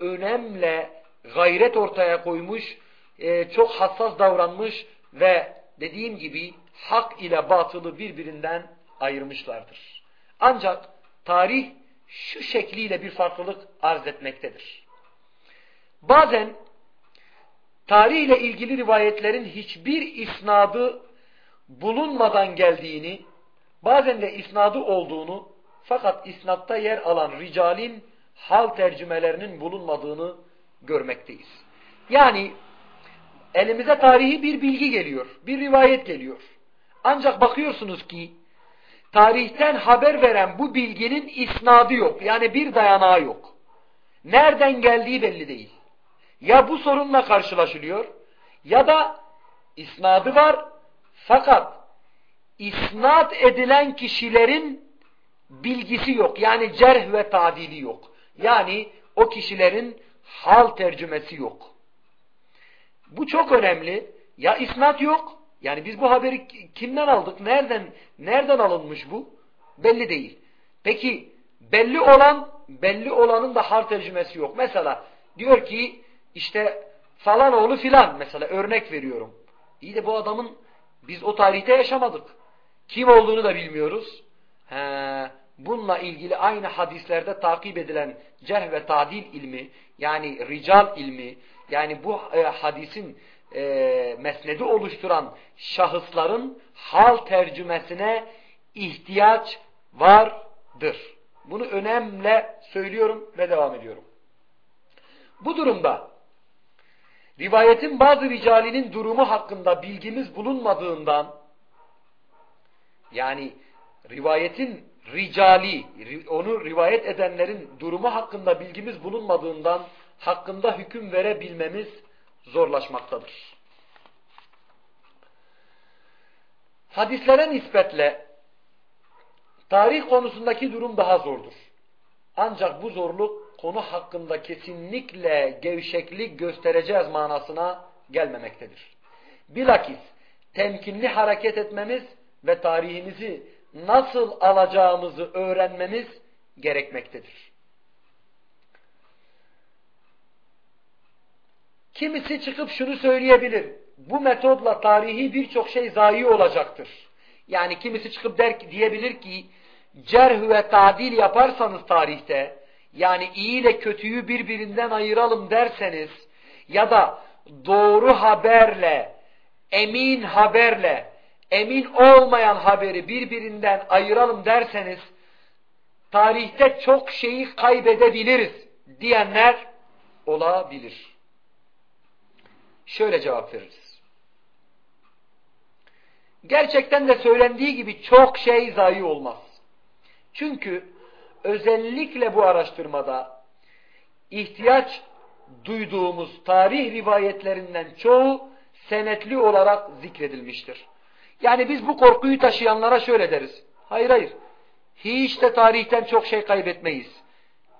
önemle gayret ortaya koymuş, e, çok hassas davranmış ve dediğim gibi hak ile batılı birbirinden ayırmışlardır. Ancak tarih şu şekliyle bir farklılık arz etmektedir. Bazen tarihle ilgili rivayetlerin hiçbir isnadı bulunmadan geldiğini, bazen de isnadı olduğunu Fakat isnatta yer alan ricalin hal tercümelerinin bulunmadığını görmekteyiz. Yani elimize tarihi bir bilgi geliyor, bir rivayet geliyor. Ancak bakıyorsunuz ki tarihten haber veren bu bilginin isnadı yok. Yani bir dayanağı yok. Nereden geldiği belli değil. Ya bu sorunla karşılaşılıyor ya da isnadı var fakat isnat edilen kişilerin bilgisi yok. Yani cerh ve tadili yok. Yani o kişilerin hal tercümesi yok. Bu çok önemli. Ya isnat yok. Yani biz bu haberi kimden aldık? Nereden nereden alınmış bu? Belli değil. Peki belli olan belli olanın da hal tercümesi yok. Mesela diyor ki işte falan oğlu filan mesela örnek veriyorum. İyi de bu adamın biz o tarihte yaşamadık. Kim olduğunu da bilmiyoruz. He, bununla ilgili aynı hadislerde takip edilen cerh ve tadil ilmi yani rical ilmi yani bu e, hadisin e, mesnedi oluşturan şahısların hal tercümesine ihtiyaç vardır. Bunu önemle söylüyorum ve devam ediyorum. Bu durumda rivayetin bazı ricalinin durumu hakkında bilgimiz bulunmadığından yani rivayetin ricali, onu rivayet edenlerin durumu hakkında bilgimiz bulunmadığından hakkında hüküm verebilmemiz zorlaşmaktadır. Hadislere nispetle tarih konusundaki durum daha zordur. Ancak bu zorluk konu hakkında kesinlikle gevşeklik göstereceğiz manasına gelmemektedir. Bilakis temkinli hareket etmemiz ve tarihimizi nasıl alacağımızı öğrenmemiz gerekmektedir. Kimisi çıkıp şunu söyleyebilir. Bu metodla tarihi birçok şey zayi olacaktır. Yani kimisi çıkıp der, diyebilir ki cerh ve tadil yaparsanız tarihte yani iyi ile kötüyü birbirinden ayıralım derseniz ya da doğru haberle emin haberle emin olmayan haberi birbirinden ayıralım derseniz tarihte çok şeyi kaybedebiliriz diyenler olabilir. Şöyle cevap veririz. Gerçekten de söylendiği gibi çok şey zayi olmaz. Çünkü özellikle bu araştırmada ihtiyaç duyduğumuz tarih rivayetlerinden çoğu senetli olarak zikredilmiştir. Yani biz bu korkuyu taşıyanlara şöyle deriz. Hayır hayır. Hiç de tarihten çok şey kaybetmeyiz.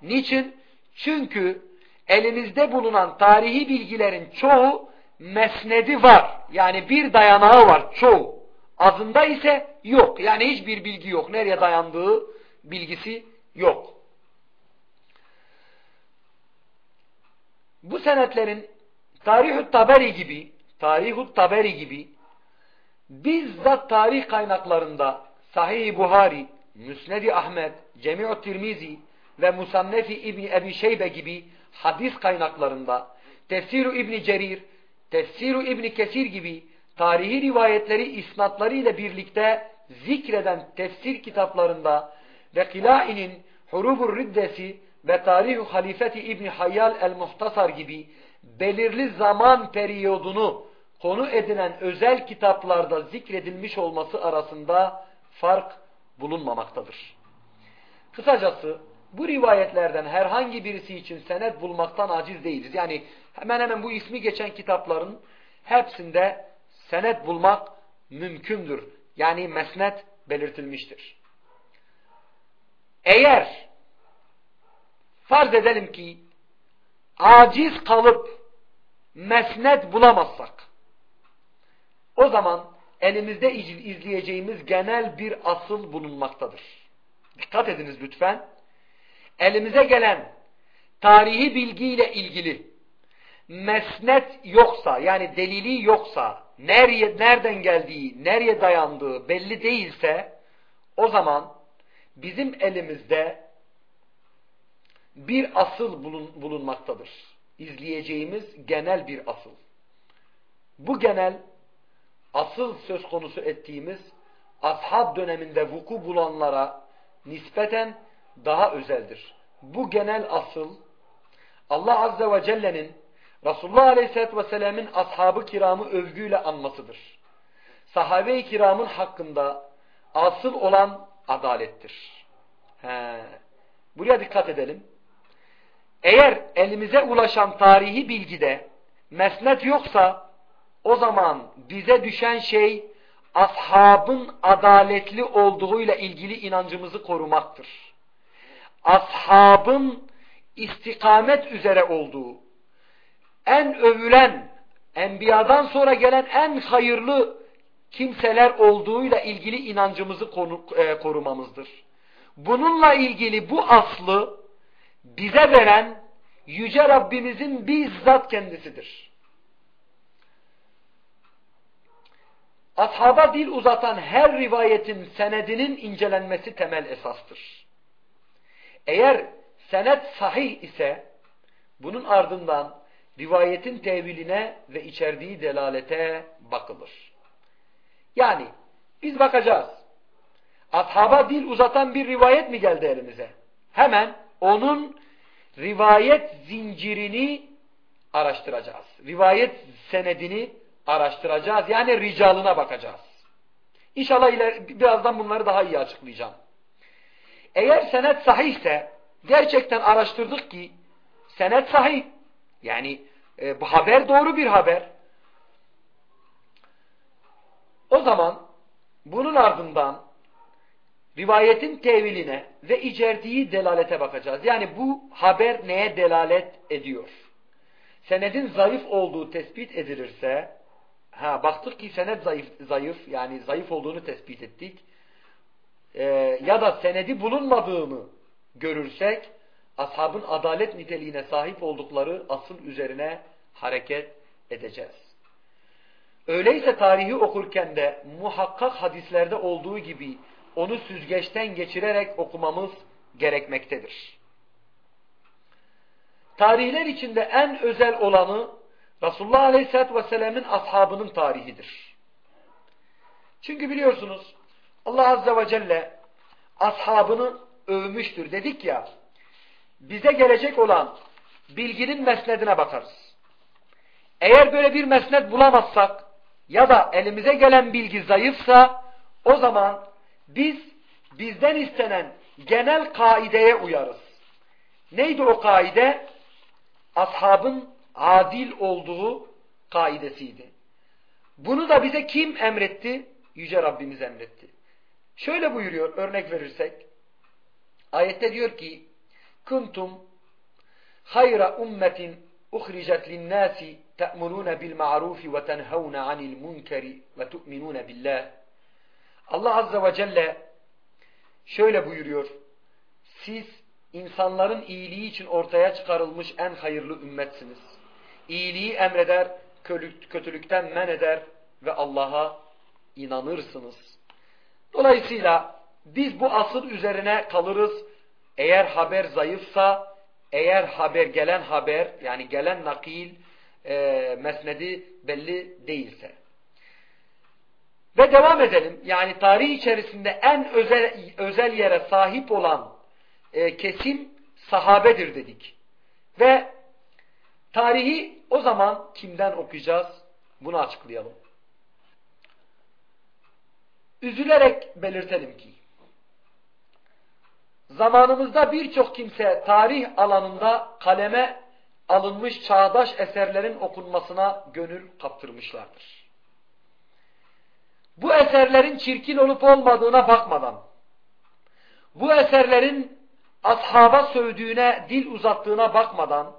Niçin? Çünkü elimizde bulunan tarihi bilgilerin çoğu mesnedi var. Yani bir dayanağı var çoğu. Azında ise yok. Yani hiçbir bilgi yok. Nereye dayandığı bilgisi yok. Bu senetlerin Tarihü Taberi gibi Tarihü Taberi gibi bizzat tarih kaynaklarında Sahih-i Buhari, Müsned-i Ahmet, Cemi'u Tirmizi ve Musannefi İbni Ebi Şeybe gibi hadis kaynaklarında Tefsir-u İbni Cerir, Tefsir-u İbni Kesir gibi tarihi rivayetleri isnatları birlikte zikreden tefsir kitaplarında ve Kilai'nin Hurubur Riddesi ve Tarihu Halifeti İbni Hayyal el-Muhtasar gibi belirli zaman periyodunu konu edinen özel kitaplarda zikredilmiş olması arasında fark bulunmamaktadır. Kısacası bu rivayetlerden herhangi birisi için senet bulmaktan aciz değiliz. Yani hemen hemen bu ismi geçen kitapların hepsinde senet bulmak mümkündür. Yani mesnet belirtilmiştir. Eğer farz edelim ki aciz kalıp mesnet bulamazsak o zaman elimizde izleyeceğimiz genel bir asıl bulunmaktadır. Dikkat ediniz lütfen. Elimize gelen tarihi bilgiyle ilgili mesnet yoksa yani delili yoksa nereye, nereden geldiği, nereye dayandığı belli değilse o zaman bizim elimizde bir asıl bulun, bulunmaktadır. İzleyeceğimiz genel bir asıl. Bu genel asıl söz konusu ettiğimiz ashab döneminde vuku bulanlara nispeten daha özeldir. Bu genel asıl Allah Azze ve Celle'nin Resulullah Aleyhisselatü Vesselam'ın ashabı kiramı övgüyle anmasıdır. Sahabe-i kiramın hakkında asıl olan adalettir. He. Buraya dikkat edelim. Eğer elimize ulaşan tarihi bilgide mesnet yoksa o zaman bize düşen şey ashabın adaletli olduğuyla ilgili inancımızı korumaktır. Ashabın istikamet üzere olduğu, en övülen, enbiyadan sonra gelen en hayırlı kimseler olduğuyla ilgili inancımızı e, korumamızdır. Bununla ilgili bu aslı bize veren Yüce Rabbimizin bizzat kendisidir. Ashaba dil uzatan her rivayetin senedinin incelenmesi temel esastır. Eğer senet sahih ise bunun ardından rivayetin teviline ve içerdiği delalete bakılır. Yani biz bakacağız. Ashaba dil uzatan bir rivayet mi geldi elimize? Hemen onun rivayet zincirini araştıracağız. Rivayet senedini araştıracağız. Yani ricalına bakacağız. İnşallah iler, birazdan bunları daha iyi açıklayacağım. Eğer senet sahihse gerçekten araştırdık ki senet sahih. Yani e, bu haber doğru bir haber. O zaman bunun ardından rivayetin teviline ve içerdiği delalete bakacağız. Yani bu haber neye delalet ediyor? Senedin zayıf olduğu tespit edilirse ha baktık ki senet zayıf, zayıf yani zayıf olduğunu tespit ettik. Ee, ya da senedi bulunmadığını görürsek ashabın adalet niteliğine sahip oldukları asıl üzerine hareket edeceğiz. Öyleyse tarihi okurken de muhakkak hadislerde olduğu gibi onu süzgeçten geçirerek okumamız gerekmektedir. Tarihler içinde en özel olanı Resulullah Aleyhisselatü Vesselam'ın ashabının tarihidir. Çünkü biliyorsunuz Allah Azze ve Celle ashabını övmüştür. Dedik ya bize gelecek olan bilginin mesnedine bakarız. Eğer böyle bir mesnet bulamazsak ya da elimize gelen bilgi zayıfsa o zaman biz bizden istenen genel kaideye uyarız. Neydi o kaide? Ashabın adil olduğu kaidesiydi. Bunu da bize kim emretti? Yüce Rabbimiz emretti. Şöyle buyuruyor örnek verirsek. Ayette diyor ki kuntum hayra ummetin uhricet linnâsi te'murûne bil ma'rufi ve tenhevne anil munkeri ve tu'minûne billah. Allah Azze ve Celle şöyle buyuruyor. Siz insanların iyiliği için ortaya çıkarılmış en hayırlı ümmetsiniz. İyiliği emreder, kötülükten men eder ve Allah'a inanırsınız. Dolayısıyla biz bu asıl üzerine kalırız. Eğer haber zayıfsa, eğer haber gelen haber yani gelen nakil e, mesnedi belli değilse. Ve devam edelim. Yani tarih içerisinde en özel, özel yere sahip olan e, kesim sahabedir dedik. Ve tarihi o zaman kimden okuyacağız? Bunu açıklayalım. Üzülerek belirtelim ki zamanımızda birçok kimse tarih alanında kaleme alınmış çağdaş eserlerin okunmasına gönül kaptırmışlardır. Bu eserlerin çirkin olup olmadığına bakmadan, bu eserlerin ashaba sövdüğüne, dil uzattığına bakmadan,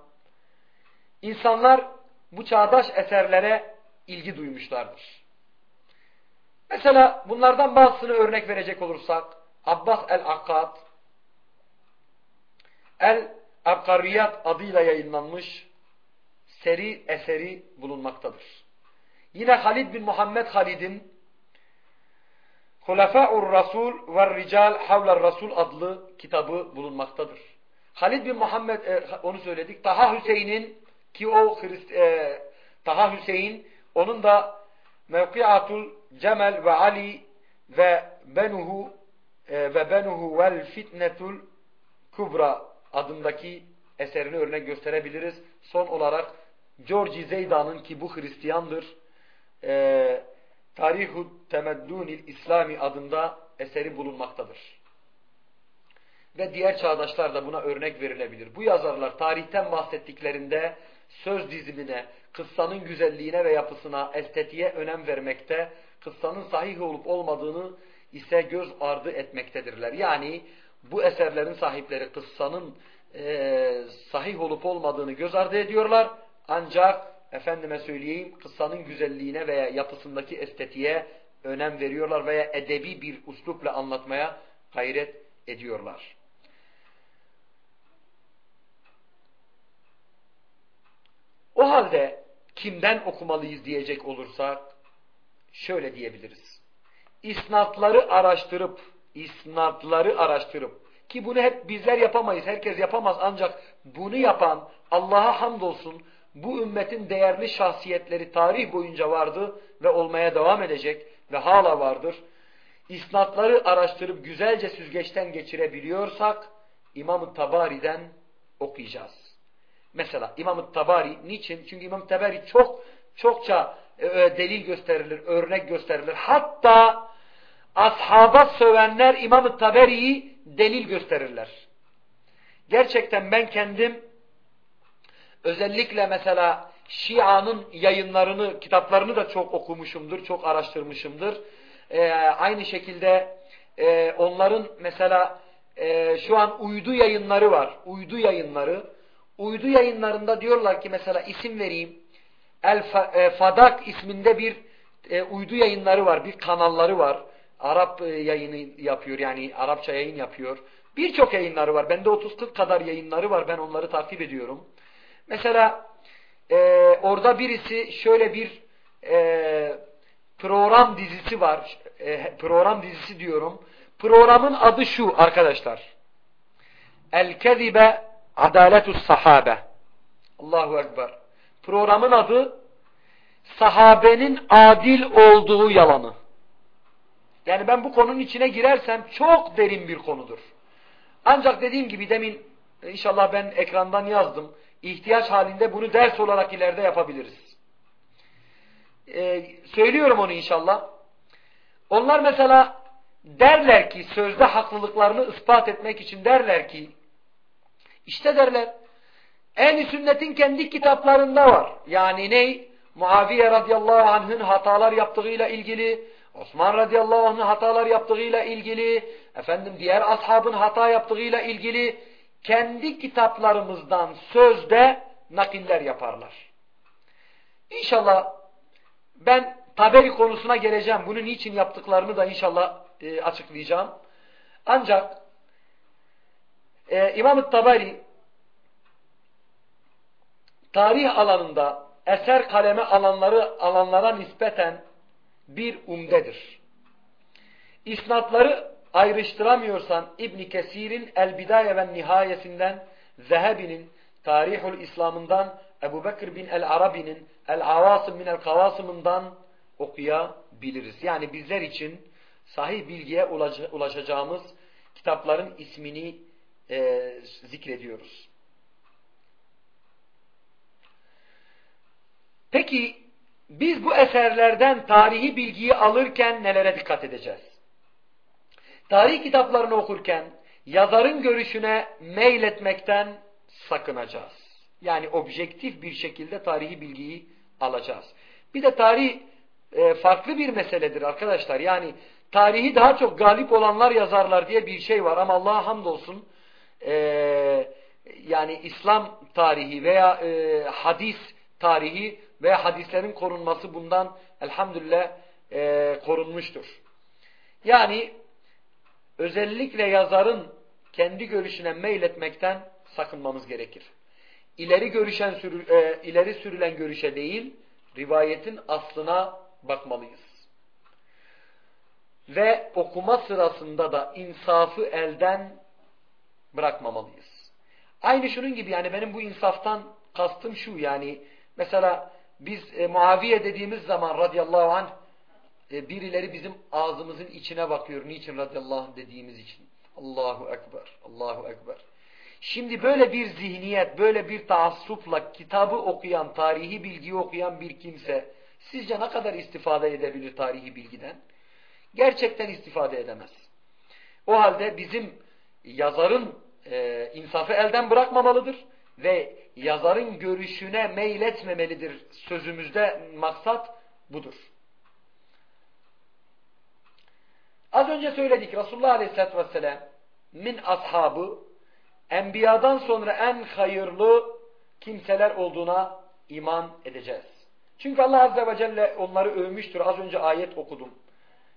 insanlar bu çağdaş eserlere ilgi duymuşlardır. Mesela bunlardan bazısını örnek verecek olursak, Abbas el-Akkad, El-Abkariyat adıyla yayınlanmış seri eseri bulunmaktadır. Yine Halid bin Muhammed Halid'in Hulefa'ur Rasul ve Rical Havler Rasul adlı kitabı bulunmaktadır. Halid bin Muhammed e, onu söyledik. Taha Hüseyin'in ki o Hrist, e, Taha Hüseyin onun da Mevkiatul Cemel ve Ali ve Benuhu e, ve benuhu vel fitnetul kubra adındaki eserini örnek gösterebiliriz. Son olarak Georgi Zeyda'nın ki bu Hristiyandır. E, Tarihu Temeddunil İslami adında eseri bulunmaktadır. Ve diğer çağdaşlar da buna örnek verilebilir. Bu yazarlar tarihten bahsettiklerinde söz dizimine, kıssanın güzelliğine ve yapısına, estetiğe önem vermekte, kıssanın sahih olup olmadığını ise göz ardı etmektedirler. Yani bu eserlerin sahipleri kıssanın e, sahih olup olmadığını göz ardı ediyorlar. Ancak efendime söyleyeyim kıssanın güzelliğine veya yapısındaki estetiğe önem veriyorlar veya edebi bir uslupla anlatmaya gayret ediyorlar. O halde kimden okumalıyız diyecek olursak şöyle diyebiliriz. İsnatları araştırıp, isnatları araştırıp ki bunu hep bizler yapamayız, herkes yapamaz ancak bunu yapan Allah'a hamdolsun bu ümmetin değerli şahsiyetleri tarih boyunca vardı ve olmaya devam edecek ve hala vardır. İsnatları araştırıp güzelce süzgeçten geçirebiliyorsak İmam-ı Tabari'den okuyacağız. Mesela İmam-ı Tabari niçin? Çünkü İmam-ı Tabari çok çokça e, e, delil gösterilir, örnek gösterilir. Hatta ashaba sövenler İmam-ı Tabari'yi delil gösterirler. Gerçekten ben kendim özellikle mesela Şia'nın yayınlarını, kitaplarını da çok okumuşumdur, çok araştırmışımdır. Ee, aynı şekilde e, onların mesela e, şu an uydu yayınları var. Uydu yayınları. Uydu yayınlarında diyorlar ki mesela isim vereyim. El e, Fadak isminde bir e, uydu yayınları var, bir kanalları var. Arap e, yayını yapıyor yani Arapça yayın yapıyor. Birçok yayınları var. Bende 30-40 kadar yayınları var. Ben onları takip ediyorum. Mesela e, orada birisi şöyle bir e, program dizisi var. E, program dizisi diyorum. Programın adı şu arkadaşlar. El-Kezibe Adaletus Sahabe. Allahu Ekber. Programın adı sahabenin adil olduğu yalanı. Yani ben bu konunun içine girersem çok derin bir konudur. Ancak dediğim gibi demin inşallah ben ekrandan yazdım ihtiyaç halinde bunu ders olarak ileride yapabiliriz. Ee, söylüyorum onu inşallah. Onlar mesela derler ki sözde haklılıklarını ispat etmek için derler ki işte derler en sünnetin kendi kitaplarında var. Yani ney? Muaviye radıyallahu anh'ın hatalar yaptığıyla ilgili, Osman radıyallahu anh'ın hatalar yaptığıyla ilgili, efendim diğer ashabın hata yaptığıyla ilgili kendi kitaplarımızdan sözde nakiller yaparlar. İnşallah ben taberi konusuna geleceğim. Bunu niçin yaptıklarını da inşallah e, açıklayacağım. Ancak e, İmam-ı Tabari tarih alanında eser kaleme alanları alanlara nispeten bir umdedir. İsnatları ayrıştıramıyorsan İbn Kesir'in El Bidaye ve Nihayesinden, Zehebi'nin Tarihul İslam'ından, Ebu Bekir bin El Arabi'nin El Avasım min El Kavasım'ından okuyabiliriz. Yani bizler için sahih bilgiye ulaşacağımız kitapların ismini e, zikrediyoruz. Peki biz bu eserlerden tarihi bilgiyi alırken nelere dikkat edeceğiz? tarih kitaplarını okurken yazarın görüşüne meyletmekten sakınacağız. Yani objektif bir şekilde tarihi bilgiyi alacağız. Bir de tarih e, farklı bir meseledir arkadaşlar. Yani tarihi daha çok galip olanlar yazarlar diye bir şey var ama Allah'a hamdolsun e, yani İslam tarihi veya e, hadis tarihi veya hadislerin korunması bundan elhamdülillah e, korunmuştur. Yani özellikle yazarın kendi görüşüne meyletmekten sakınmamız gerekir. İleri görüşen sürü, e, ileri sürülen görüşe değil, rivayetin aslına bakmalıyız. Ve okuma sırasında da insafı elden bırakmamalıyız. Aynı şunun gibi yani benim bu insaftan kastım şu yani mesela biz e, Muaviye dediğimiz zaman radıyallahu anh e, birileri bizim ağzımızın içine bakıyor. Niçin radıyallahu anh dediğimiz için. Allahu Ekber, Allahu Ekber. Şimdi böyle bir zihniyet, böyle bir taassupla kitabı okuyan, tarihi bilgiyi okuyan bir kimse sizce ne kadar istifade edebilir tarihi bilgiden? Gerçekten istifade edemez. O halde bizim yazarın e, insafı elden bırakmamalıdır ve yazarın görüşüne meyletmemelidir. Sözümüzde maksat budur. Az önce söyledik Resulullah Aleyhisselatü Vesselam min ashabı enbiyadan sonra en hayırlı kimseler olduğuna iman edeceğiz. Çünkü Allah Azze ve Celle onları övmüştür. Az önce ayet okudum.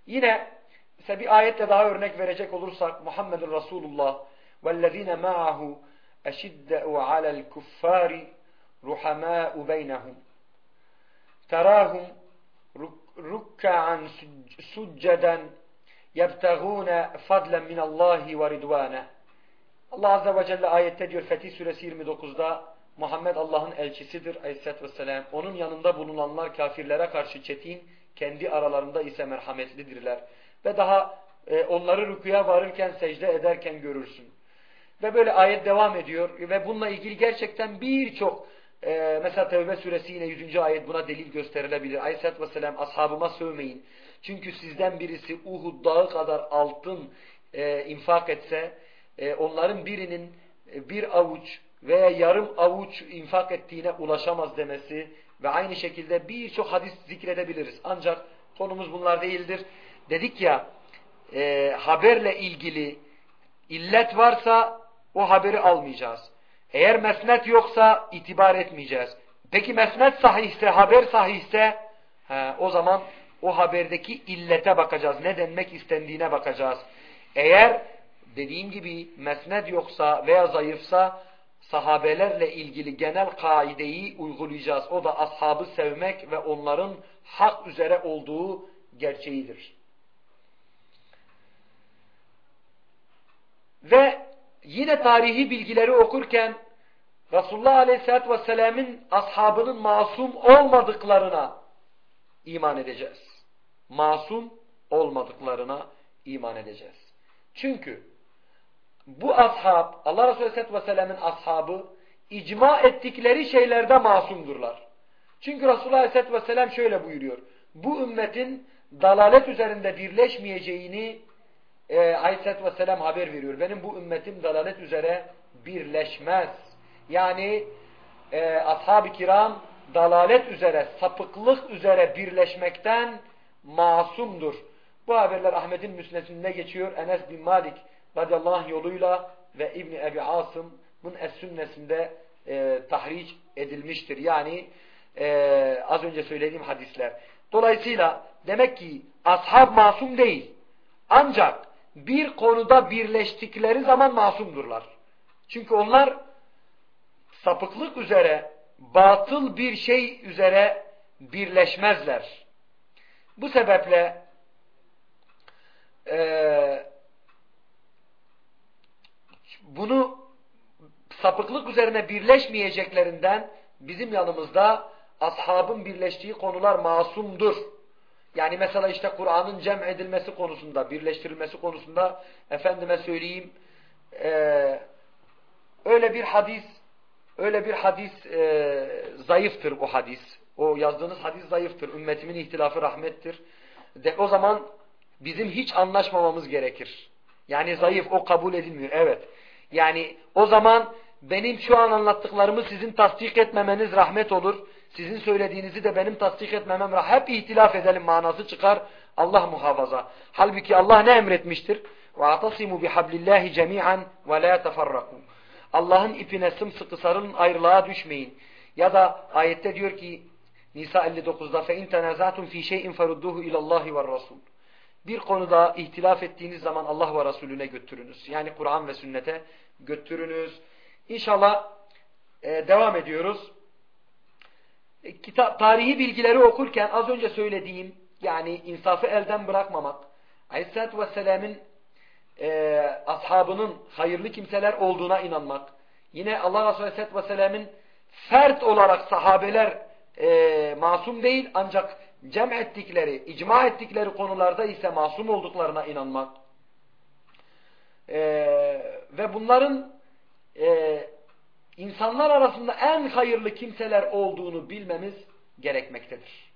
Yine mesela bir ayetle daha örnek verecek olursak Muhammedun Resulullah وَالَّذ۪ينَ مَعَهُ eşidde'u alel kuffari ruhamâ'u beynehum. Terahum rukka'an succeden yebtegûne fadlen minallahi ve ridvâne. Allah Azze ve Celle ayette diyor Fetih Suresi 29'da Muhammed Allah'ın elçisidir aleyhissalatü vesselam. Onun yanında bulunanlar kafirlere karşı çetin, kendi aralarında ise merhametlidirler. Ve daha e, onları rükuya varırken, secde ederken görürsün. Ve böyle ayet devam ediyor ve bununla ilgili gerçekten birçok e, mesela Tevbe suresi yine 100. ayet buna delil gösterilebilir. Aleyhisselatü vesselam ashabıma sövmeyin. Çünkü sizden birisi Uhud dağı kadar altın e, infak etse e, onların birinin e, bir avuç veya yarım avuç infak ettiğine ulaşamaz demesi ve aynı şekilde birçok hadis zikredebiliriz. Ancak konumuz bunlar değildir. Dedik ya e, haberle ilgili illet varsa o haberi almayacağız. Eğer mesnet yoksa itibar etmeyeceğiz. Peki mesnet sahihse, haber sahihse he, o zaman o haberdeki illete bakacağız. Ne denmek istendiğine bakacağız. Eğer dediğim gibi mesned yoksa veya zayıfsa sahabelerle ilgili genel kaideyi uygulayacağız. O da ashabı sevmek ve onların hak üzere olduğu gerçeğidir. Ve yine tarihi bilgileri okurken Resulullah Aleyhisselatü Vesselam'ın ashabının masum olmadıklarına iman edeceğiz. Masum olmadıklarına iman edeceğiz. Çünkü bu ashab, Allah Resulü Aleyhisselatü Vesselam'ın ashabı icma ettikleri şeylerde masumdurlar. Çünkü Resulullah Aleyhisselatü Vesselam şöyle buyuruyor. Bu ümmetin dalalet üzerinde birleşmeyeceğini e, Aleyhisselatü Vesselam haber veriyor. Benim bu ümmetim dalalet üzere birleşmez. Yani e, ashab-ı kiram dalalet üzere, sapıklık üzere birleşmekten masumdur. Bu haberler Ahmet'in müsnesinde geçiyor. Enes bin Malik radıyallahu yoluyla ve İbni Ebi Asım'ın Es-Sünnesinde e, tahric edilmiştir. Yani e, az önce söylediğim hadisler. Dolayısıyla demek ki ashab masum değil. Ancak bir konuda birleştikleri zaman masumdurlar. Çünkü onlar sapıklık üzere, batıl bir şey üzere birleşmezler. Bu sebeple e, bunu sapıklık üzerine birleşmeyeceklerinden bizim yanımızda ashabın birleştiği konular masumdur. Yani mesela işte Kur'an'ın cem edilmesi konusunda, birleştirilmesi konusunda efendime söyleyeyim e, öyle bir hadis öyle bir hadis e, zayıftır o hadis. O yazdığınız hadis zayıftır. Ümmetimin ihtilafı rahmettir. De, o zaman bizim hiç anlaşmamamız gerekir. Yani zayıf o kabul edilmiyor. Evet. Yani o zaman benim şu an anlattıklarımı sizin tasdik etmemeniz rahmet olur. Sizin söylediğinizi de benim tasdik etmemem rahmet. Hep ihtilaf edelim manası çıkar. Allah muhafaza. Halbuki Allah ne emretmiştir? وَاَعْتَصِمُوا بِحَبْلِ اللّٰهِ جَمِيعًا وَلَا تَفَرَّقُوا Allah'ın ipine sımsıkı sarılın ayrılığa düşmeyin. Ya da ayette diyor ki Nisa 59'da فَاِنْ تَنَزَعْتُمْ ف۪ي شَيْءٍ فَرُدُّهُ اِلَى اللّٰهِ وَالرَّسُولِ bir konuda ihtilaf ettiğiniz zaman Allah ve Resulüne götürünüz. Yani Kur'an ve sünnete götürünüz. İnşallah e, devam ediyoruz. E, kitap, tarihi bilgileri okurken az önce söylediğim yani insafı elden bırakmamak, Aleyhisselatü Vesselam'ın e, ashabının hayırlı kimseler olduğuna inanmak, yine Allah Resulü Aleyhisselatü Vesselam'ın fert olarak sahabeler e, masum değil ancak cem ettikleri, icma ettikleri konularda ise masum olduklarına inanmak. E, ve bunların e, insanlar arasında en hayırlı kimseler olduğunu bilmemiz gerekmektedir.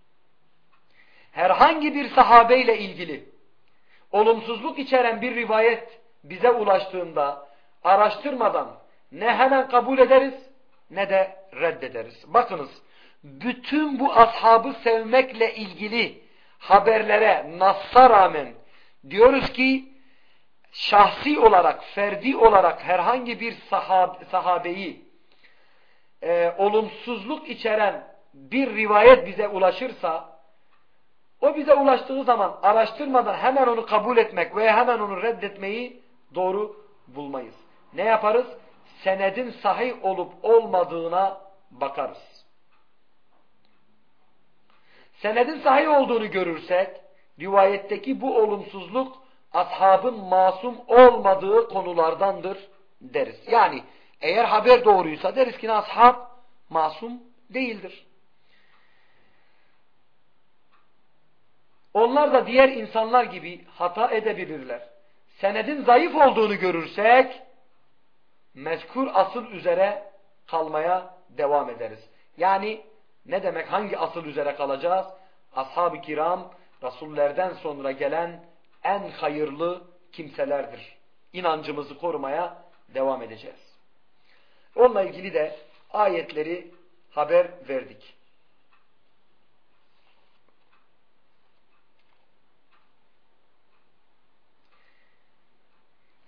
Herhangi bir sahabeyle ilgili olumsuzluk içeren bir rivayet bize ulaştığında araştırmadan ne hemen kabul ederiz ne de reddederiz. Bakınız bütün bu ashabı sevmekle ilgili haberlere, nassa rağmen diyoruz ki şahsi olarak, ferdi olarak herhangi bir sahab sahabeyi e, olumsuzluk içeren bir rivayet bize ulaşırsa o bize ulaştığı zaman araştırmadan hemen onu kabul etmek veya hemen onu reddetmeyi doğru bulmayız. Ne yaparız? Senedin sahih olup olmadığına bakarız. Senedin sahih olduğunu görürsek, rivayetteki bu olumsuzluk ashabın masum olmadığı konulardandır deriz. Yani eğer haber doğruysa deriz ki ashab masum değildir. Onlar da diğer insanlar gibi hata edebilirler. Senedin zayıf olduğunu görürsek mezkur asıl üzere kalmaya devam ederiz. Yani ne demek? Hangi asıl üzere kalacağız? Ashab-ı kiram Rasullerden sonra gelen en hayırlı kimselerdir. İnancımızı korumaya devam edeceğiz. Onunla ilgili de ayetleri haber verdik.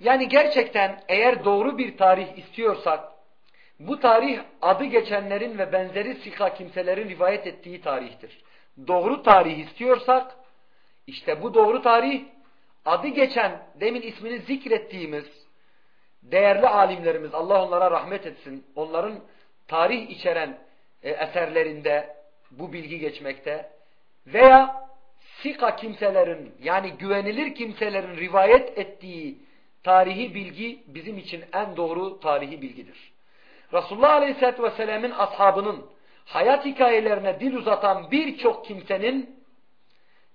Yani gerçekten eğer doğru bir tarih istiyorsak bu tarih adı geçenlerin ve benzeri sika kimselerin rivayet ettiği tarihtir. Doğru tarih istiyorsak işte bu doğru tarih adı geçen demin ismini zikrettiğimiz değerli alimlerimiz Allah onlara rahmet etsin. Onların tarih içeren e, eserlerinde bu bilgi geçmekte veya sika kimselerin yani güvenilir kimselerin rivayet ettiği tarihi bilgi bizim için en doğru tarihi bilgidir. Resulullah Aleyhisselatü Vesselam'ın ashabının hayat hikayelerine dil uzatan birçok kimsenin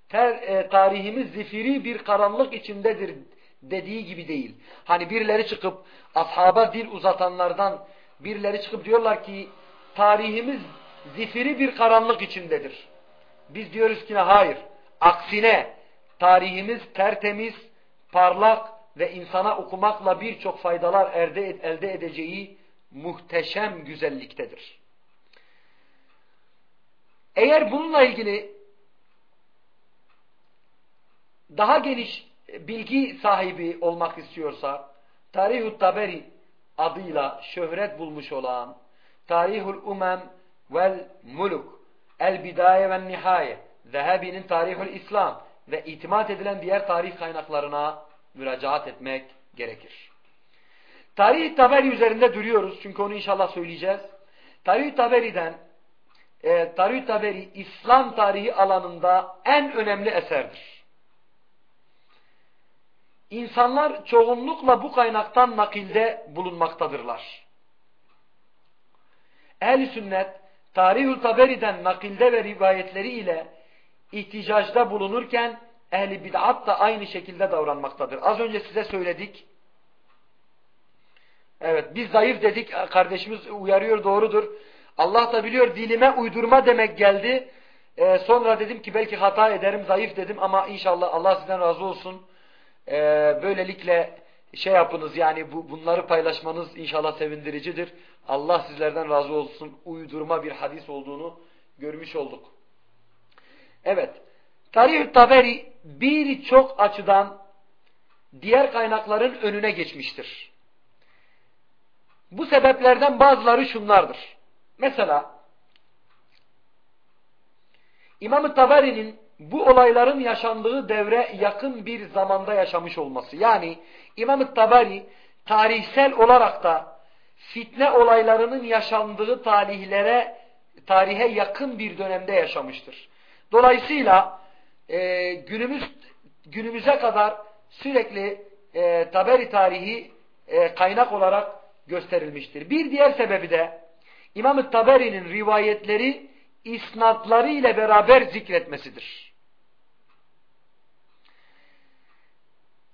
ter, e, tarihimiz zifiri bir karanlık içindedir dediği gibi değil. Hani birileri çıkıp ashaba dil uzatanlardan birileri çıkıp diyorlar ki tarihimiz zifiri bir karanlık içindedir. Biz diyoruz ki hayır. Aksine tarihimiz tertemiz, parlak ve insana okumakla birçok faydalar elde, elde edeceği muhteşem güzelliktedir. Eğer bununla ilgili daha geniş bilgi sahibi olmak istiyorsa Tarihul Taberi adıyla şöhret bulmuş olan Tarihul Umem vel Muluk El Bidaye ve Nihaye Zehebi'nin Tarihul İslam ve itimat edilen diğer tarih kaynaklarına müracaat etmek gerekir. Tarih Taberi üzerinde duruyoruz çünkü onu inşallah söyleyeceğiz. Tarih Taberi'den e, Tarih Taberi İslam tarihi alanında en önemli eserdir. İnsanlar çoğunlukla bu kaynaktan nakilde bulunmaktadırlar. Ehl-i sünnet Tarihül Taberi'den nakilde ve rivayetleri ile ihticacda bulunurken ehli bid'at da aynı şekilde davranmaktadır. Az önce size söyledik. Evet biz zayıf dedik kardeşimiz uyarıyor doğrudur. Allah da biliyor dilime uydurma demek geldi. Ee, sonra dedim ki belki hata ederim zayıf dedim ama inşallah Allah sizden razı olsun. Ee, böylelikle şey yapınız yani bu, bunları paylaşmanız inşallah sevindiricidir. Allah sizlerden razı olsun. Uydurma bir hadis olduğunu görmüş olduk. Evet. Tarih-ü Taberi birçok açıdan diğer kaynakların önüne geçmiştir. Bu sebeplerden bazıları şunlardır. Mesela İmam-ı Taberi'nin bu olayların yaşandığı devre yakın bir zamanda yaşamış olması. Yani İmam-ı Taberi tarihsel olarak da fitne olaylarının yaşandığı tarihlere, tarihe yakın bir dönemde yaşamıştır. Dolayısıyla e, günümüz günümüze kadar sürekli e, Taberi tarihi e, kaynak olarak gösterilmiştir. Bir diğer sebebi de İmam-ı Taberi'nin rivayetleri isnatları ile beraber zikretmesidir.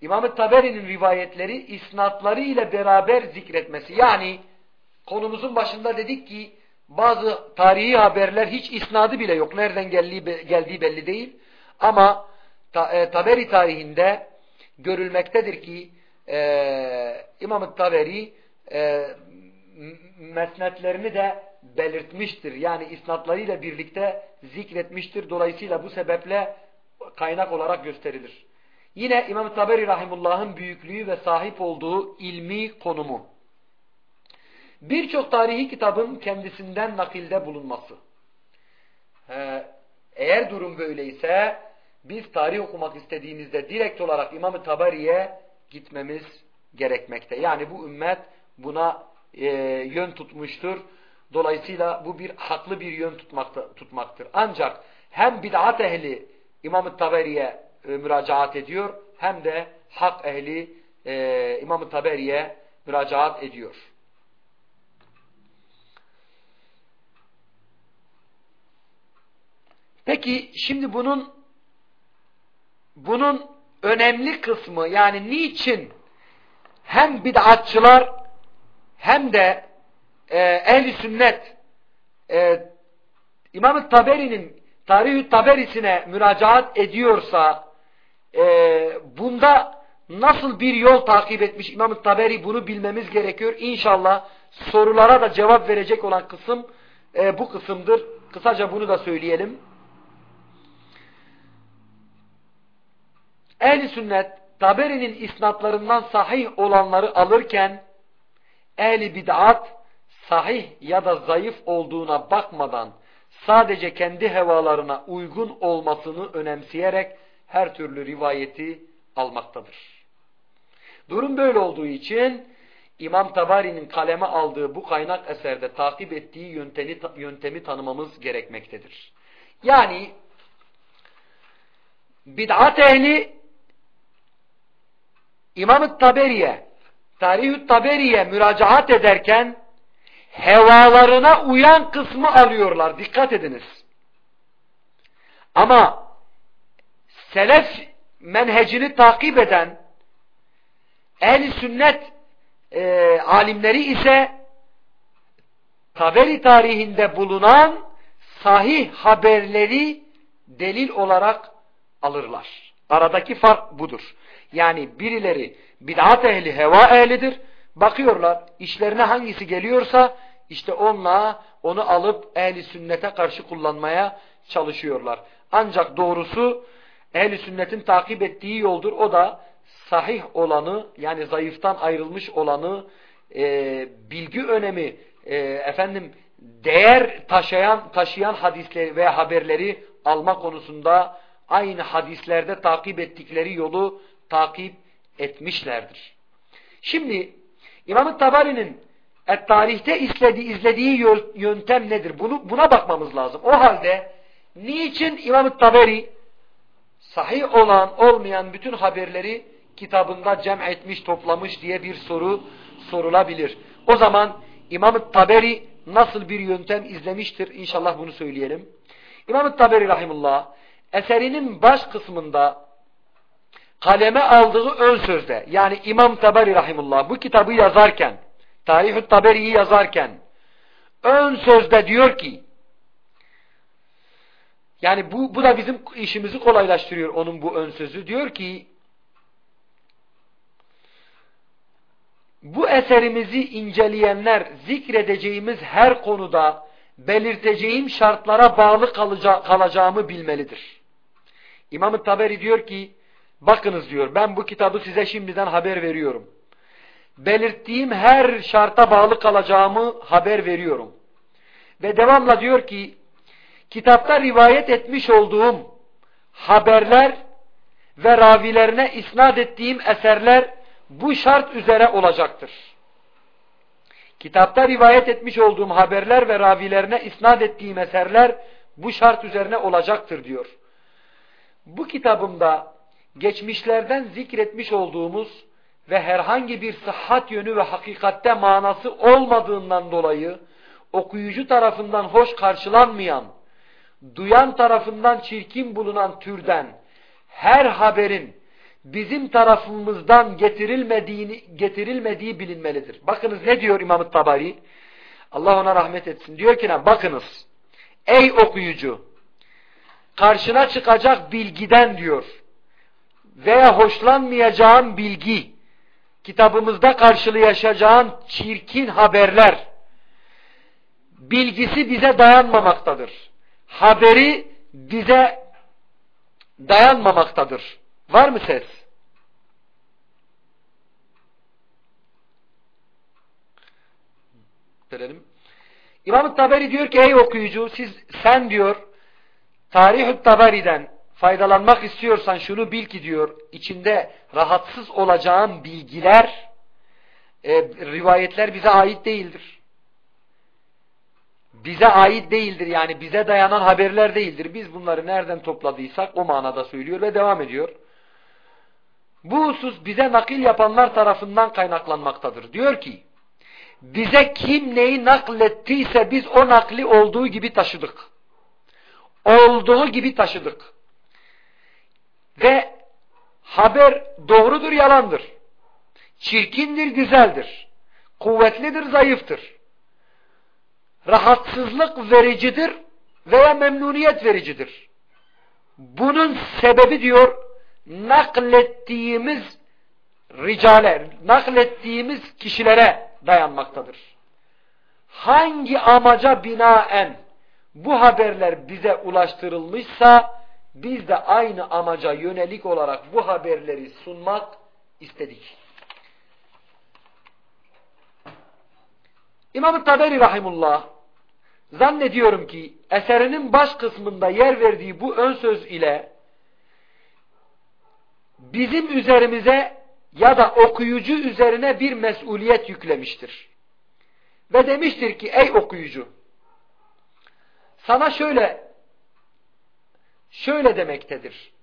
İmam-ı Taberi'nin rivayetleri isnatları ile beraber zikretmesi. Yani konumuzun başında dedik ki bazı tarihi haberler hiç isnadı bile yok. Nereden geldiği, belli değil. Ama ta, e, Taberi tarihinde görülmektedir ki e, İmam-ı Taberi e, mesnetlerini de belirtmiştir. Yani isnatlarıyla birlikte zikretmiştir. Dolayısıyla bu sebeple kaynak olarak gösterilir. Yine İmam Taberi Rahimullah'ın büyüklüğü ve sahip olduğu ilmi konumu. Birçok tarihi kitabın kendisinden nakilde bulunması. eğer durum böyleyse biz tarih okumak istediğimizde direkt olarak İmam-ı Tabari'ye gitmemiz gerekmekte. Yani bu ümmet buna e, yön tutmuştur. Dolayısıyla bu bir haklı bir yön tutmakta, tutmaktır. Ancak hem bid'at ehli İmam-ı Taberi'ye e, müracaat ediyor hem de hak ehli e, İmam-ı Taberi'ye müracaat ediyor. Peki şimdi bunun bunun önemli kısmı yani niçin hem bid'atçılar hem de e, ehli sünnet e, İmam-ı Taberi'nin Tarih-ü Taberisine müracaat ediyorsa e, bunda nasıl bir yol takip etmiş İmam-ı Taberi bunu bilmemiz gerekiyor. İnşallah sorulara da cevap verecek olan kısım e, bu kısımdır. Kısaca bunu da söyleyelim. Ehli sünnet Taberi'nin isnatlarından sahih olanları alırken ehli bid'at sahih ya da zayıf olduğuna bakmadan sadece kendi hevalarına uygun olmasını önemseyerek her türlü rivayeti almaktadır. Durum böyle olduğu için İmam Tabari'nin kaleme aldığı bu kaynak eserde takip ettiği yöntemi, yöntemi tanımamız gerekmektedir. Yani bid'at ehli İmam-ı Taberi'ye, Tarih-ü Taberi'ye müracaat ederken hevalarına uyan kısmı alıyorlar. Dikkat ediniz. Ama selef menhecini takip eden ehl sünnet e, alimleri ise Taberi tarihinde bulunan sahih haberleri delil olarak alırlar. Aradaki fark budur. Yani birileri bid'at ehli, heva ehlidir. Bakıyorlar işlerine hangisi geliyorsa işte onunla onu alıp ehli sünnete karşı kullanmaya çalışıyorlar. Ancak doğrusu ehli sünnetin takip ettiği yoldur. O da sahih olanı yani zayıftan ayrılmış olanı e, bilgi önemi e, efendim değer taşıyan taşıyan hadisleri veya haberleri alma konusunda aynı hadislerde takip ettikleri yolu takip etmişlerdir. Şimdi İmam-ı Tabari'nin tarihte izlediği, izlediği yöntem nedir? Bunu, buna bakmamız lazım. O halde niçin İmam-ı Tabari sahih olan olmayan bütün haberleri kitabında cem etmiş, toplamış diye bir soru sorulabilir. O zaman İmam-ı Taberi nasıl bir yöntem izlemiştir? İnşallah bunu söyleyelim. İmam-ı Taberi Rahimullah eserinin baş kısmında kaleme aldığı ön sözde yani İmam Taberi Rahimullah bu kitabı yazarken Tarih-ü Taberi'yi yazarken ön sözde diyor ki yani bu, bu da bizim işimizi kolaylaştırıyor onun bu ön sözü. Diyor ki bu eserimizi inceleyenler zikredeceğimiz her konuda belirteceğim şartlara bağlı kalaca kalacağımı bilmelidir. İmam-ı Taberi diyor ki bakınız diyor ben bu kitabı size şimdiden haber veriyorum. Belirttiğim her şarta bağlı kalacağımı haber veriyorum. Ve devamla diyor ki kitapta rivayet etmiş olduğum haberler ve ravilerine isnat ettiğim eserler bu şart üzere olacaktır. Kitapta rivayet etmiş olduğum haberler ve ravilerine isnat ettiğim eserler bu şart üzerine olacaktır diyor. Bu kitabımda geçmişlerden zikretmiş olduğumuz ve herhangi bir sıhhat yönü ve hakikatte manası olmadığından dolayı okuyucu tarafından hoş karşılanmayan duyan tarafından çirkin bulunan türden her haberin bizim tarafımızdan getirilmediğini, getirilmediği bilinmelidir. Bakınız ne diyor İmam-ı Tabari? Allah ona rahmet etsin. Diyor ki? Bakınız. Ey okuyucu! Karşına çıkacak bilgiden diyor. Veya hoşlanmayacağın bilgi, kitabımızda karşılayacağın çirkin haberler, bilgisi bize dayanmamaktadır. Haberi bize dayanmamaktadır. Var mı ses? Verelim. İmam-ı Taberi diyor ki ey okuyucu siz sen diyor Tarih-ü Taberi'den faydalanmak istiyorsan şunu bil ki diyor içinde rahatsız olacağın bilgiler e, rivayetler bize ait değildir. Bize ait değildir yani bize dayanan haberler değildir. Biz bunları nereden topladıysak o manada söylüyor ve devam ediyor. Bu husus bize nakil yapanlar tarafından kaynaklanmaktadır. Diyor ki, bize kim neyi naklettiyse biz o nakli olduğu gibi taşıdık. Olduğu gibi taşıdık. Ve haber doğrudur, yalandır. Çirkindir, güzeldir. Kuvvetlidir, zayıftır. Rahatsızlık vericidir veya memnuniyet vericidir. Bunun sebebi diyor, naklettiğimiz ricale, naklettiğimiz kişilere dayanmaktadır. Hangi amaca binaen bu haberler bize ulaştırılmışsa biz de aynı amaca yönelik olarak bu haberleri sunmak istedik. İmam-ı Taberi Rahimullah zannediyorum ki eserinin baş kısmında yer verdiği bu ön söz ile bizim üzerimize ya da okuyucu üzerine bir mesuliyet yüklemiştir. Ve demiştir ki ey okuyucu sana şöyle şöyle demektedir.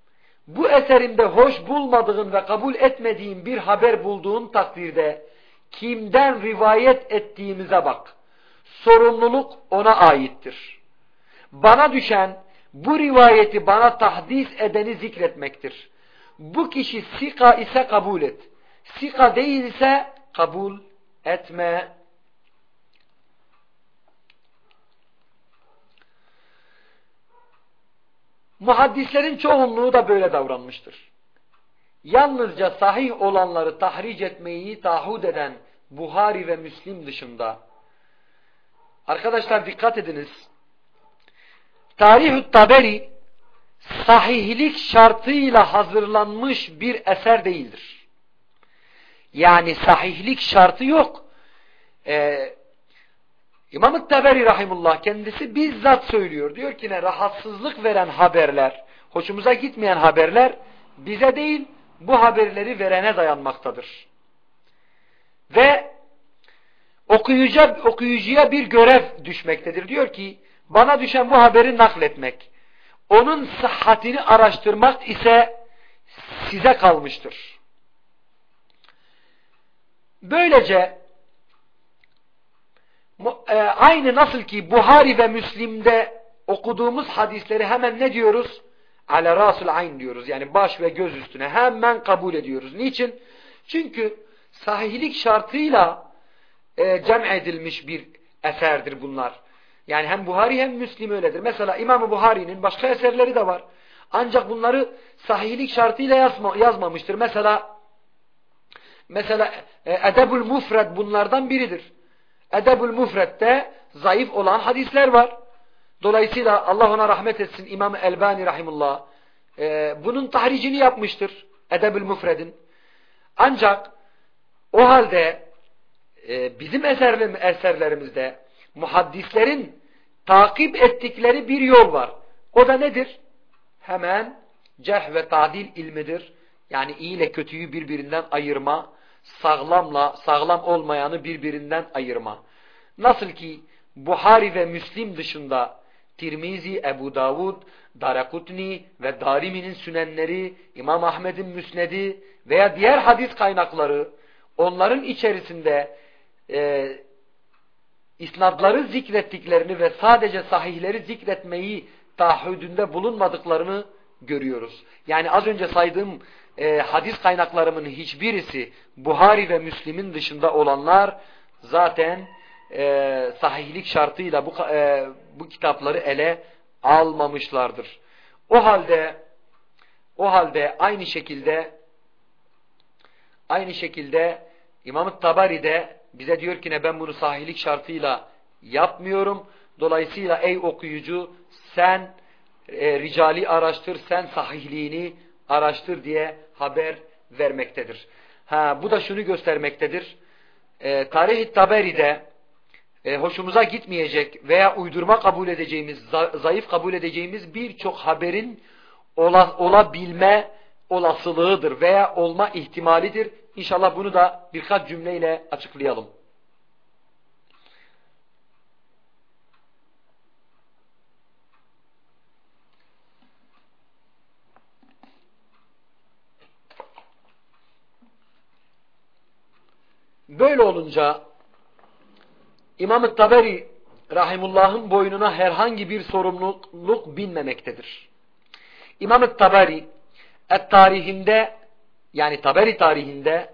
Bu eserimde hoş bulmadığın ve kabul etmediğin bir haber bulduğun takdirde kimden rivayet ettiğimize bak. Sorumluluk ona aittir. Bana düşen bu rivayeti bana tahdis edeni zikretmektir. Bu kişi sika ise kabul et. Sika değil ise kabul etme. Muhaddislerin çoğunluğu da böyle davranmıştır. Yalnızca sahih olanları tahric etmeyi taahhüt eden Buhari ve Müslim dışında arkadaşlar dikkat ediniz Tarih-ü Taberi sahihlik şartıyla hazırlanmış bir eser değildir. Yani sahihlik şartı yok. Ee, İmam-ı Teberi Rahimullah kendisi bizzat söylüyor. Diyor ki ne rahatsızlık veren haberler, hoşumuza gitmeyen haberler bize değil bu haberleri verene dayanmaktadır. Ve okuyucuya, okuyucuya bir görev düşmektedir. Diyor ki bana düşen bu haberi nakletmek. Onun sıhhatini araştırmak ise size kalmıştır. Böylece e, aynı nasıl ki Buhari ve Müslim'de okuduğumuz hadisleri hemen ne diyoruz? Ale rasul ayn diyoruz. Yani baş ve göz üstüne hemen kabul ediyoruz. Niçin? Çünkü sahihlik şartıyla e, cem edilmiş bir eserdir bunlar. Yani hem Buhari hem Müslim öyledir. Mesela İmam-ı Buhari'nin başka eserleri de var. Ancak bunları sahihlik şartıyla yazma, yazmamıştır. Mesela mesela e, Edebul Mufred bunlardan biridir. Edebul Mufred'de zayıf olan hadisler var. Dolayısıyla Allah ona rahmet etsin İmam Elbani Rahimullah e, bunun tahricini yapmıştır. Edebul Mufred'in. Ancak o halde e, bizim eserlerimizde muhaddislerin takip ettikleri bir yol var. O da nedir? Hemen cerh ve tadil ilmidir. Yani iyi ile kötüyü birbirinden ayırma, sağlamla sağlam olmayanı birbirinden ayırma. Nasıl ki Buhari ve Müslim dışında Tirmizi, Ebu Davud, Darakutni ve Darimi'nin sünenleri, İmam Ahmet'in müsnedi veya diğer hadis kaynakları onların içerisinde e, isnadları zikrettiklerini ve sadece sahihleri zikretmeyi taahhüdünde bulunmadıklarını görüyoruz. Yani az önce saydığım e, hadis kaynaklarımın hiçbirisi Buhari ve Müslim'in dışında olanlar zaten e, sahihlik şartıyla bu, e, bu kitapları ele almamışlardır. O halde o halde aynı şekilde aynı şekilde İmam-ı Tabari de bize diyor ki ne ben bunu sahihlik şartıyla yapmıyorum. Dolayısıyla ey okuyucu sen e, ricali araştır, sen sahihliğini araştır diye haber vermektedir. Ha, bu da şunu göstermektedir. E, Tarih-i Taberi'de e, hoşumuza gitmeyecek veya uydurma kabul edeceğimiz, zayıf kabul edeceğimiz birçok haberin ola, olabilme olasılığıdır veya olma ihtimalidir. İnşallah bunu da birkaç cümleyle açıklayalım. Böyle olunca İmam-ı Taberi Rahimullah'ın boynuna herhangi bir sorumluluk binmemektedir. İmam-ı Taberi et tarihinde yani Taberi tarihinde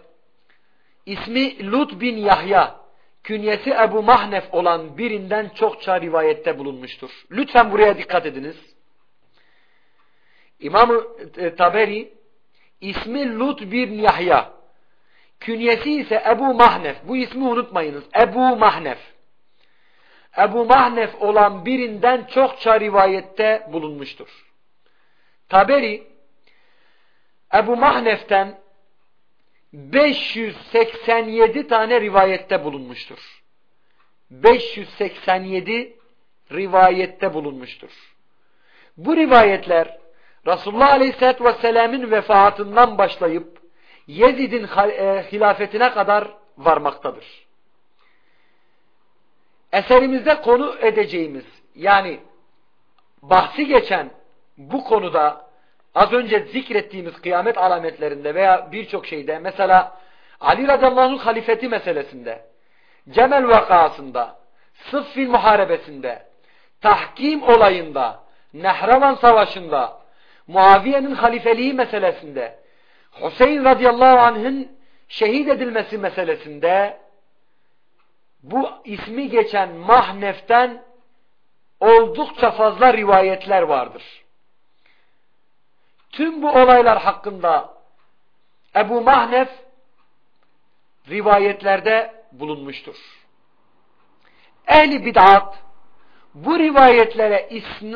ismi Lut bin Yahya künyesi Ebu Mahnef olan birinden çokça rivayette bulunmuştur. Lütfen buraya dikkat ediniz. İmam Taberi ismi Lut bin Yahya künyesi ise Ebu Mahnef. Bu ismi unutmayınız. Ebu Mahnef. Ebu Mahnef olan birinden çokça rivayette bulunmuştur. Taberi Ebu Mahnef'ten 587 tane rivayette bulunmuştur. 587 rivayette bulunmuştur. Bu rivayetler Resulullah Aleyhisselatü Vesselam'ın vefatından başlayıp Yezid'in e, hilafetine kadar varmaktadır. Eserimizde konu edeceğimiz yani bahsi geçen bu konuda az önce zikrettiğimiz kıyamet alametlerinde veya birçok şeyde mesela Ali radıyallahu halifeti meselesinde Cemel vakasında Sıffin muharebesinde tahkim olayında Nehravan savaşında Muaviye'nin halifeliği meselesinde Hüseyin radıyallahu anh'ın şehit edilmesi meselesinde bu ismi geçen Mahnef'ten oldukça fazla rivayetler vardır. Tüm bu olaylar hakkında Ebu Mahnef rivayetlerde bulunmuştur. Ehli bid'at bu rivayetlere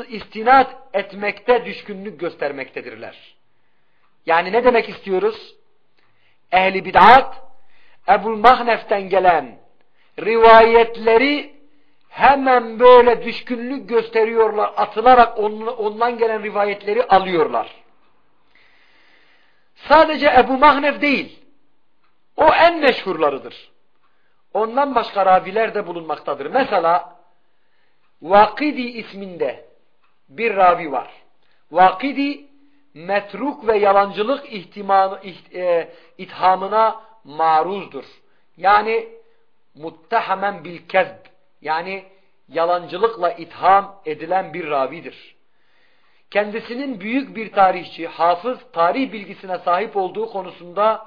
istinat etmekte düşkünlük göstermektedirler. Yani ne demek istiyoruz? Ehli bid'at Ebu Mahnef'ten gelen rivayetleri hemen böyle düşkünlük gösteriyorlar. Atılarak ondan gelen rivayetleri alıyorlar. Sadece Ebu Mahnef değil. O en meşhurlarıdır. Ondan başka raviler de bulunmaktadır. Mesela Vakidi isminde bir ravi var. Vakidi metruk ve yalancılık ihtimanı, e, ithamına maruzdur. Yani muttahamen bil kezb yani yalancılıkla itham edilen bir ravidir. Kendisinin büyük bir tarihçi, hafız, tarih bilgisine sahip olduğu konusunda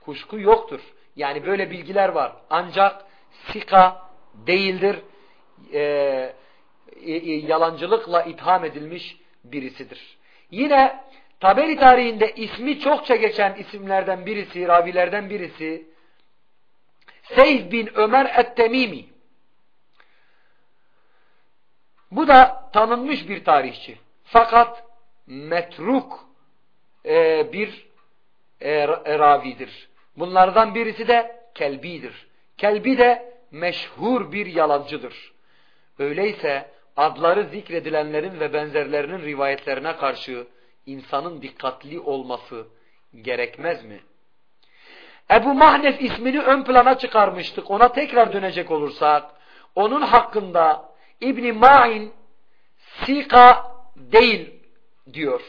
kuşku yoktur. Yani böyle bilgiler var. Ancak sika değildir. E, e, yalancılıkla itham edilmiş birisidir. Yine Taberi tarihinde ismi çokça geçen isimlerden birisi, ravilerden birisi Seyd bin Ömer et-Temimi. Bu da tanınmış bir tarihçi. Fakat metruk e, bir e, e, ravidir. Bunlardan birisi de Kelbi'dir. Kelbi de meşhur bir yalancıdır. Öyleyse adları zikredilenlerin ve benzerlerinin rivayetlerine karşı insanın dikkatli olması gerekmez mi? Ebu Mahnef ismini ön plana çıkarmıştık. Ona tekrar dönecek olursak, onun hakkında İbni Ma'in sika değil diyor.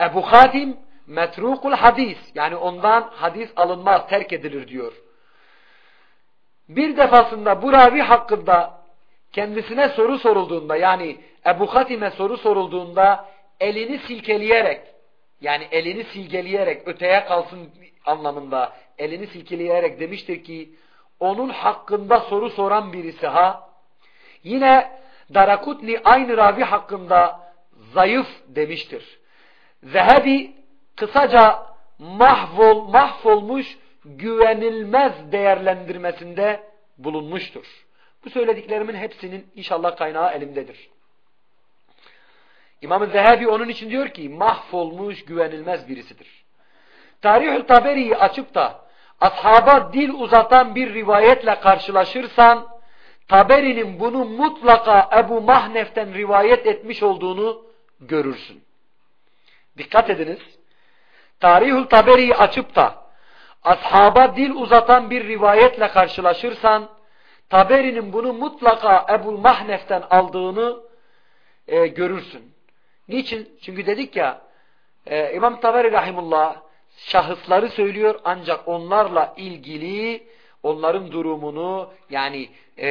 Ebu Hatim metrukul hadis yani ondan hadis alınmaz, terk edilir diyor. Bir defasında bu ravi hakkında kendisine soru sorulduğunda yani Ebu Hatim'e soru sorulduğunda elini silkeleyerek yani elini silkeleyerek öteye kalsın anlamında elini silkeleyerek demiştir ki onun hakkında soru soran birisi ha yine Darakutni aynı ravi hakkında zayıf demiştir. Zehebi kısaca mahvol, mahvolmuş güvenilmez değerlendirmesinde bulunmuştur. Bu söylediklerimin hepsinin inşallah kaynağı elimdedir. İmam-ı Zehebi onun için diyor ki mahvolmuş güvenilmez birisidir. Tarih-ül Taberi'yi açıp da ashaba dil uzatan bir rivayetle karşılaşırsan Taberi'nin bunu mutlaka Ebu Mahnef'ten rivayet etmiş olduğunu görürsün. Dikkat ediniz. Tarihül Taberi'yi açıp da ashaba dil uzatan bir rivayetle karşılaşırsan Taberi'nin bunu mutlaka Ebu Mahnef'ten aldığını e, görürsün. Niçin? Çünkü dedik ya e, İmam Taberi Rahimullah şahısları söylüyor ancak onlarla ilgili onların durumunu yani e,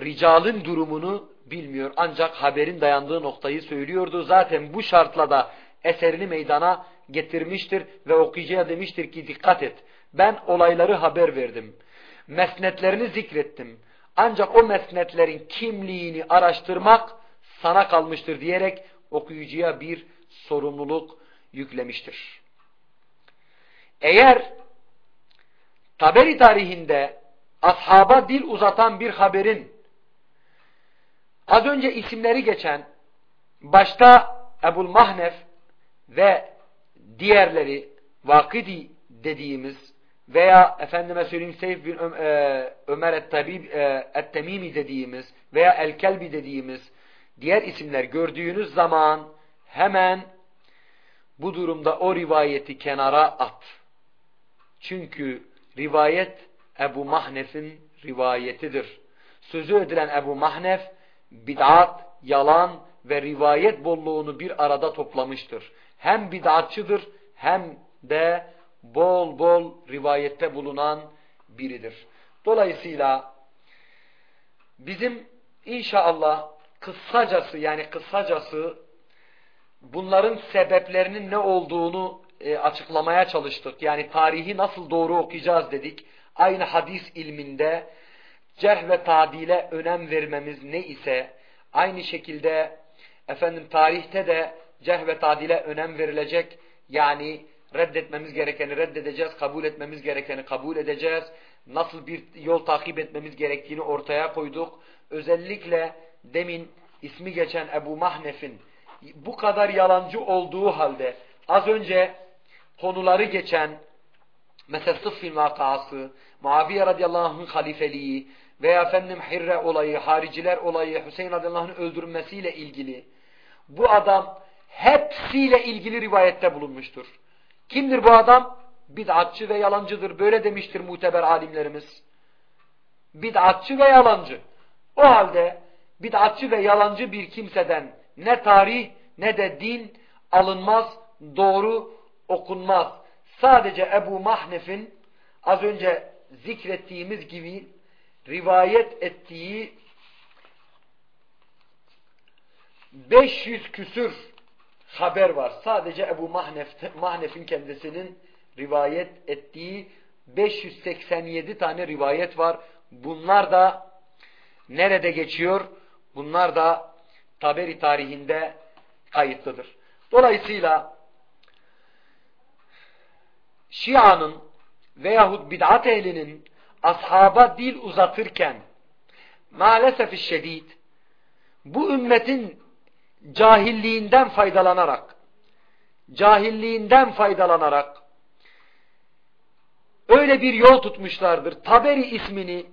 ricalın durumunu bilmiyor. Ancak haberin dayandığı noktayı söylüyordu. Zaten bu şartla da eserini meydana getirmiştir ve okuyucuya demiştir ki dikkat et. Ben olayları haber verdim. Mesnetlerini zikrettim. Ancak o mesnetlerin kimliğini araştırmak sana kalmıştır diyerek okuyucuya bir sorumluluk yüklemiştir. Eğer Taberi tarihinde ashaba dil uzatan bir haberin az önce isimleri geçen başta Ebul Mahnef ve diğerleri Vakidi dediğimiz veya efendime söyleyeyim Seyf bin e, Ömer et-Tabib e, et-Temimi dediğimiz veya El-Kelbi dediğimiz diğer isimler gördüğünüz zaman hemen bu durumda o rivayeti kenara at. Çünkü rivayet Ebu Mahnef'in rivayetidir. Sözü edilen Ebu Mahnef bid'at, yalan ve rivayet bolluğunu bir arada toplamıştır. Hem bid'atçıdır hem de bol bol rivayette bulunan biridir. Dolayısıyla bizim inşallah kısacası yani kısacası bunların sebeplerinin ne olduğunu e, açıklamaya çalıştık. Yani tarihi nasıl doğru okuyacağız dedik. Aynı hadis ilminde cerh ve tadile önem vermemiz ne ise aynı şekilde efendim tarihte de cerh ve tadile önem verilecek. Yani reddetmemiz gerekeni reddedeceğiz, kabul etmemiz gerekeni kabul edeceğiz. Nasıl bir yol takip etmemiz gerektiğini ortaya koyduk. Özellikle demin ismi geçen Ebu Mahnef'in bu kadar yalancı olduğu halde az önce konuları geçen mesela Sıffin vakası, Muaviye radıyallahu anh'ın halifeliği veya efendim Hirre olayı, hariciler olayı, Hüseyin radıyallahu anh'ın öldürülmesiyle ilgili bu adam hepsiyle ilgili rivayette bulunmuştur. Kimdir bu adam? Bid'atçı ve yalancıdır. Böyle demiştir muteber alimlerimiz. Bid'atçı ve yalancı. O halde bid'atçı ve yalancı bir kimseden ne tarih ne de din alınmaz, doğru okunmaz. Sadece Ebu Mahnef'in az önce zikrettiğimiz gibi rivayet ettiği 500 küsür haber var. Sadece Ebu Mahnef, Mahnef'in kendisinin rivayet ettiği 587 tane rivayet var. Bunlar da nerede geçiyor? Bunlar da Taberi tarihinde kayıtlıdır. Dolayısıyla Şia'nın veyahut bid'at ehlinin ashaba dil uzatırken maalesef şiddet bu ümmetin cahilliğinden faydalanarak cahilliğinden faydalanarak öyle bir yol tutmuşlardır. Taberi ismini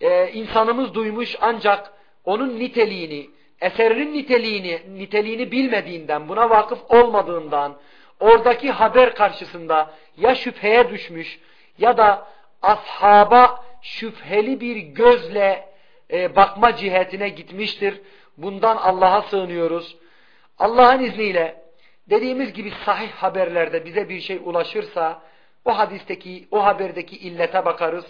e, insanımız duymuş ancak onun niteliğini, eserinin niteliğini, niteliğini bilmediğinden, buna vakıf olmadığından, oradaki haber karşısında ya şüpheye düşmüş ya da ashaba şüpheli bir gözle e, bakma cihetine gitmiştir. Bundan Allah'a sığınıyoruz. Allah'ın izniyle dediğimiz gibi sahih haberlerde bize bir şey ulaşırsa o hadisteki, o haberdeki illete bakarız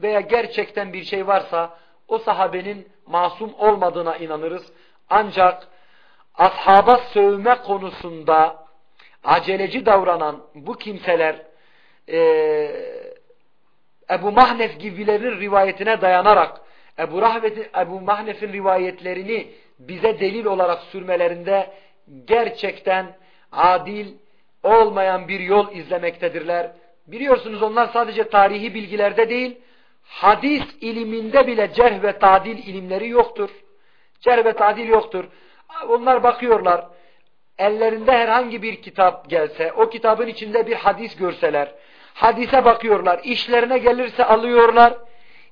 veya gerçekten bir şey varsa o sahabenin masum olmadığına inanırız. Ancak ashaba sövme konusunda aceleci davranan bu kimseler e, Ebu Mahnef gibilerin rivayetine dayanarak Ebu, Rahmet'in, Ebu Mahnef'in rivayetlerini bize delil olarak sürmelerinde gerçekten adil olmayan bir yol izlemektedirler. Biliyorsunuz onlar sadece tarihi bilgilerde değil, hadis iliminde bile cerh ve tadil ilimleri yoktur. Cerh ve tadil yoktur. Onlar bakıyorlar, ellerinde herhangi bir kitap gelse, o kitabın içinde bir hadis görseler, hadise bakıyorlar, işlerine gelirse alıyorlar,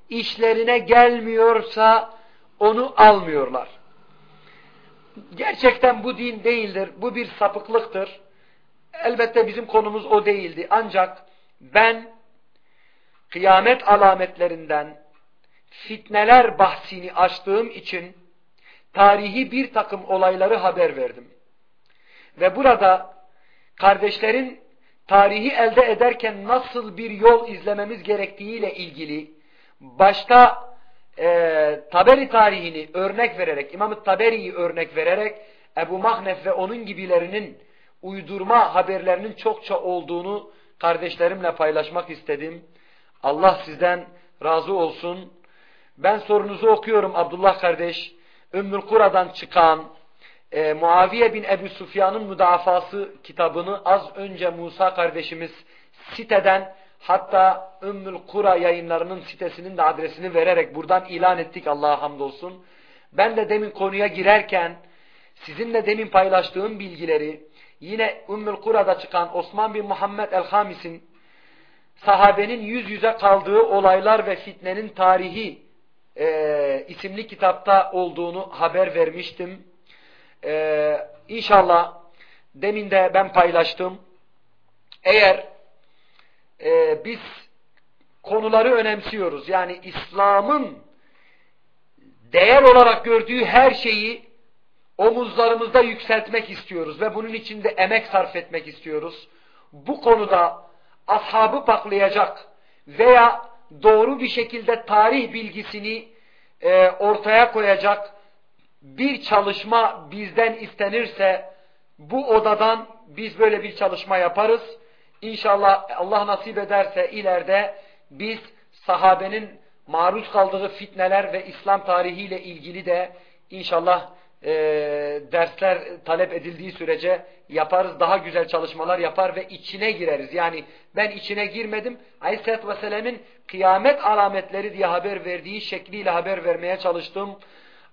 işlerine gelmiyorsa onu almıyorlar. Gerçekten bu din değildir, bu bir sapıklıktır. Elbette bizim konumuz o değildi. Ancak ben kıyamet alametlerinden fitneler bahsini açtığım için tarihi bir takım olayları haber verdim. Ve burada kardeşlerin tarihi elde ederken nasıl bir yol izlememiz gerektiğiyle ilgili başta e, Taberi tarihini örnek vererek, İmam-ı Taberi'yi örnek vererek Ebu Mahnef ve onun gibilerinin uydurma haberlerinin çokça olduğunu kardeşlerimle paylaşmak istedim. Allah sizden razı olsun. Ben sorunuzu okuyorum Abdullah kardeş. Ümmül Kura'dan çıkan e, Muaviye bin Ebu Sufyan'ın müdafası kitabını az önce Musa kardeşimiz siteden hatta Ümmül Kura yayınlarının sitesinin de adresini vererek buradan ilan ettik Allah'a hamdolsun. Ben de demin konuya girerken sizinle demin paylaştığım bilgileri yine Ümmül Kura'da çıkan Osman bin Muhammed el-Hamis'in sahabenin yüz yüze kaldığı olaylar ve fitnenin tarihi e, isimli kitapta olduğunu haber vermiştim. E, inşallah demin de ben paylaştım. Eğer e, biz konuları önemsiyoruz. Yani İslam'ın değer olarak gördüğü her şeyi omuzlarımızda yükseltmek istiyoruz ve bunun için de emek sarf etmek istiyoruz. Bu konuda ashabı paklayacak veya doğru bir şekilde tarih bilgisini e, ortaya koyacak bir çalışma bizden istenirse bu odadan biz böyle bir çalışma yaparız. İnşallah Allah nasip ederse ileride biz sahabenin maruz kaldığı fitneler ve İslam tarihiyle ilgili de inşallah e, dersler talep edildiği sürece yaparız. Daha güzel çalışmalar yapar ve içine gireriz. Yani ben içine girmedim. Aleyhisselatü Vesselam'ın kıyamet alametleri diye haber verdiği şekliyle haber vermeye çalıştım.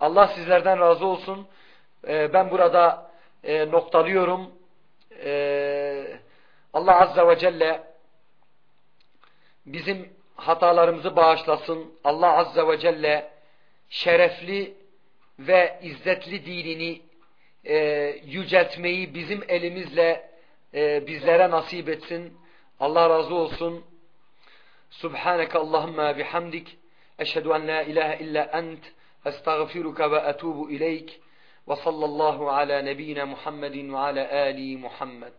Allah sizlerden razı olsun. E, ben burada e, noktalıyorum. Eee Allah Azze ve Celle bizim hatalarımızı bağışlasın. Allah Azze ve Celle şerefli ve izzetli dinini e, yüceltmeyi bizim elimizle e, bizlere nasip etsin. Allah razı olsun. Subhaneke Allahümme bihamdik. Eşhedü en la ilahe illa ent. Estağfiruka ve etubu ileyk. Ve sallallahu ala nebine Muhammedin ve ala ali Muhammed.